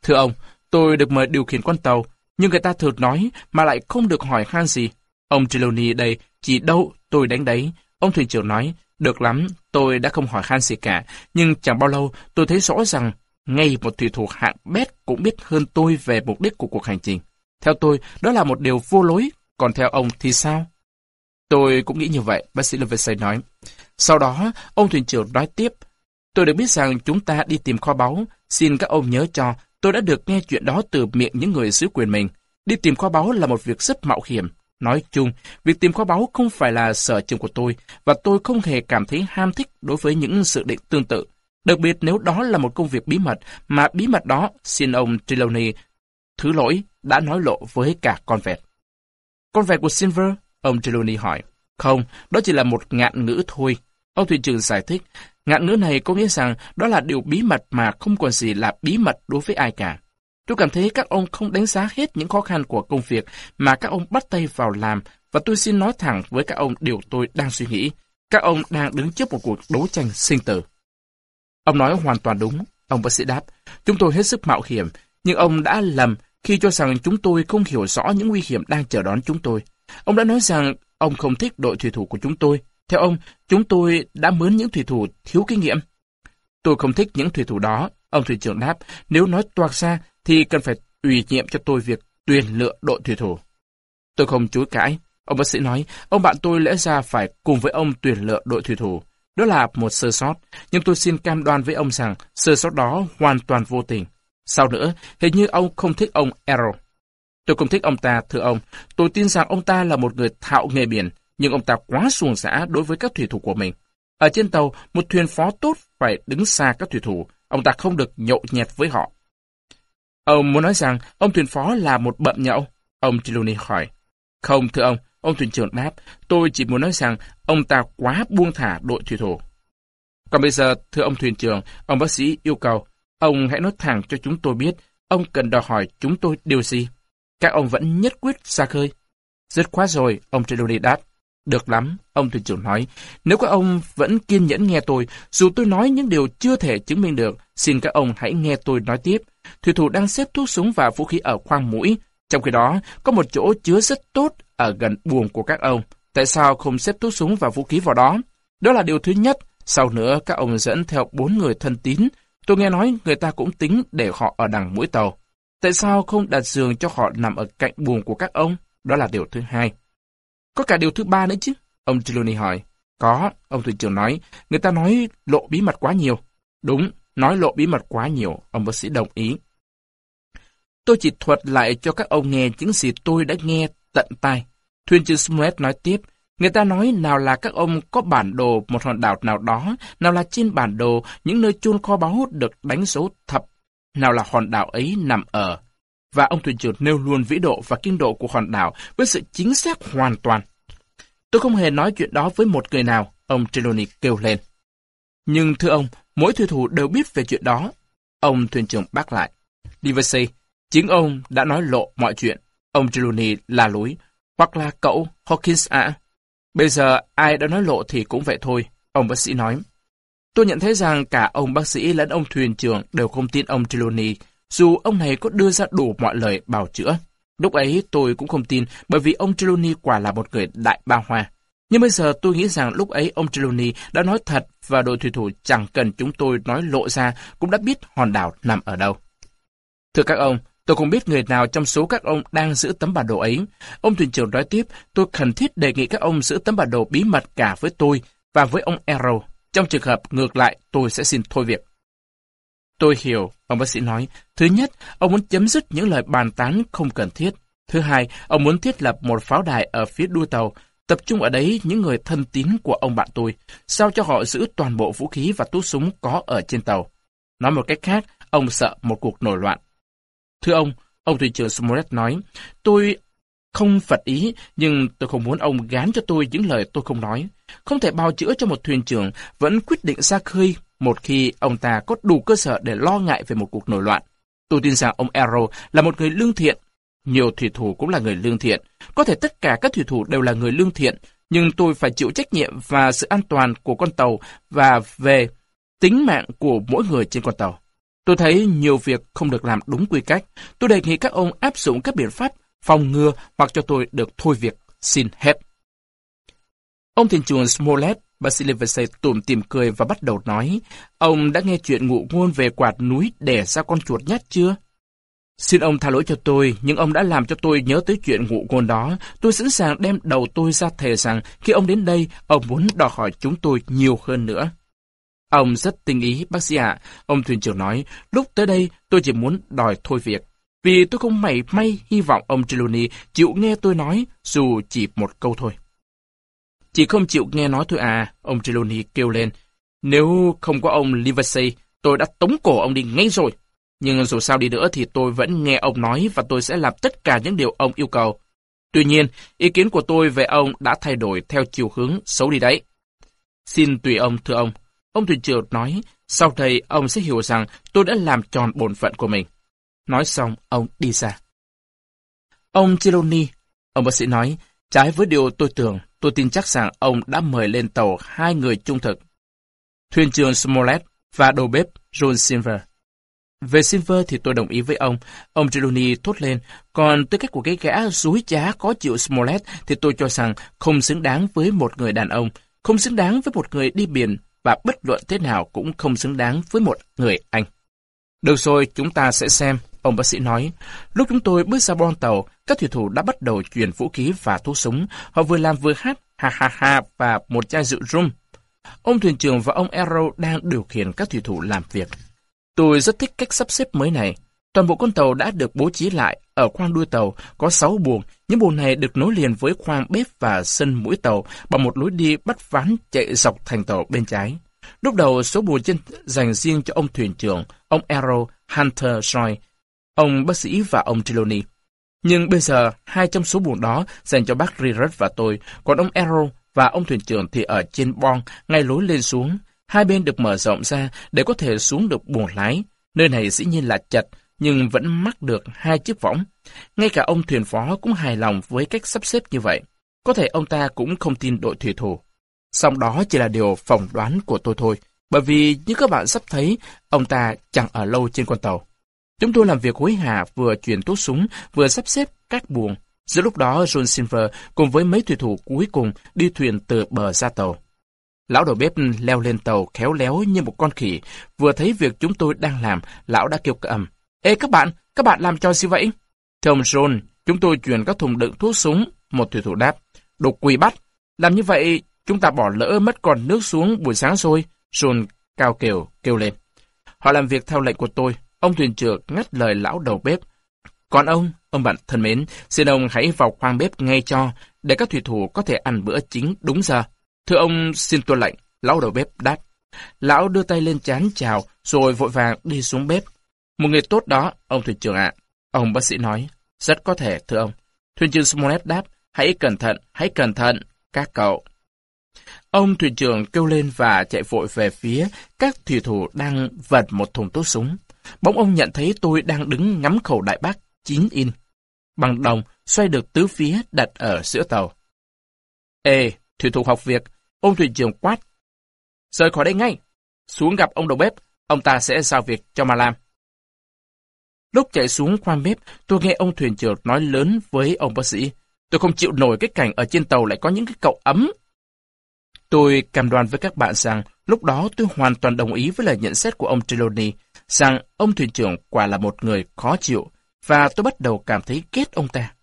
Thưa ông, tôi được mời điều khiển con tàu, nhưng người ta thường nói mà lại không được hỏi han gì. Ông Trelawney đây chỉ đâu tôi đánh đấy. Ông thuyền trưởng nói, được lắm, tôi đã không hỏi han gì cả, nhưng chẳng bao lâu tôi thấy rõ rằng ngay một thủy thủ hạng bét cũng biết hơn tôi về mục đích của cuộc hành trình. Theo tôi, đó là một điều vô lối, còn theo ông thì sao? Tôi cũng nghĩ như vậy, bác sĩ Livesey nói. Sau đó, ông thuyền trưởng nói tiếp, tôi được biết rằng chúng ta đi tìm kho báu, xin các ông nhớ cho, tôi đã được nghe chuyện đó từ miệng những người xứ quyền mình. Đi tìm kho báu là một việc rất mạo hiểm. Nói chung, việc tìm kho báu không phải là sở trường của tôi, và tôi không hề cảm thấy ham thích đối với những sự định tương tự. Đặc biệt nếu đó là một công việc bí mật, mà bí mật đó, xin ông Trelawney thứ lỗi, đã nói lộ với cả con vẹt. Con vẹt của Silver? Ông Trelawney hỏi. Không, đó chỉ là một ngạn ngữ thôi. Ông thuyền trưởng giải thích, ngạn ngữ này có nghĩa rằng đó là điều bí mật mà không còn gì là bí mật đối với ai cả. Tôi cảm thấy các ông không đánh giá hết những khó khăn của công việc mà các ông bắt tay vào làm và tôi xin nói thẳng với các ông điều tôi đang suy nghĩ. Các ông đang đứng trước một cuộc đấu tranh sinh tử. Ông nói hoàn toàn đúng, ông bác sĩ đáp. Chúng tôi hết sức mạo hiểm, nhưng ông đã lầm khi cho rằng chúng tôi không hiểu rõ những nguy hiểm đang chờ đón chúng tôi. Ông đã nói rằng ông không thích đội thủy thủ của chúng tôi. Theo ông, chúng tôi đã mướn những thủy thủ thiếu kinh nghiệm. Tôi không thích những thủy thủ đó, ông thủy trưởng đáp. Nếu nói toạc ra, thì cần phải ủy nhiệm cho tôi việc tuyển lựa đội thủy thủ. Tôi không chối cãi. Ông bác sĩ nói, ông bạn tôi lẽ ra phải cùng với ông tuyển lựa đội thủy thủ. Đó là một sơ sót, nhưng tôi xin cam đoan với ông rằng sơ sót đó hoàn toàn vô tình. Sau nữa, hình như ông không thích ông Errol. Tôi không thích ông ta, thưa ông. Tôi tin rằng ông ta là một người thạo nghề biển, nhưng ông ta quá xuồng xã đối với các thủy thủ của mình. Ở trên tàu, một thuyền phó tốt phải đứng xa các thủy thủ. Ông ta không được nhậu nhẹt với họ. Ông muốn nói rằng ông thuyền phó là một bậm nhậu. Ông Trelawney hỏi. Không, thưa ông. Ông thuyền trưởng đáp. Tôi chỉ muốn nói rằng ông ta quá buông thả đội thủy thủ. Còn bây giờ, thưa ông thuyền trưởng, ông bác sĩ yêu cầu, ông hãy nói thẳng cho chúng tôi biết, ông cần đòi hỏi chúng tôi điều gì. Các ông vẫn nhất quyết xa khơi. Rất quá rồi, ông Trelawney đáp. Được lắm, ông thuyền trưởng nói. Nếu các ông vẫn kiên nhẫn nghe tôi, dù tôi nói những điều chưa thể chứng minh được, xin các ông hãy nghe tôi nói tiếp. Thủy thủ đang xếp thuốc súng và vũ khí ở khoang mũi. Trong khi đó, có một chỗ chứa rất tốt ở gần buồng của các ông. Tại sao không xếp thuốc súng và vũ khí vào đó? Đó là điều thứ nhất. Sau nữa, các ông dẫn theo bốn người thân tín. Tôi nghe nói người ta cũng tính để họ ở đằng mũi tàu. Tại sao không đặt giường cho họ nằm ở cạnh buồng của các ông? Đó là điều thứ hai. Có cả điều thứ ba nữa chứ? Ông Trelawney hỏi. Có, ông thuyền trưởng nói. Người ta nói lộ bí mật quá nhiều. Đúng, nói lộ bí mật quá nhiều, ông bác sĩ đồng ý. Tôi chỉ thuật lại cho các ông nghe những gì tôi đã nghe tận tai. Thuyền trưởng Smollett nói tiếp, người ta nói nào là các ông có bản đồ một hòn đảo nào đó, nào là trên bản đồ những nơi chôn kho báu được đánh dấu thập, nào là hòn đảo ấy nằm ở. Và ông thuyền trưởng nêu luôn vĩ độ và kinh độ của hòn đảo với sự chính xác hoàn toàn. Tôi không hề nói chuyện đó với một người nào, ông Trelawney kêu lên. Nhưng thưa ông, mỗi thủy thủ đều biết về chuyện đó. Ông thuyền trưởng bác lại. Livesey, chính ông đã nói lộ mọi chuyện. Ông Trelawney là lối. Hoặc là cậu, Hawkins ạ. Bây giờ ai đã nói lộ thì cũng vậy thôi, ông bác sĩ nói. Tôi nhận thấy rằng cả ông bác sĩ lẫn ông thuyền trưởng đều không tin ông Trelawney, dù ông này có đưa ra đủ mọi lời bào chữa. Lúc ấy tôi cũng không tin bởi vì ông Trelawney quả là một người đại ba hoa. Nhưng bây giờ tôi nghĩ rằng lúc ấy ông Trelawney đã nói thật và đội thủy thủ chẳng cần chúng tôi nói lộ ra cũng đã biết hòn đảo nằm ở đâu. Thưa các ông, tôi không biết người nào trong số các ông đang giữ tấm bản đồ ấy. Ông thuyền trưởng nói tiếp, tôi khẩn thiết đề nghị các ông giữ tấm bản đồ bí mật cả với tôi và với ông Arrow. Trong trường hợp ngược lại, tôi sẽ xin thôi việc. Tôi hiểu, ông bác sĩ nói. Thứ nhất, ông muốn chấm dứt những lời bàn tán không cần thiết. Thứ hai, ông muốn thiết lập một pháo đài ở phía đuôi tàu, tập trung ở đấy những người thân tín của ông bạn tôi, sao cho họ giữ toàn bộ vũ khí và tút súng có ở trên tàu. Nói một cách khác, ông sợ một cuộc nổi loạn. Thưa ông, ông thuyền trưởng Smollett nói, tôi không phật ý, nhưng tôi không muốn ông gán cho tôi những lời tôi không nói. Không thể bào chữa cho một thuyền trưởng vẫn quyết định ra khơi một khi ông ta có đủ cơ sở để lo ngại về một cuộc nổi loạn. Tôi tin rằng ông Arrow là một người lương thiện. Nhiều thủy thủ cũng là người lương thiện. Có thể tất cả các thủy thủ đều là người lương thiện, nhưng tôi phải chịu trách nhiệm và sự an toàn của con tàu và về tính mạng của mỗi người trên con tàu. Tôi thấy nhiều việc không được làm đúng quy cách. Tôi đề nghị các ông áp dụng các biện pháp phòng ngừa hoặc cho tôi được thôi việc. Xin hết. Ông thuyền trưởng Smollett, Basile Vesey tủm tìm cười và bắt đầu nói, ông đã nghe chuyện ngụ ngôn về quạt núi đẻ ra con chuột nhát chưa? Xin ông tha lỗi cho tôi, nhưng ông đã làm cho tôi nhớ tới chuyện ngụ ngôn đó. Tôi sẵn sàng đem đầu tôi ra thề rằng khi ông đến đây, ông muốn đòi hỏi chúng tôi nhiều hơn nữa. Ông rất tinh ý, bác sĩ ạ. Ông thuyền trưởng nói, lúc tới đây tôi chỉ muốn đòi thôi việc. Vì tôi không mảy may hy vọng ông Trelawney chịu nghe tôi nói, dù chỉ một câu thôi. Chỉ không chịu nghe nói thôi à, ông Trelawney kêu lên. Nếu không có ông Livesey, tôi đã tống cổ ông đi ngay rồi. Nhưng dù sao đi nữa thì tôi vẫn nghe ông nói và tôi sẽ làm tất cả những điều ông yêu cầu. Tuy nhiên, ý kiến của tôi về ông đã thay đổi theo chiều hướng xấu đi đấy. Xin tùy ông, thưa ông. Ông thuyền trưởng nói, sau đây ông sẽ hiểu rằng tôi đã làm tròn bổn phận của mình. Nói xong, ông đi ra. Ông Chiloni, ông bác sĩ nói, trái với điều tôi tưởng, tôi tin chắc rằng ông đã mời lên tàu hai người trung thực. Thuyền trưởng Smollett và đầu bếp John Silver. Về Silver thì tôi đồng ý với ông. Ông Trelawney thốt lên. Còn tư cách của cái gã rúi trá có chịu Smollett thì tôi cho rằng không xứng đáng với một người đàn ông, không xứng đáng với một người đi biển và bất luận thế nào cũng không xứng đáng với một người Anh. Được rồi, chúng ta sẽ xem, ông bác sĩ nói. Lúc chúng tôi bước ra bon tàu, các thủy thủ đã bắt đầu chuyển vũ khí và thuốc súng. Họ vừa làm vừa hát, ha ha ha, và một chai rượu rum. Ông thuyền trưởng và ông Arrow đang điều khiển các thủy thủ làm việc. Tôi rất thích cách sắp xếp mới này. Toàn bộ con tàu đã được bố trí lại. Ở khoang đuôi tàu có 6 buồng. Những buồng này được nối liền với khoang bếp và sân mũi tàu bằng một lối đi bắt ván chạy dọc thành tàu bên trái. Lúc đầu, số buồng trên dành riêng cho ông thuyền trưởng, ông Arrow, Hunter Joy, ông bác sĩ và ông Trelawney. Nhưng bây giờ, hai trong số buồng đó dành cho bác Rirut và tôi, còn ông Arrow và ông thuyền trưởng thì ở trên bon, ngay lối lên xuống. Hai bên được mở rộng ra để có thể xuống được buồng lái. Nơi này dĩ nhiên là chật, nhưng vẫn mắc được hai chiếc võng. Ngay cả ông thuyền phó cũng hài lòng với cách sắp xếp như vậy. Có thể ông ta cũng không tin đội thủy thủ. Song đó chỉ là điều phỏng đoán của tôi thôi, bởi vì như các bạn sắp thấy, ông ta chẳng ở lâu trên con tàu. Chúng tôi làm việc hối hả vừa chuyển tốt súng, vừa sắp xếp các buồng. Giữa lúc đó, John Silver cùng với mấy thủy thủ cuối cùng đi thuyền từ bờ ra tàu. Lão đầu bếp leo lên tàu khéo léo như một con khỉ. Vừa thấy việc chúng tôi đang làm, lão đã kêu cầm. Ê các bạn, các bạn làm cho gì vậy? Thưa ông John, chúng tôi chuyển các thùng đựng thuốc súng. Một thủy thủ đáp. đục quỳ bắt. Làm như vậy, chúng ta bỏ lỡ mất còn nước xuống buổi sáng rồi. John cao kiều kêu lên. Họ làm việc theo lệnh của tôi. Ông thuyền trưởng ngắt lời lão đầu bếp. Còn ông, ông bạn thân mến, xin ông hãy vào khoang bếp ngay cho, để các thủy thủ có thể ăn bữa chính đúng giờ. Thưa ông, xin tuân lệnh, lão đầu bếp đáp. Lão đưa tay lên chán chào, rồi vội vàng đi xuống bếp. Một người tốt đó, ông thuyền trưởng ạ. Ông bác sĩ nói, rất có thể, thưa ông. Thuyền trưởng Smollett đáp, hãy cẩn thận, hãy cẩn thận, các cậu. Ông thuyền trưởng kêu lên và chạy vội về phía các thủy thủ đang vật một thùng tốt súng. Bỗng ông nhận thấy tôi đang đứng ngắm khẩu đại bác 9 in. Bằng đồng xoay được tứ phía đặt ở giữa tàu. Ê, thủy thủ học việc, ông thuyền trưởng quát. Rời khỏi đây ngay, xuống gặp ông đầu bếp, ông ta sẽ giao việc cho mà làm. Lúc chạy xuống khoang bếp, tôi nghe ông thuyền trưởng nói lớn với ông bác sĩ. Tôi không chịu nổi cái cảnh ở trên tàu lại có những cái cậu ấm. Tôi cam đoan với các bạn rằng lúc đó tôi hoàn toàn đồng ý với lời nhận xét của ông Trelawney rằng ông thuyền trưởng quả là một người khó chịu và tôi bắt đầu cảm thấy ghét ông ta.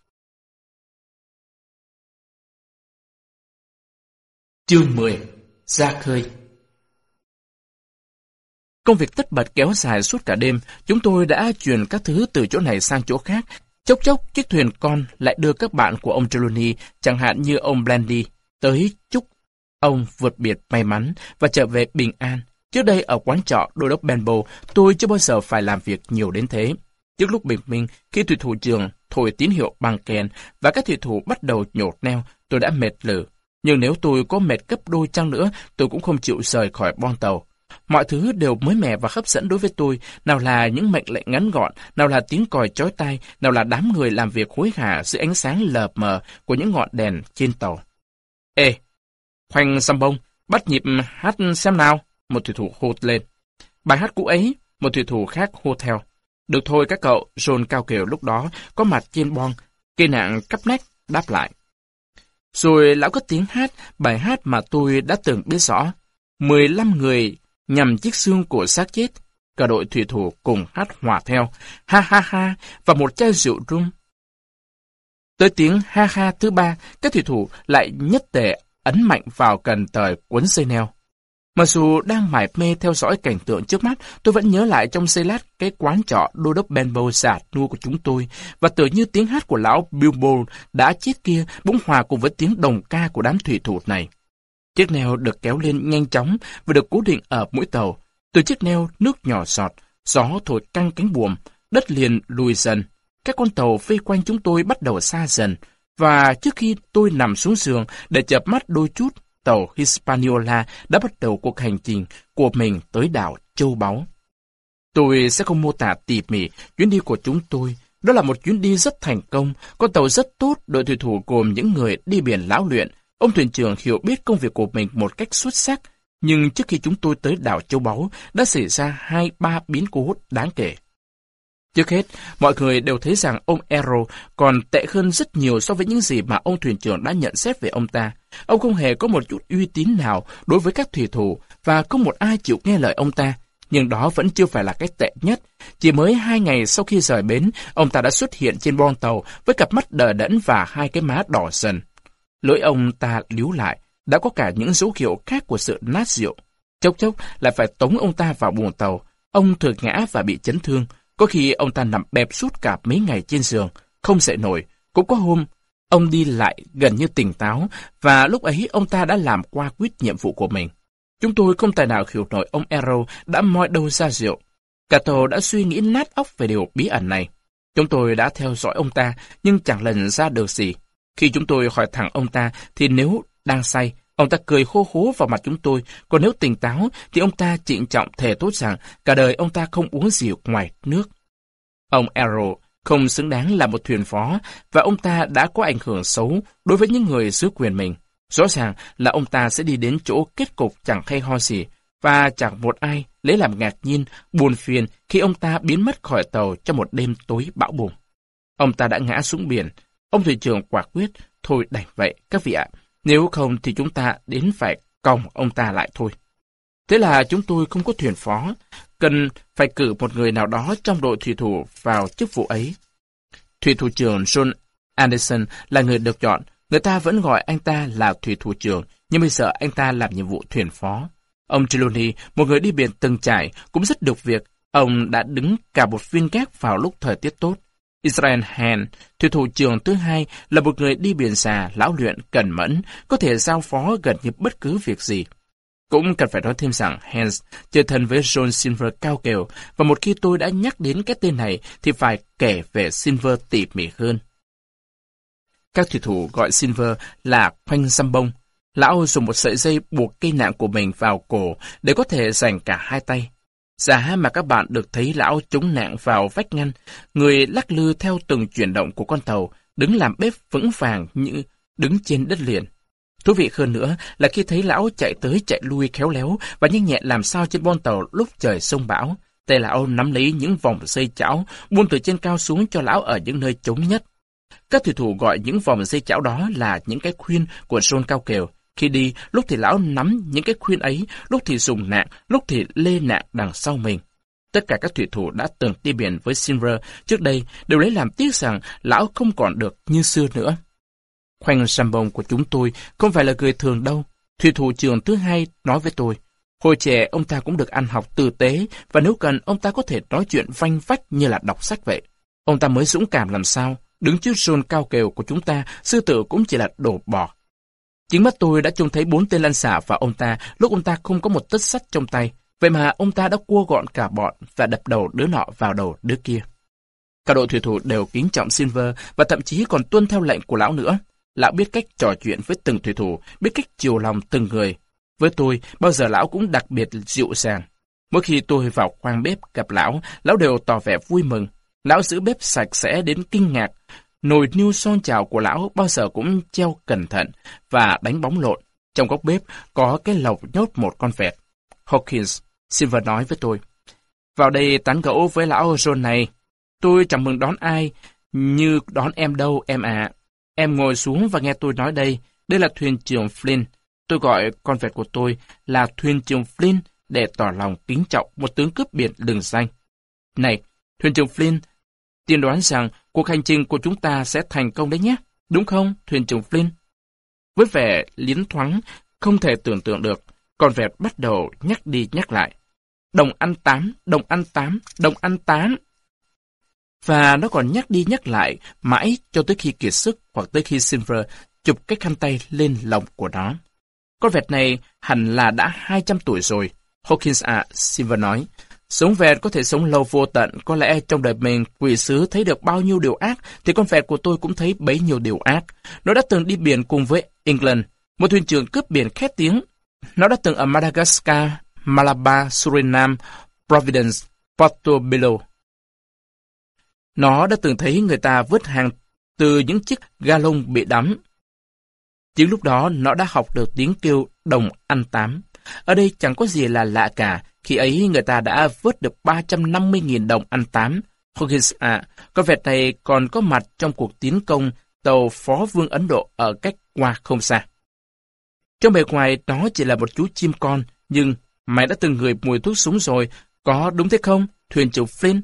Chương 10 Ra khơi Công việc tất bật kéo dài suốt cả đêm, chúng tôi đã chuyển các thứ từ chỗ này sang chỗ khác. Chốc chốc, chiếc thuyền con lại đưa các bạn của ông Trelawney, chẳng hạn như ông Blandy, tới chúc ông vượt biệt may mắn và trở về bình an. Trước đây ở quán trọ đô đốc Benbow, tôi chưa bao giờ phải làm việc nhiều đến thế. Trước lúc bình minh, khi thủy thủ trường thổi tín hiệu bằng kèn và các thủy thủ bắt đầu nhột neo, tôi đã mệt lử. Nhưng nếu tôi có mệt gấp đôi chăng nữa, tôi cũng không chịu rời khỏi bon tàu. Mọi thứ đều mới mẻ và hấp dẫn đối với tôi, nào là những mệnh lệnh ngắn gọn, nào là tiếng còi chói tai, nào là đám người làm việc hối hả dưới ánh sáng lờ mờ của những ngọn đèn trên tàu. Ê, khoanh xăm bông, bắt nhịp hát xem nào, một thủy thủ hô lên. Bài hát cũ ấy, một thủy thủ khác hô theo. Được thôi các cậu, John cao kiều lúc đó có mặt trên bon, cây nạn cắp nách đáp lại. Rồi lão có tiếng hát bài hát mà tôi đã từng biết rõ. 15 người nhằm chiếc xương của xác chết. Cả đội thủy thủ cùng hát hòa theo, ha ha ha, và một chai rượu rum. Tới tiếng ha ha thứ ba, các thủy thủ lại nhất tề ấn mạnh vào cần tời cuốn dây neo. Mặc dù đang mải mê theo dõi cảnh tượng trước mắt, tôi vẫn nhớ lại trong giây lát cái quán trọ đô đốc Benbow giả nua của chúng tôi, và tự như tiếng hát của lão Bilbo đã chết kia bỗng hòa cùng với tiếng đồng ca của đám thủy thủ này. Chiếc neo được kéo lên nhanh chóng và được cố định ở mũi tàu. Từ chiếc neo, nước nhỏ giọt, gió thổi căng cánh buồm, đất liền lùi dần. Các con tàu vây quanh chúng tôi bắt đầu xa dần, và trước khi tôi nằm xuống giường để chợp mắt đôi chút, tàu Hispaniola đã bắt đầu cuộc hành trình của mình tới đảo Châu Báu. Tôi sẽ không mô tả tỉ mỉ chuyến đi của chúng tôi. Đó là một chuyến đi rất thành công, con tàu rất tốt, đội thủy thủ gồm những người đi biển lão luyện. Ông thuyền trưởng hiểu biết công việc của mình một cách xuất sắc, nhưng trước khi chúng tôi tới đảo Châu Báu đã xảy ra hai ba biến cố đáng kể. Trước hết, mọi người đều thấy rằng ông Ero còn tệ hơn rất nhiều so với những gì mà ông thuyền trưởng đã nhận xét về ông ta. Ông không hề có một chút uy tín nào đối với các thủy thủ và không một ai chịu nghe lời ông ta. Nhưng đó vẫn chưa phải là cái tệ nhất. Chỉ mới hai ngày sau khi rời bến, ông ta đã xuất hiện trên bon tàu với cặp mắt đờ đẫn và hai cái má đỏ dần. Lưỡi ông ta líu lại, đã có cả những dấu hiệu khác của sự nát rượu. Chốc chốc lại phải tống ông ta vào buồng tàu. Ông thừa ngã và bị chấn thương. Có khi ông ta nằm bẹp suốt cả mấy ngày trên giường, không dậy nổi. Cũng có hôm, ông đi lại gần như tỉnh táo, và lúc ấy ông ta đã làm qua quyết nhiệm vụ của mình. Chúng tôi không tài nào hiểu nổi ông Arrow đã moi đâu ra rượu. Cả tàu đã suy nghĩ nát óc về điều bí ẩn này. Chúng tôi đã theo dõi ông ta, nhưng chẳng lần ra được gì. Khi chúng tôi hỏi thẳng ông ta, thì nếu đang say, ông ta cười khô khố vào mặt chúng tôi, còn nếu tỉnh táo, thì ông ta trịnh trọng thề tốt rằng cả đời ông ta không uống rượu ngoài nước. Ông Arrow không xứng đáng là một thuyền phó, và ông ta đã có ảnh hưởng xấu đối với những người dưới quyền mình. Rõ ràng là ông ta sẽ đi đến chỗ kết cục chẳng hay ho gì, và chẳng một ai lấy làm ngạc nhiên, buồn phiền khi ông ta biến mất khỏi tàu trong một đêm tối bão bùng. Ông ta đã ngã xuống biển. Ông thuyền trưởng quả quyết, thôi đành vậy, các vị ạ. Nếu không thì chúng ta đến phải còng ông ta lại thôi. Thế là chúng tôi không có thuyền phó, cần phải cử một người nào đó trong đội thủy thủ vào chức vụ ấy. Thủy thủ trưởng John Anderson là người được chọn, người ta vẫn gọi anh ta là thủy thủ trưởng, nhưng bây giờ anh ta làm nhiệm vụ thuyền phó. Ông Trelawney, một người đi biển từng trải, cũng rất được việc. Ông đã đứng cả một viên gác vào lúc thời tiết tốt. Israel Hand, thủy thủ trưởng thứ hai, là một người đi biển xa, lão luyện, cẩn mẫn, có thể giao phó gần như bất cứ việc gì. Cũng cần phải nói thêm rằng Hans chơi thân với John Silver cao kèo, và một khi tôi đã nhắc đến cái tên này thì phải kể về Silver tỉ mỉ hơn. Các thủy thủ gọi Silver là khoanh xăm bông. Lão dùng một sợi dây buộc cây nạn của mình vào cổ để có thể giành cả hai tay. Giá mà các bạn được thấy lão chống nạn vào vách ngăn, người lắc lư theo từng chuyển động của con tàu, đứng làm bếp vững vàng như đứng trên đất liền. Thú vị hơn nữa là khi thấy lão chạy tới chạy lui khéo léo và nhanh nhẹn làm sao trên bon tàu lúc trời sông bão, tay lão nắm lấy những vòng dây chảo, buông từ trên cao xuống cho lão ở những nơi trống nhất. Các thủy thủ gọi những vòng dây chảo đó là những cái khuyên của John Cao Kiều. Khi đi, lúc thì lão nắm những cái khuyên ấy, lúc thì dùng nạn, lúc thì lê nạn đằng sau mình. Tất cả các thủy thủ đã từng đi biển với Silver trước đây đều lấy làm tiếc rằng lão không còn được như xưa nữa. Khoanh Sambon của chúng tôi không phải là người thường đâu. Thủy thủ trường thứ hai nói với tôi, hồi trẻ ông ta cũng được ăn học tử tế và nếu cần ông ta có thể nói chuyện vanh vách như là đọc sách vậy. Ông ta mới dũng cảm làm sao, đứng trước rôn cao kèo của chúng ta, sư tử cũng chỉ là đồ bò. Chính mắt tôi đã trông thấy bốn tên lăn xả và ông ta lúc ông ta không có một tất sắt trong tay, vậy mà ông ta đã cua gọn cả bọn và đập đầu đứa nọ vào đầu đứa kia. Cả đội thủy thủ đều kính trọng Silver và thậm chí còn tuân theo lệnh của lão nữa. Lão biết cách trò chuyện với từng thủy thủ, biết cách chiều lòng từng người. Với tôi, bao giờ lão cũng đặc biệt dịu dàng. Mỗi khi tôi vào khoang bếp gặp lão, lão đều tỏ vẻ vui mừng. Lão giữ bếp sạch sẽ đến kinh ngạc. Nồi niêu son chảo của lão bao giờ cũng treo cẩn thận và đánh bóng lộn. Trong góc bếp có cái lồng nhốt một con vẹt. Hawkins, Silver nói với tôi. Vào đây tán gẫu với lão John này. Tôi chẳng mừng đón ai, như đón em đâu em ạ. Em ngồi xuống và nghe tôi nói đây. Đây là thuyền trưởng Flynn. Tôi gọi con vẹt của tôi là thuyền trưởng Flynn để tỏ lòng kính trọng một tướng cướp biển lừng danh. Này, thuyền trưởng Flynn, tiên đoán rằng cuộc hành trình của chúng ta sẽ thành công đấy nhé. Đúng không, thuyền trưởng Flynn? Với vẻ liến thoáng, không thể tưởng tượng được, con vẹt bắt đầu nhắc đi nhắc lại. Đồng ăn tám, đồng ăn tám, đồng ăn tám. Và nó còn nhắc đi nhắc lại mãi cho tới khi kiệt sức hoặc tới khi Silver chụp cái khăn tay lên lòng của nó. Con vẹt này hẳn là đã 200 tuổi rồi. Hawkins à, Silver nói. Sống vẹt có thể sống lâu vô tận, có lẽ trong đời mình quỷ sứ thấy được bao nhiêu điều ác, thì con vẹt của tôi cũng thấy bấy nhiêu điều ác. Nó đã từng đi biển cùng với England, một thuyền trưởng cướp biển khét tiếng. Nó đã từng ở Madagascar, Malabar, Suriname, Providence, Portobello. Nó đã từng thấy người ta vứt hàng từ những chiếc ga lông bị đắm. Chính lúc đó nó đã học được tiếng kêu đồng ăn tám. Ở đây chẳng có gì là lạ cả, khi ấy người ta đã vớt được 350.000 đồng ăn tám. Hawkins à, con vẹt này còn có mặt trong cuộc tiến công tàu Phó Vương Ấn Độ ở cách qua không xa. Trong bề ngoài nó chỉ là một chú chim con, nhưng mày đã từng ngửi mùi thuốc súng rồi, có đúng thế không, thuyền trưởng Flynn?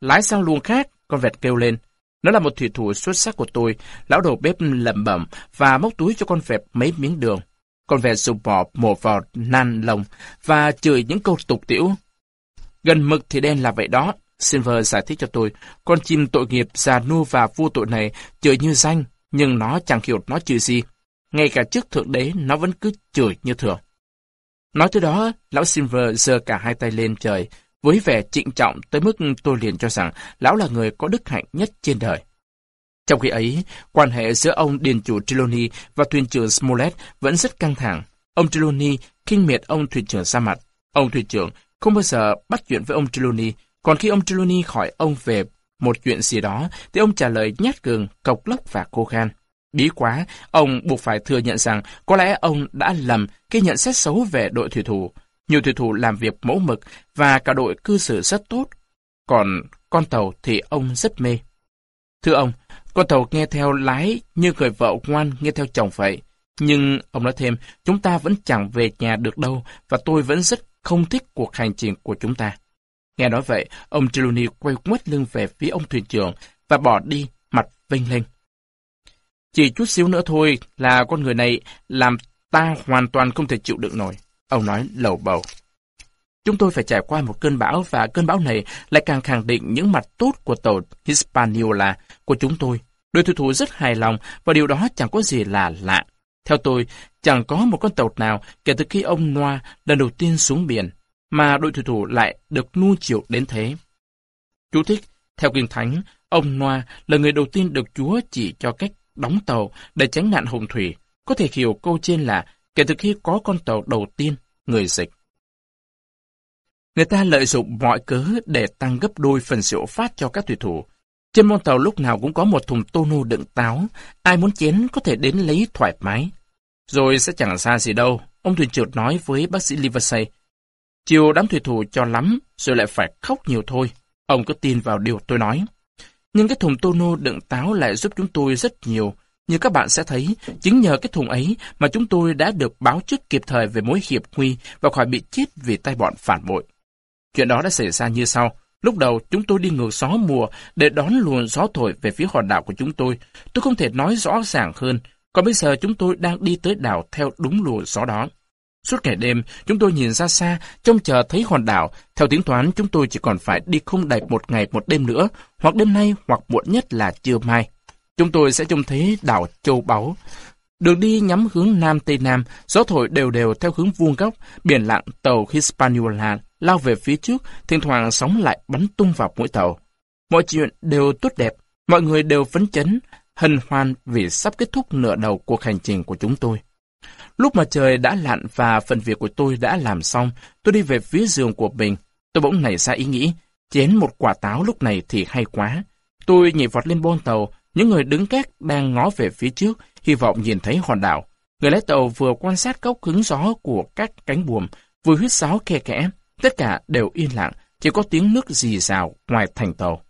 Lái sang luồng khác, con vẹt kêu lên. Nó là một thủy thủ xuất sắc của tôi, lão đầu bếp lẩm bẩm và móc túi cho con vẹt mấy miếng đường. Con vẹt sụp bọp mổ vào nan lồng và chửi những câu tục tiểu. Gần mực thì đen là vậy đó. Silver giải thích cho tôi, con chim tội nghiệp già nua và vô tội này chửi như danh, nhưng nó chẳng hiểu nó chửi gì. Ngay cả trước thượng đế, nó vẫn cứ chửi như thường. Nói tới đó, lão Silver giơ cả hai tay lên trời, với vẻ trịnh trọng tới mức tôi liền cho rằng lão là người có đức hạnh nhất trên đời. Trong khi ấy, quan hệ giữa ông điền chủ Trelawney và thuyền trưởng Smollett vẫn rất căng thẳng. Ông Trelawney kinh miệt ông thuyền trưởng ra mặt. Ông thuyền trưởng không bao giờ bắt chuyện với ông Trelawney, còn khi ông Trelawney hỏi ông về một chuyện gì đó, thì ông trả lời nhát gừng, cộc lốc và khô khan. Bí quá, ông buộc phải thừa nhận rằng có lẽ ông đã lầm khi nhận xét xấu về đội thủy thủ. Nhiều thủy thủ làm việc mẫu mực và cả đội cư xử rất tốt. Còn con tàu thì ông rất mê. Thưa ông, con tàu nghe theo lái như người vợ ngoan nghe theo chồng vậy. Nhưng, ông nói thêm, chúng ta vẫn chẳng về nhà được đâu và tôi vẫn rất không thích cuộc hành trình của chúng ta. Nghe nói vậy, ông Trelawney quay quét lưng về phía ông thuyền trưởng và bỏ đi, mặt vênh lên. Chỉ chút xíu nữa thôi là con người này làm ta hoàn toàn không thể chịu đựng nổi. Ông nói lầu bầu. Chúng tôi phải trải qua một cơn bão và cơn bão này lại càng khẳng định những mặt tốt của tàu Hispaniola của chúng tôi. Đội thủy thủ rất hài lòng và điều đó chẳng có gì là lạ. Theo tôi, chẳng có một con tàu nào kể từ khi ông Noa lần đầu tiên xuống biển mà đội thủy thủ lại được nuôi chiều đến thế. Chú thích, theo Kinh Thánh, ông Noa là người đầu tiên được Chúa chỉ cho cách đóng tàu để tránh nạn hồng thủy. Có thể hiểu câu trên là kể từ khi có con tàu đầu tiên, người dịch. Người ta lợi dụng mọi cớ để tăng gấp đôi phần rượu phát cho các thủy thủ. Trên con tàu lúc nào cũng có một thùng tono đựng táo, ai muốn chén có thể đến lấy thoải mái. Rồi sẽ chẳng xa gì đâu, ông thuyền trưởng nói với bác sĩ Livesey. Chiều đám thủy thủ cho lắm, rồi lại phải khóc nhiều thôi. Ông cứ tin vào điều tôi nói. Nhưng cái thùng tono đựng táo lại giúp chúng tôi rất nhiều. Như các bạn sẽ thấy, chính nhờ cái thùng ấy mà chúng tôi đã được báo trước kịp thời về mối hiệp nguy và khỏi bị chết vì tay bọn phản bội. Chuyện đó đã xảy ra như sau. Lúc đầu, chúng tôi đi ngược gió mùa để đón luồng gió thổi về phía hòn đảo của chúng tôi. Tôi không thể nói rõ ràng hơn. Còn bây giờ chúng tôi đang đi tới đảo theo đúng luồng gió đó. Suốt ngày đêm, chúng tôi nhìn ra xa, trông chờ thấy hòn đảo. Theo tính toán, chúng tôi chỉ còn phải đi không đầy một ngày một đêm nữa, hoặc đêm nay, hoặc muộn nhất là trưa mai. Chúng tôi sẽ trông thấy đảo Châu Báu. Đường đi nhắm hướng Nam Tây Nam, gió thổi đều đều theo hướng vuông góc, biển lặng tàu Hispaniola lao về phía trước, thỉnh thoảng sóng lại bắn tung vào mũi tàu. Mọi chuyện đều tốt đẹp, mọi người đều phấn chấn, hân hoan vì sắp kết thúc nửa đầu cuộc hành trình của chúng tôi. Lúc mà trời đã lặn và phần việc của tôi đã làm xong, tôi đi về phía giường của mình. Tôi bỗng nảy ra ý nghĩ, chén một quả táo lúc này thì hay quá. Tôi nhảy vọt lên bon tàu Những người đứng gác đang ngó về phía trước, hy vọng nhìn thấy hòn đảo. Người lái tàu vừa quan sát góc cứng gió của các cánh buồm, vừa huyết sáo khe kẽ. Tất cả đều yên lặng, chỉ có tiếng nước rì rào ngoài thành tàu.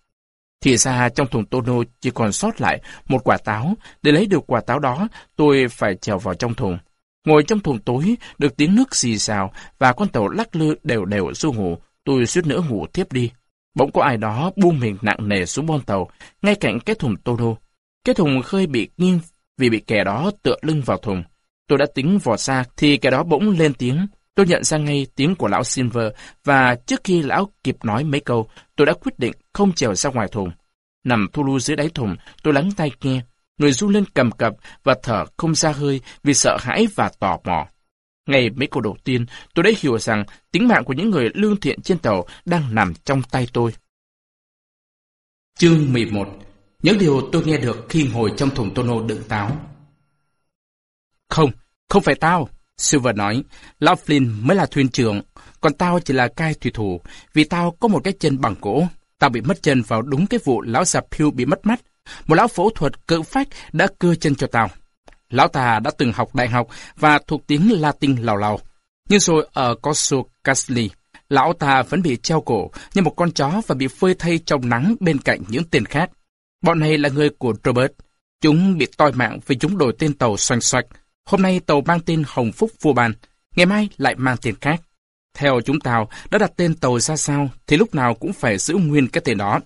Thì ra trong thùng tono chỉ còn sót lại một quả táo. Để lấy được quả táo đó, tôi phải trèo vào trong thùng. Ngồi trong thùng tối, được tiếng nước xì xào và con tàu lắc lư đều đều ru ngủ, tôi suýt nữa ngủ tiếp đi. Bỗng có ai đó buông mình nặng nề xuống bon tàu, ngay cạnh cái thùng tono. Cái thùng khơi bị nghiêng vì bị kẻ đó tựa lưng vào thùng. Tôi đã tính vọt xa thì kẻ đó bỗng lên tiếng. Tôi nhận ra ngay tiếng của lão Silver và trước khi lão kịp nói mấy câu, tôi đã quyết định không trèo ra ngoài thùng. Nằm thu lưu dưới đáy thùng, tôi lắng tai nghe. Người du lên cầm cập và thở không ra hơi vì sợ hãi và tò mò. Ngay mấy câu đầu tiên, tôi đã hiểu rằng tính mạng của những người lương thiện trên tàu đang nằm trong tay tôi. Chương 11 Những điều tôi nghe được khi ngồi trong thùng tono đựng táo. Không, không phải tao, Silver nói. Laughlin mới là thuyền trưởng, còn tao chỉ là cai thủy thủ, vì tao có một cái chân bằng gỗ. Tao bị mất chân vào đúng cái vụ lão già Pew bị mất mắt. Một lão phẫu thuật cự phách đã cưa chân cho tao. Lão ta đã từng học đại học và thuộc tiếng Latin lào lào. Nhưng rồi ở Coso Casli, lão ta vẫn bị treo cổ như một con chó và bị phơi thay trong nắng bên cạnh những tên khác. Bọn này là người của Robert. Chúng bị toi mạng vì chúng đổi tên tàu xoành xoạch. Hôm nay tàu mang tên Hồng Phúc Vua Ban, ngày mai lại mang tên khác. Theo chúng tao, đã đặt tên tàu ra sao thì lúc nào cũng phải giữ nguyên cái tên đó.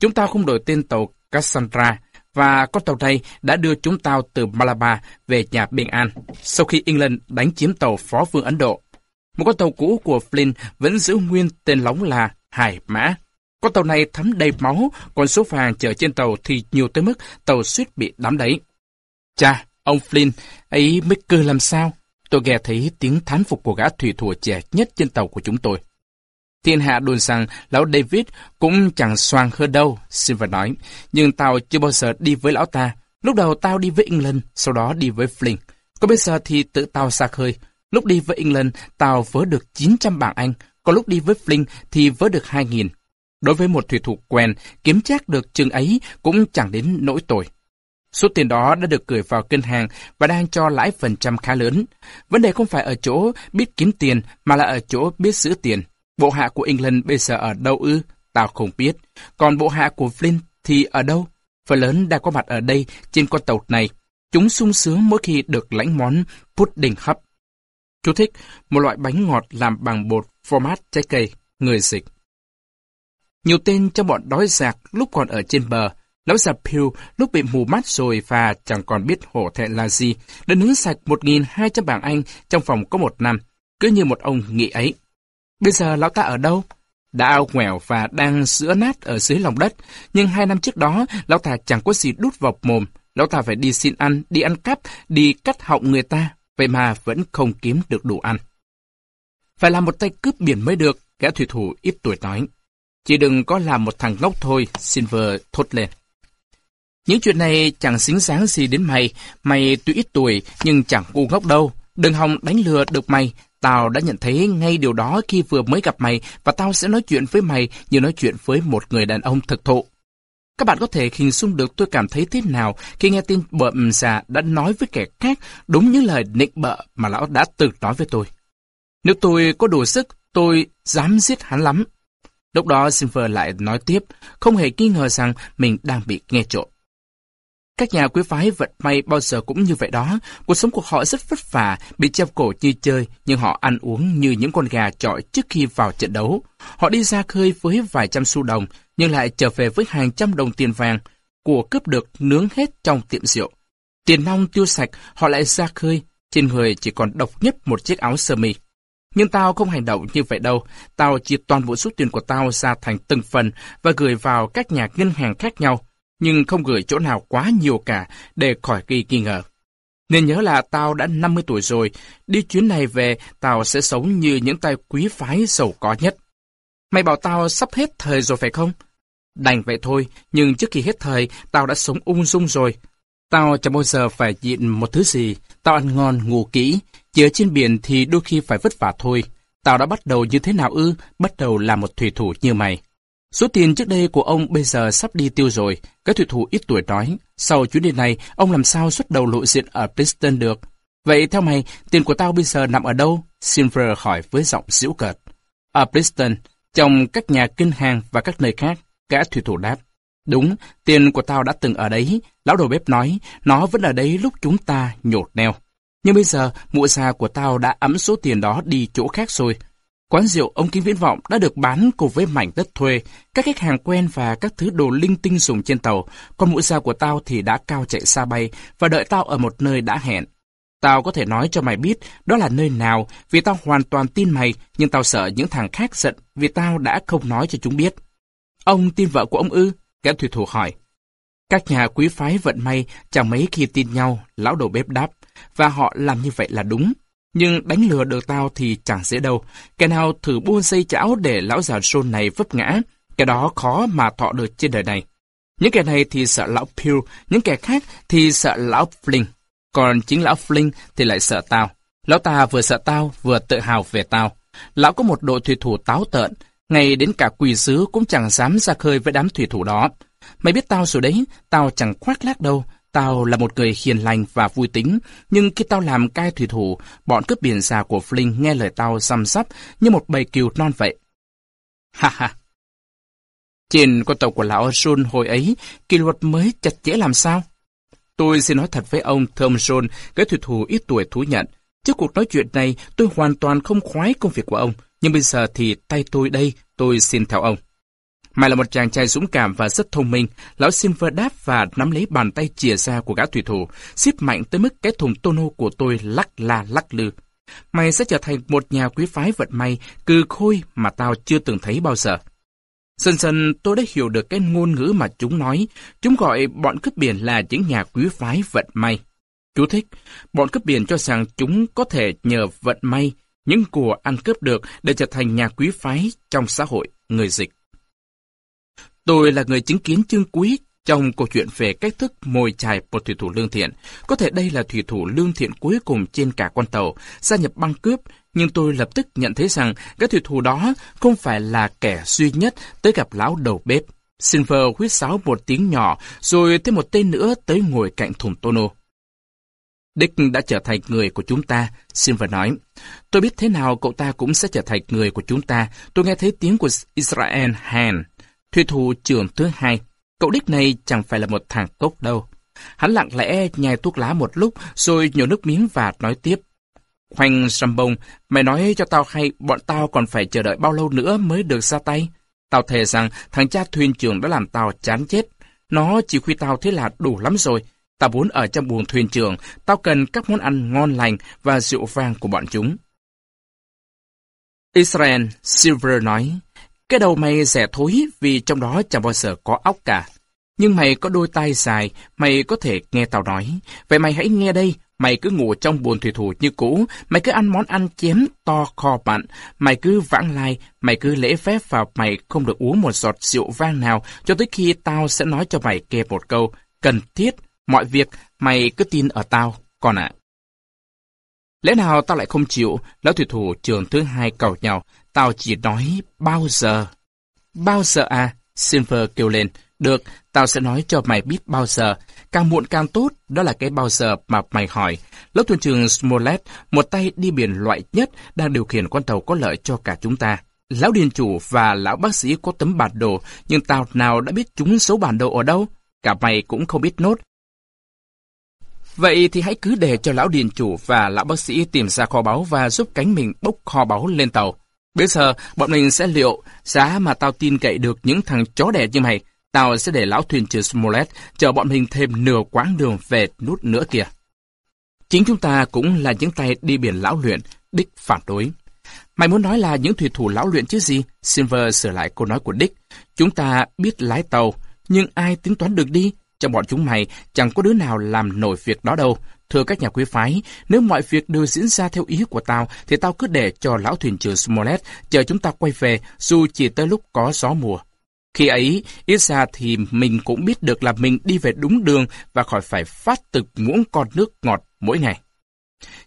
Chúng tao không đổi tên tàu Cassandra, và con tàu này đã đưa chúng tao từ Malabar về nhà bình an, sau khi England đánh chiếm tàu Phó Vương Ấn Độ. Một con tàu cũ của Flynn vẫn giữ nguyên tên lóng là Hải Mã. Con tàu này thấm đầy máu, còn số vàng chở trên tàu thì nhiều tới mức tàu suýt bị đắm đấy. Cha, ông Flynn, ấy mới cơ làm sao? Tôi nghe thấy tiếng thán phục của gã thủy thủ trẻ nhất trên tàu của chúng tôi. Thiên hạ đồn rằng lão David cũng chẳng xoàng hơn đâu, Silver nói. Nhưng tao chưa bao giờ đi với lão ta. Lúc đầu tao đi với England, sau đó đi với Flynn. Còn bây giờ thì tự tao xa khơi. Lúc đi với England, tao vớ được 900 bảng Anh, còn lúc đi với Flynn thì vớ được 2.000. Đối với một thủy thủ quen, kiếm chắc được chừng ấy cũng chẳng đến nỗi tội. Số tiền đó đã được gửi vào ngân hàng và đang cho lãi phần trăm khá lớn. Vấn đề không phải ở chỗ biết kiếm tiền, mà là ở chỗ biết giữ tiền. Bộ hạ của England bây giờ ở đâu ư? Tao không biết. Còn bộ hạ của flint thì ở đâu? Phần lớn đang có mặt ở đây, trên con tàu này. Chúng sung sướng mỗi khi được lãnh món pudding hấp. Chú thích, một loại bánh ngọt làm bằng bột format trái cây, người dịch. Nhiều tên trong bọn đói giặc lúc còn ở trên bờ, Lão già Pew lúc bị mù mắt rồi và chẳng còn biết hổ thẹn là gì, đã nướng sạch 1.200 bảng Anh trong vòng có một năm, cứ như một ông nghị ấy. Bây giờ lão ta ở đâu? Đã ao quẹo và đang sữa nát ở dưới lòng đất, nhưng hai năm trước đó, lão ta chẳng có gì đút vào mồm. Lão ta phải đi xin ăn, đi ăn cắp, đi cắt họng người ta, vậy mà vẫn không kiếm được đủ ăn. Phải làm một tay cướp biển mới được, Kẻ thủy thủ ít tuổi nói. Chỉ đừng có làm một thằng ngốc thôi, Silver thốt lên. Những chuyện này chẳng xính sáng gì đến mày, mày tuy ít tuổi nhưng chẳng ngu ngốc đâu. Đừng hòng đánh lừa được mày, tao đã nhận thấy ngay điều đó khi vừa mới gặp mày và tao sẽ nói chuyện với mày như nói chuyện với một người đàn ông thực thụ. Các bạn có thể hình dung được tôi cảm thấy thế nào khi nghe tin bợm già đã nói với kẻ khác đúng những lời nịnh bợ mà lão đã từng nói với tôi. Nếu tôi có đủ sức, tôi dám giết hắn lắm. Lúc đó Silver lại nói tiếp, không hề nghi ngờ rằng mình đang bị nghe trộm. Các nhà quý phái vận may bao giờ cũng như vậy đó. Cuộc sống của họ rất vất vả, bị treo cổ như chơi, nhưng họ ăn uống như những con gà trọi trước khi vào trận đấu. Họ đi ra khơi với vài trăm xu đồng, nhưng lại trở về với hàng trăm đồng tiền vàng, của cướp được nướng hết trong tiệm rượu. Tiền nong tiêu sạch, họ lại ra khơi, trên người chỉ còn độc nhất một chiếc áo sơ mi. Nhưng tao không hành động như vậy đâu, tao chia toàn bộ số tiền của tao ra thành từng phần và gửi vào các nhà ngân hàng khác nhau nhưng không gửi chỗ nào quá nhiều cả để khỏi gây nghi ngờ. Nên nhớ là tao đã 50 tuổi rồi, đi chuyến này về tao sẽ sống như những tay quý phái giàu có nhất. Mày bảo tao sắp hết thời rồi phải không? Đành vậy thôi, nhưng trước khi hết thời, tao đã sống ung dung rồi. Tao chẳng bao giờ phải nhịn một thứ gì, tao ăn ngon, ngủ kỹ, chỉ ở trên biển thì đôi khi phải vất vả thôi. Tao đã bắt đầu như thế nào ư? Bắt đầu là một thủy thủ như mày. Số tiền trước đây của ông bây giờ sắp đi tiêu rồi, các thủy thủ ít tuổi nói. Sau chuyến đi này, ông làm sao xuất đầu lộ diện ở Princeton được? Vậy theo mày, tiền của tao bây giờ nằm ở đâu? Silver hỏi với giọng giễu cợt. Ở Princeton, trong các nhà kinh hàng và các nơi khác, gã thủy thủ đáp. Đúng, tiền của tao đã từng ở đấy. Lão đầu bếp nói, nó vẫn ở đấy lúc chúng ta nhột neo. Nhưng bây giờ, mụ già của tao đã ấm số tiền đó đi chỗ khác rồi. Quán rượu ông Kim Viễn Vọng đã được bán cùng với mảnh đất thuê, các khách hàng quen và các thứ đồ linh tinh dùng trên tàu, còn mũi dao của tao thì đã cao chạy xa bay và đợi tao ở một nơi đã hẹn. Tao có thể nói cho mày biết đó là nơi nào vì tao hoàn toàn tin mày, nhưng tao sợ những thằng khác giận vì tao đã không nói cho chúng biết. Ông tin vợ của ông ư? Gã thủy thủ hỏi. Các nhà quý phái vận may chẳng mấy khi tin nhau, lão đầu bếp đáp, và họ làm như vậy là đúng. Nhưng đánh lừa được tao thì chẳng dễ đâu. Kẻ nào thử buôn dây chảo để lão già John này vấp ngã, cái đó khó mà thọ được trên đời này. Những kẻ này thì sợ lão Pew, những kẻ khác thì sợ lão Flynn. Còn chính lão Flynn thì lại sợ tao. Lão ta vừa sợ tao, vừa tự hào về tao. Lão có một đội thủy thủ táo tợn, ngay đến cả quỳ sứ cũng chẳng dám ra khơi với đám thủy thủ đó. Mày biết tao rồi đấy, tao chẳng khoác lác đâu. Tao là một người hiền lành và vui tính, nhưng khi tao làm cai thủy thủ, bọn cướp biển già của Flynn nghe lời tao xăm sắp như một bầy kiều non vậy. Ha ha! Trên con tàu của lão John hồi ấy, kỷ luật mới chặt chẽ làm sao? Tôi xin nói thật với ông Thom John, cái thủy thủ ít tuổi thú nhận. Trước cuộc nói chuyện này, tôi hoàn toàn không khoái công việc của ông, nhưng bây giờ thì tay tôi đây, tôi xin theo ông. Mày là một chàng trai dũng cảm và rất thông minh. Lão Silver đáp và nắm lấy bàn tay chìa ra của gã thủy thủ, xiết mạnh tới mức cái thùng tono của tôi lắc la lắc lư. Mày sẽ trở thành một nhà quý phái vận may, cừ khôi mà tao chưa từng thấy bao giờ. Dần dần tôi đã hiểu được cái ngôn ngữ mà chúng nói. Chúng gọi bọn cướp biển là những nhà quý phái vận may. Chú thích, bọn cướp biển cho rằng chúng có thể nhờ vận may, những của ăn cướp được để trở thành nhà quý phái trong xã hội người dịch. Tôi là người chứng kiến chương quý trong câu chuyện về cách thức mồi chài một thủy thủ lương thiện. Có thể đây là thủy thủ lương thiện cuối cùng trên cả con tàu, gia nhập băng cướp, nhưng tôi lập tức nhận thấy rằng cái thủy thủ đó không phải là kẻ duy nhất tới gặp lão đầu bếp. Silver huyết sáo một tiếng nhỏ, rồi thêm một tên nữa tới ngồi cạnh thùng tono. Dick đã trở thành người của chúng ta, Silver nói. Tôi biết thế nào cậu ta cũng sẽ trở thành người của chúng ta. Tôi nghe thấy tiếng của Israel Han. Thủy thủ trưởng thứ hai, cậu đích này chẳng phải là một thằng tốt đâu. Hắn lặng lẽ nhai thuốc lá một lúc, rồi nhổ nước miếng và nói tiếp. Khoanh bông, mày nói cho tao hay bọn tao còn phải chờ đợi bao lâu nữa mới được ra tay. Tao thề rằng thằng cha thuyền trưởng đã làm tao chán chết. Nó chỉ khuy tao thế là đủ lắm rồi. Tao muốn ở trong buồng thuyền trưởng, tao cần các món ăn ngon lành và rượu vang của bọn chúng. Israel Silver nói, cái đầu mày rẻ thối vì trong đó chẳng bao giờ có óc cả. Nhưng mày có đôi tai dài, mày có thể nghe tao nói. Vậy mày hãy nghe đây, mày cứ ngủ trong buồn thủy thủ như cũ, mày cứ ăn món ăn chém to kho bạn, mày cứ vãng lai, mày cứ lễ phép và mày không được uống một giọt rượu vang nào cho tới khi tao sẽ nói cho mày kê một câu, cần thiết, mọi việc mày cứ tin ở tao, con ạ. Lẽ nào tao lại không chịu, lão thủy thủ trường thứ hai cầu nhau, Tao chỉ nói bao giờ. Bao giờ à? Silver kêu lên. Được, tao sẽ nói cho mày biết bao giờ. Càng muộn càng tốt, đó là cái bao giờ mà mày hỏi. Lớp thuyền trưởng Smollett, một tay đi biển loại nhất, đang điều khiển con tàu có lợi cho cả chúng ta. Lão điền chủ và lão bác sĩ có tấm bản đồ, nhưng tao nào đã biết chúng số bản đồ ở đâu? Cả mày cũng không biết nốt. Vậy thì hãy cứ để cho lão điền chủ và lão bác sĩ tìm ra kho báu và giúp cánh mình bốc kho báu lên tàu. Bây giờ, bọn mình sẽ liệu, giá mà tao tin cậy được những thằng chó đẻ như mày, tao sẽ để lão thuyền trưởng Smollett chờ bọn mình thêm nửa quãng đường về nút nữa kìa. Chính chúng ta cũng là những tay đi biển lão luyện, Dick phản đối. Mày muốn nói là những thủy thủ lão luyện chứ gì? Silver sửa lại câu nói của Dick. Chúng ta biết lái tàu, nhưng ai tính toán được đi? Trong bọn chúng mày, chẳng có đứa nào làm nổi việc đó đâu. Thưa các nhà quý phái, nếu mọi việc đều diễn ra theo ý của tao, thì tao cứ để cho lão thuyền trưởng Smollett chờ chúng ta quay về, dù chỉ tới lúc có gió mùa. Khi ấy, ít ra thì mình cũng biết được là mình đi về đúng đường và khỏi phải phát tực muỗng con nước ngọt mỗi ngày.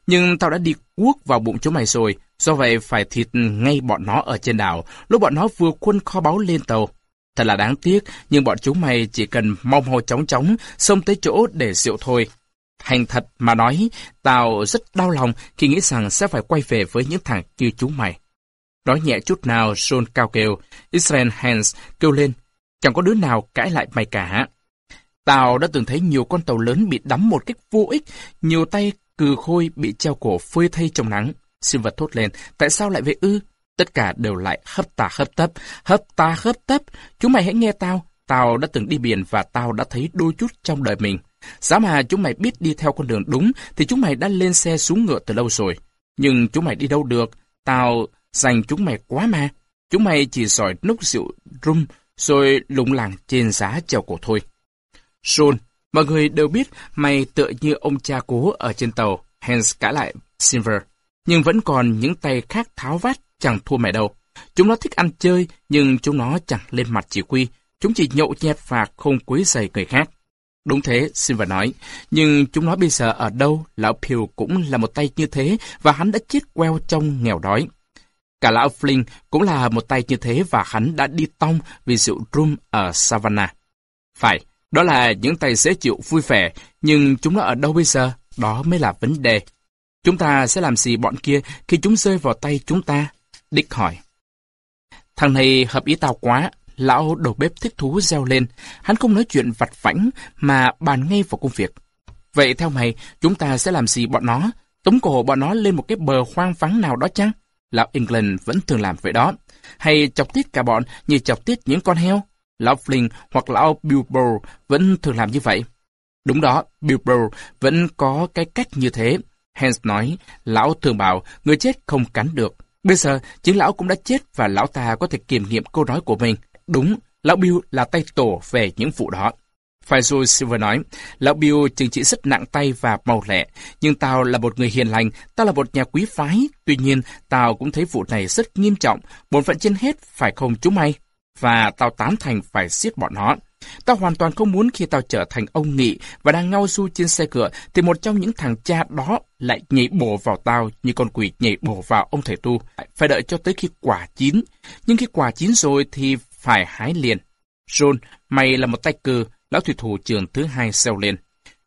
Nhưng tao đã đi cuốc vào bụng chúng mày rồi, do vậy phải thịt ngay bọn nó ở trên đảo, lúc bọn nó vừa khuân kho báu lên tàu. Thật là đáng tiếc, nhưng bọn chúng mày chỉ cần mong hồ chóng chóng xông tới chỗ để rượu thôi. Thành thật mà nói, tao rất đau lòng khi nghĩ rằng sẽ phải quay về với những thằng như chú mày. Nói nhẹ chút nào, John cao kêu, Israel Hans kêu lên, chẳng có đứa nào cãi lại mày cả. Tao đã từng thấy nhiều con tàu lớn bị đắm một cách vô ích, nhiều tay cừ khôi bị treo cổ phơi thay trong nắng. Sinh vật thốt lên, tại sao lại vậy ư? Tất cả đều lại hấp tà hấp tấp, hấp ta hấp tấp. Chúng mày hãy nghe tao, tao đã từng đi biển và tao đã thấy đôi chút trong đời mình. Giá mà chúng mày biết đi theo con đường đúng thì chúng mày đã lên xe xuống ngựa từ lâu rồi. Nhưng chúng mày đi đâu được, tao dành chúng mày quá mà. Chúng mày chỉ giỏi nốc rượu rum rồi lụng làng trên giá treo cổ thôi. John, mọi người đều biết mày tựa như ông cha cố ở trên tàu, Hans cãi lại Silver. Nhưng vẫn còn những tay khác tháo vát chẳng thua mày đâu. Chúng nó thích ăn chơi, nhưng chúng nó chẳng lên mặt chỉ quy. Chúng chỉ nhậu nhẹt và không quấy rầy người khác. Đúng thế, Silver nói. Nhưng chúng nó bây giờ ở đâu, lão Pew cũng là một tay như thế, và hắn đã chết queo trong nghèo đói. Cả lão Flynn cũng là một tay như thế và hắn đã đi tông vì rượu rum ở Savannah. Phải, đó là những tay dễ chịu vui vẻ, nhưng chúng nó ở đâu bây giờ? Đó mới là vấn đề. Chúng ta sẽ làm gì bọn kia khi chúng rơi vào tay chúng ta? Dick hỏi. Thằng này hợp ý tao quá. Lão đầu bếp thích thú reo lên. Hắn không nói chuyện vặt vãnh mà bàn ngay vào công việc. Vậy theo mày, chúng ta sẽ làm gì bọn nó? Tống cổ bọn nó lên một cái bờ hoang vắng nào đó chăng? Lão England vẫn thường làm vậy đó. Hay chọc tiết cả bọn như chọc tiết những con heo? Lão Flynn hoặc lão Bilbo vẫn thường làm như vậy. Đúng đó, Bilbo vẫn có cái cách như thế. Hans nói, lão thường bảo người chết không cắn được. Bây giờ, chính lão cũng đã chết và lão ta có thể kiểm nghiệm câu nói của mình. Đúng, lão Bill là tay tổ về những vụ đó. Phải rồi, Silver nói, lão Bill chừng chỉ rất nặng tay và mau lẹ, nhưng tao là một người hiền lành, tao là một nhà quý phái, tuy nhiên, tao cũng thấy vụ này rất nghiêm trọng, bổn phận trên hết, phải không chúng mày? Và tao tán thành phải giết bọn nó. Tao hoàn toàn không muốn khi tao trở thành ông nghị và đang ngao du trên xe cửa thì một trong những thằng cha đó lại nhảy bổ vào tao như con quỷ nhảy bổ vào ông thầy tu. Phải đợi cho tới khi quả chín. Nhưng khi quả chín rồi thì phải hái liền. John, mày là một tay cừ, lão thủy thủ trường thứ hai xeo lên.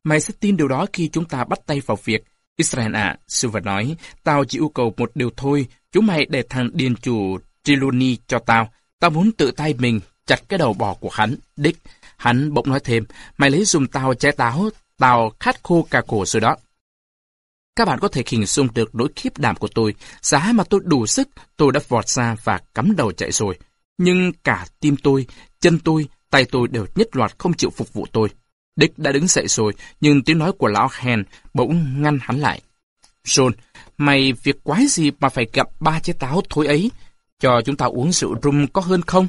Mày sẽ tin điều đó khi chúng ta bắt tay vào việc. Israel ạ, à, Silver nói, tao chỉ yêu cầu một điều thôi, chúng mày để thằng điền chủ Triloni cho tao. Tao muốn tự tay mình chặt cái đầu bò của hắn, Dick. Hắn bỗng nói thêm, mày lấy dùng tao trái táo, tao khát khô cả cổ rồi đó. Các bạn có thể hình dung được nỗi khiếp đảm của tôi, giá mà tôi đủ sức, tôi đã vọt ra và cắm đầu chạy rồi. Nhưng cả tim tôi, chân tôi, tay tôi đều nhất loạt không chịu phục vụ tôi. Dick đã đứng dậy rồi, nhưng tiếng nói của lão Hen bỗng ngăn hắn lại. John, mày việc quái gì mà phải gặp ba trái táo thối ấy? Cho chúng ta uống rượu rum có hơn không?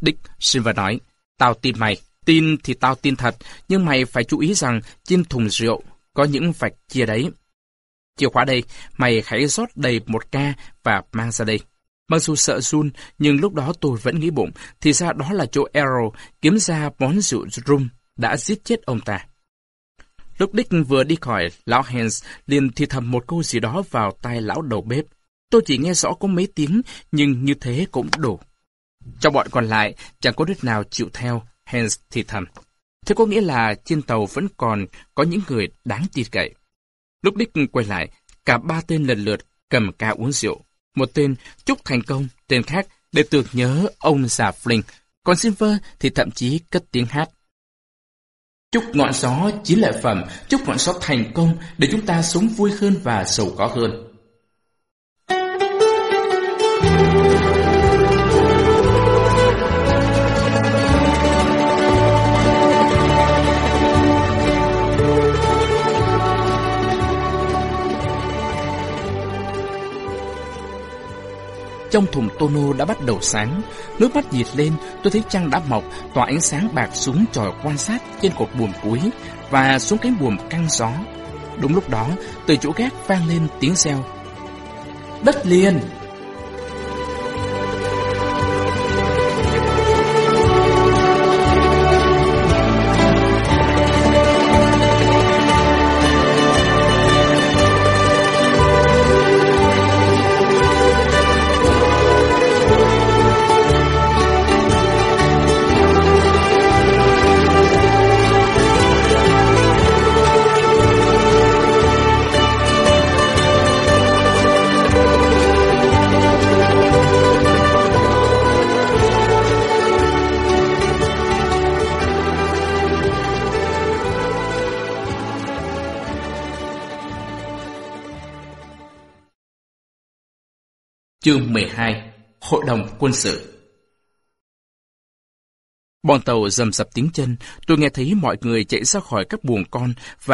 Dick Silver nói, tao tin mày, tin thì tao tin thật, nhưng mày phải chú ý rằng trên thùng rượu có những vạch chia đấy. Chìa khóa đây, mày hãy rót đầy một ca và mang ra đây. Mặc dù sợ run, nhưng lúc đó tôi vẫn nghĩ bụng, thì ra đó là chỗ Arrow kiếm ra món rượu rum đã giết chết ông ta. Lúc Dick vừa đi khỏi, lão Hans liền thì thầm một câu gì đó vào tai lão đầu bếp. Tôi chỉ nghe rõ có mấy tiếng, nhưng như thế cũng đủ. Trong bọn còn lại, chẳng có đứa nào chịu theo, Hans thì thầm. Thế có nghĩa là trên tàu vẫn còn có những người đáng tin cậy. Lúc Dick quay lại, cả ba tên lần lượt cầm ca uống rượu. Một tên chúc thành công, tên khác để tưởng nhớ ông già Flynn, còn Silver thì thậm chí cất tiếng hát. Chúc ngọn gió chính là phẩm, chúc ngọn gió thành công để chúng ta sống vui hơn và giàu có hơn. Trong thùng tono đã bắt đầu sáng, nước mắt nhiệt lên, tôi thấy trăng đã mọc, tỏa ánh sáng bạc xuống tròi quan sát trên cột buồm cuối và xuống cánh buồm căng gió. Đúng lúc đó, từ chỗ gác vang lên tiếng reo. Đất liền! Chương 12 Hội đồng quân sự. Bọn tàu dầm dập tiếng chân, tôi nghe thấy mọi người chạy ra khỏi các buồng con và